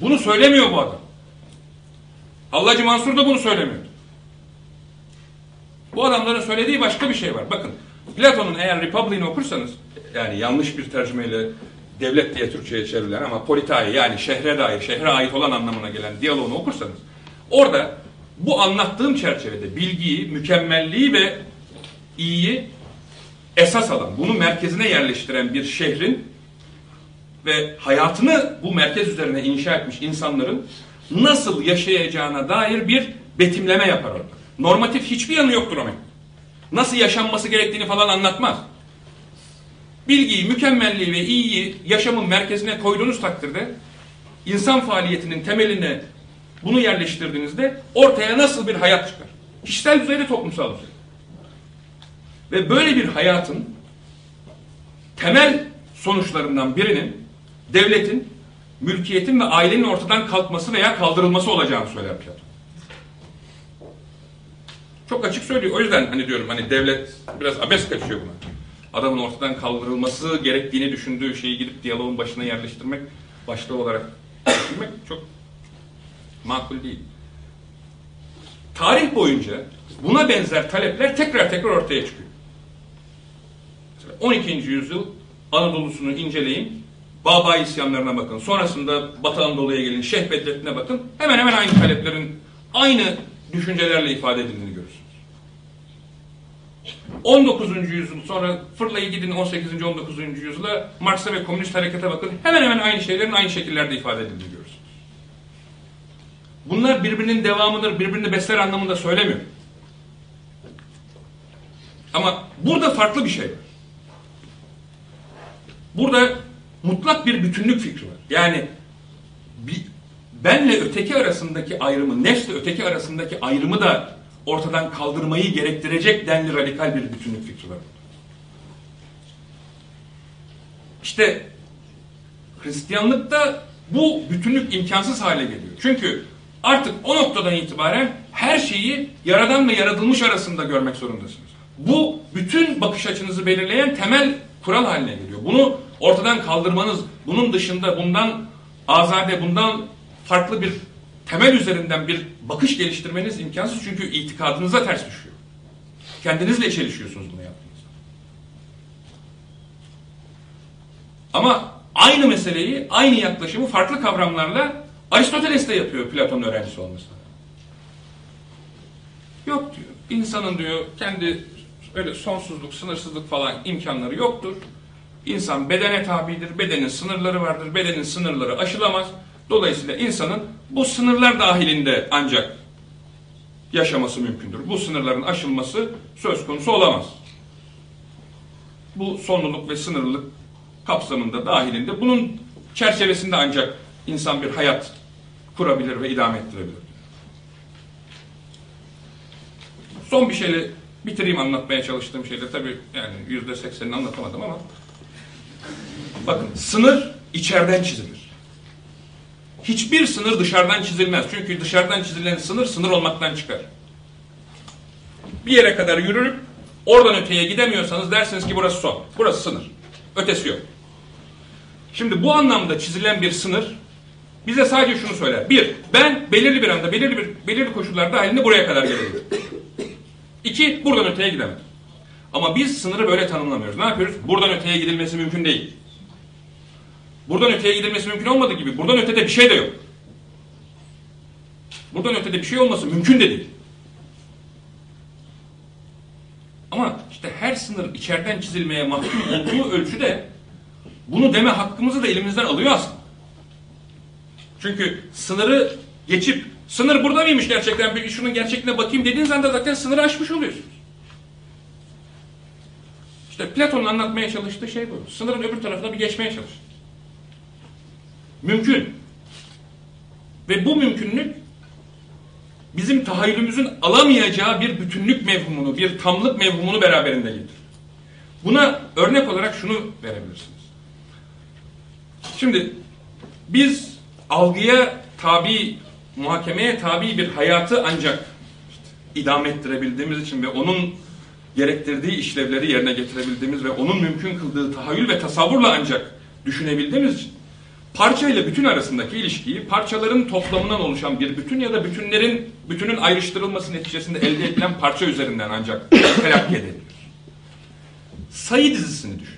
Bunu söylemiyor bu adam. Hallacı Mansur da bunu söylemiyor. Bu adamların söylediği başka bir şey var. Bakın Platon'un eğer Republic'ini okursanız yani yanlış bir tercümeyle devlet diye Türkçe'ye çevrilen ama politaya yani şehre dair, şehre ait olan anlamına gelen diyaloğunu okursanız orada bu anlattığım çerçevede bilgiyi, mükemmelliği ve iyiyi esas alan, bunu merkezine yerleştiren bir şehrin ve hayatını bu merkez üzerine inşa etmiş insanların nasıl yaşayacağına dair bir betimleme yapar orada. Normatif hiçbir yanı yoktur o. Nasıl yaşanması gerektiğini falan anlatmaz. Bilgiyi, mükemmelliği ve iyiyi yaşamın merkezine koyduğunuz takdirde insan faaliyetinin temeline bunu yerleştirdiğinizde ortaya nasıl bir hayat çıkar? Kişisel düzeyde toplumsal düzeyde. Ve böyle bir hayatın temel sonuçlarından birinin devletin, mülkiyetin ve ailenin ortadan kalkması veya kaldırılması olacağını söyler Platon. Çok açık söylüyor. O yüzden hani diyorum hani devlet biraz abes kaçıyor buna. Adamın ortadan kaldırılması gerektiğini düşündüğü şeyi gidip diyaloğun başına yerleştirmek, başlığı olarak düşünmek çok makul değil. Tarih boyunca buna benzer talepler tekrar tekrar ortaya çıkıyor. Mesela 12. yüzyıl Anadolu'sunu inceleyin. Baba isyanlarına bakın. Sonrasında Batı Anadolu'ya gelin. Şeyh Bedrettin'e bakın. Hemen hemen aynı taleplerin aynı düşüncelerle ifade edildiğini. 19. yüzyıl sonra fırlayı gidin 18. 19. yüzyıla Marx'a ve komünist harekete bakın. Hemen hemen aynı şeylerin aynı şekillerde ifade edildiğini görürsünüz. Bunlar birbirinin devamıdır, birbirini besler anlamında söylemiyor. Ama burada farklı bir şey var. Burada mutlak bir bütünlük fikri var. Yani benle öteki arasındaki ayrımı, nefsle öteki arasındaki ayrımı da ortadan kaldırmayı gerektirecek denli radikal bir bütünlük fikri var. İşte Hristiyanlıkta bu bütünlük imkansız hale geliyor. Çünkü artık o noktadan itibaren her şeyi yaradan ve yaratılmış arasında görmek zorundasınız. Bu bütün bakış açınızı belirleyen temel kural haline geliyor. Bunu ortadan kaldırmanız, bunun dışında bundan azade, bundan farklı bir temel üzerinden bir bakış geliştirmeniz imkansız çünkü itikadınıza ters düşüyor. Kendinizle çelişiyorsunuz bunu yaptığınızda. Ama aynı meseleyi, aynı yaklaşımı farklı kavramlarla Aristoteles de yapıyor Platon öğrencisi olmasına. Yok diyor. İnsanın diyor kendi öyle sonsuzluk, sınırsızlık falan imkanları yoktur. İnsan bedene tabidir, bedenin sınırları vardır, bedenin sınırları aşılamaz. Dolayısıyla insanın bu sınırlar dahilinde ancak yaşaması mümkündür. Bu sınırların aşılması söz konusu olamaz. Bu sonluluk ve sınırlılık kapsamında dahilinde bunun çerçevesinde ancak insan bir hayat kurabilir ve idame ettirebilir. Son bir şeyle bitireyim anlatmaya çalıştığım şeyleri. Tabii yani yüzde seksenini anlatamadım ama. Bakın sınır içeriden çizilir. Hiçbir sınır dışarıdan çizilmez. Çünkü dışarıdan çizilen sınır sınır olmaktan çıkar. Bir yere kadar yürürüp oradan öteye gidemiyorsanız dersiniz ki burası son. Burası sınır. Ötesi yok. Şimdi bu anlamda çizilen bir sınır bize sadece şunu söyler. Bir, ben belirli bir anda, belirli bir belirli koşullar dahilinde buraya kadar gelebilirim. İki, buradan öteye gidemem. Ama biz sınırı böyle tanımlamıyoruz. Ne yapıyoruz? Buradan öteye gidilmesi mümkün değil. Buradan öteye gidilmesi mümkün olmadığı gibi buradan ötede bir şey de yok. Buradan ötede bir şey olması mümkün de değil. Ama işte her sınır içeriden çizilmeye mahkum olduğu ölçüde bunu deme hakkımızı da elimizden alıyor aslında. Çünkü sınırı geçip sınır burada mıymış gerçekten bir şunun gerçekliğine bakayım dediğiniz anda zaten sınırı aşmış oluyorsunuz. İşte Platon'un anlatmaya çalıştığı şey bu. Sınırın öbür tarafına bir geçmeye çalış. Mümkün. Ve bu mümkünlük bizim tahayyülümüzün alamayacağı bir bütünlük mevhumunu, bir tamlık mevhumunu beraberinde getirir. Buna örnek olarak şunu verebilirsiniz. Şimdi biz algıya tabi, muhakemeye tabi bir hayatı ancak idam ettirebildiğimiz için ve onun gerektirdiği işlevleri yerine getirebildiğimiz ve onun mümkün kıldığı tahayyül ve tasavvurla ancak düşünebildiğimiz için parça ile bütün arasındaki ilişkiyi parçaların toplamından oluşan bir bütün ya da bütünlerin bütünün ayrıştırılması neticesinde elde edilen parça üzerinden ancak telakki edebiliriz. Sayı dizisini düşün.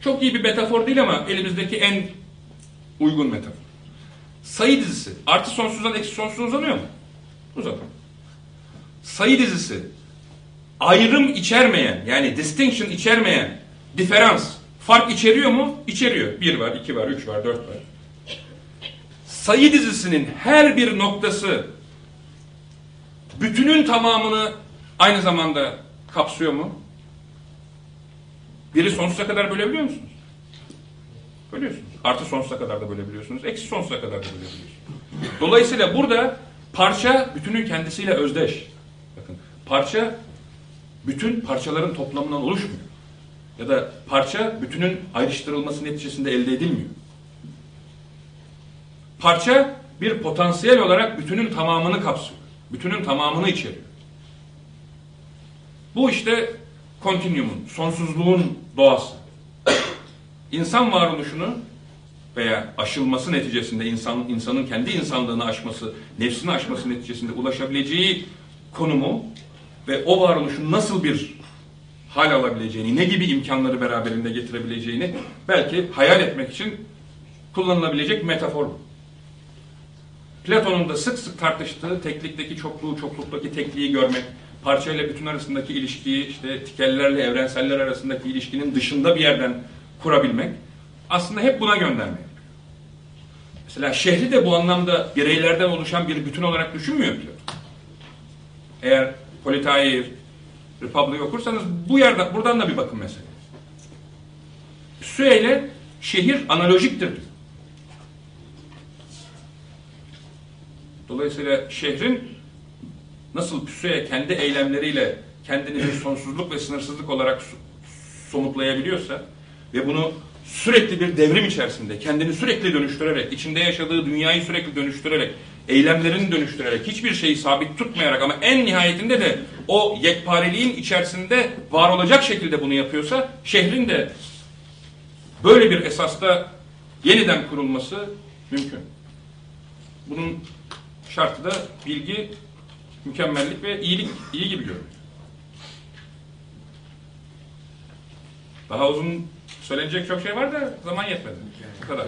Çok iyi bir metafor değil ama elimizdeki en uygun metafor. Sayı dizisi artı sonsuzdan eksi sonsuza uzanıyor mu? Uzanıyor. Sayı dizisi ayrım içermeyen yani distinction içermeyen diferans fark içeriyor mu? İçeriyor. Bir var, iki var, üç var, dört var. Sayı dizisinin her bir noktası bütünün tamamını aynı zamanda kapsıyor mu? Biri sonsuza kadar bölebiliyor musunuz? Bölüyorsunuz. Artı sonsuza kadar da bölebiliyorsunuz. Eksi sonsuza kadar da bölebiliyorsunuz. Dolayısıyla burada parça bütünün kendisiyle özdeş. Bakın parça bütün parçaların toplamından oluşmuyor. Ya da parça bütünün ayrıştırılması neticesinde elde edilmiyor. Parça bir potansiyel olarak bütünün tamamını kapsıyor. Bütünün tamamını içeriyor. Bu işte kontinyumun, sonsuzluğun doğası. İnsan varoluşunu veya aşılması neticesinde insan insanın kendi insanlığını aşması, nefsini aşması neticesinde ulaşabileceği konumu ve o varoluşun nasıl bir hal alabileceğini, ne gibi imkanları beraberinde getirebileceğini belki hayal etmek için kullanılabilecek metafor. Platon'un da sık sık tartıştığı teklikteki çokluğu, çokluktaki tekliği görmek, parçayla bütün arasındaki ilişkiyi, işte tikellerle evrenseller arasındaki ilişkinin dışında bir yerden kurabilmek aslında hep buna gönderme. Mesela şehri de bu anlamda bireylerden oluşan bir bütün olarak düşünmüyor Platon. Eğer Politeia, Republic'i okursanız bu yerden, buradan da bir bakın mesela. Süe ile şehir analojiktir. Dolayısıyla şehrin nasıl Püsü'ye kendi eylemleriyle kendini bir sonsuzluk ve sınırsızlık olarak somutlayabiliyorsa ve bunu sürekli bir devrim içerisinde kendini sürekli dönüştürerek, içinde yaşadığı dünyayı sürekli dönüştürerek, eylemlerini dönüştürerek, hiçbir şeyi sabit tutmayarak ama en nihayetinde de o yekpareliğin içerisinde var olacak şekilde bunu yapıyorsa, şehrin de böyle bir esasta yeniden kurulması mümkün. Bunun şartı da bilgi, mükemmellik ve iyilik, iyi gibi görünüyor. Daha uzun söylenecek çok şey var da zaman yetmedi. Bu kadar.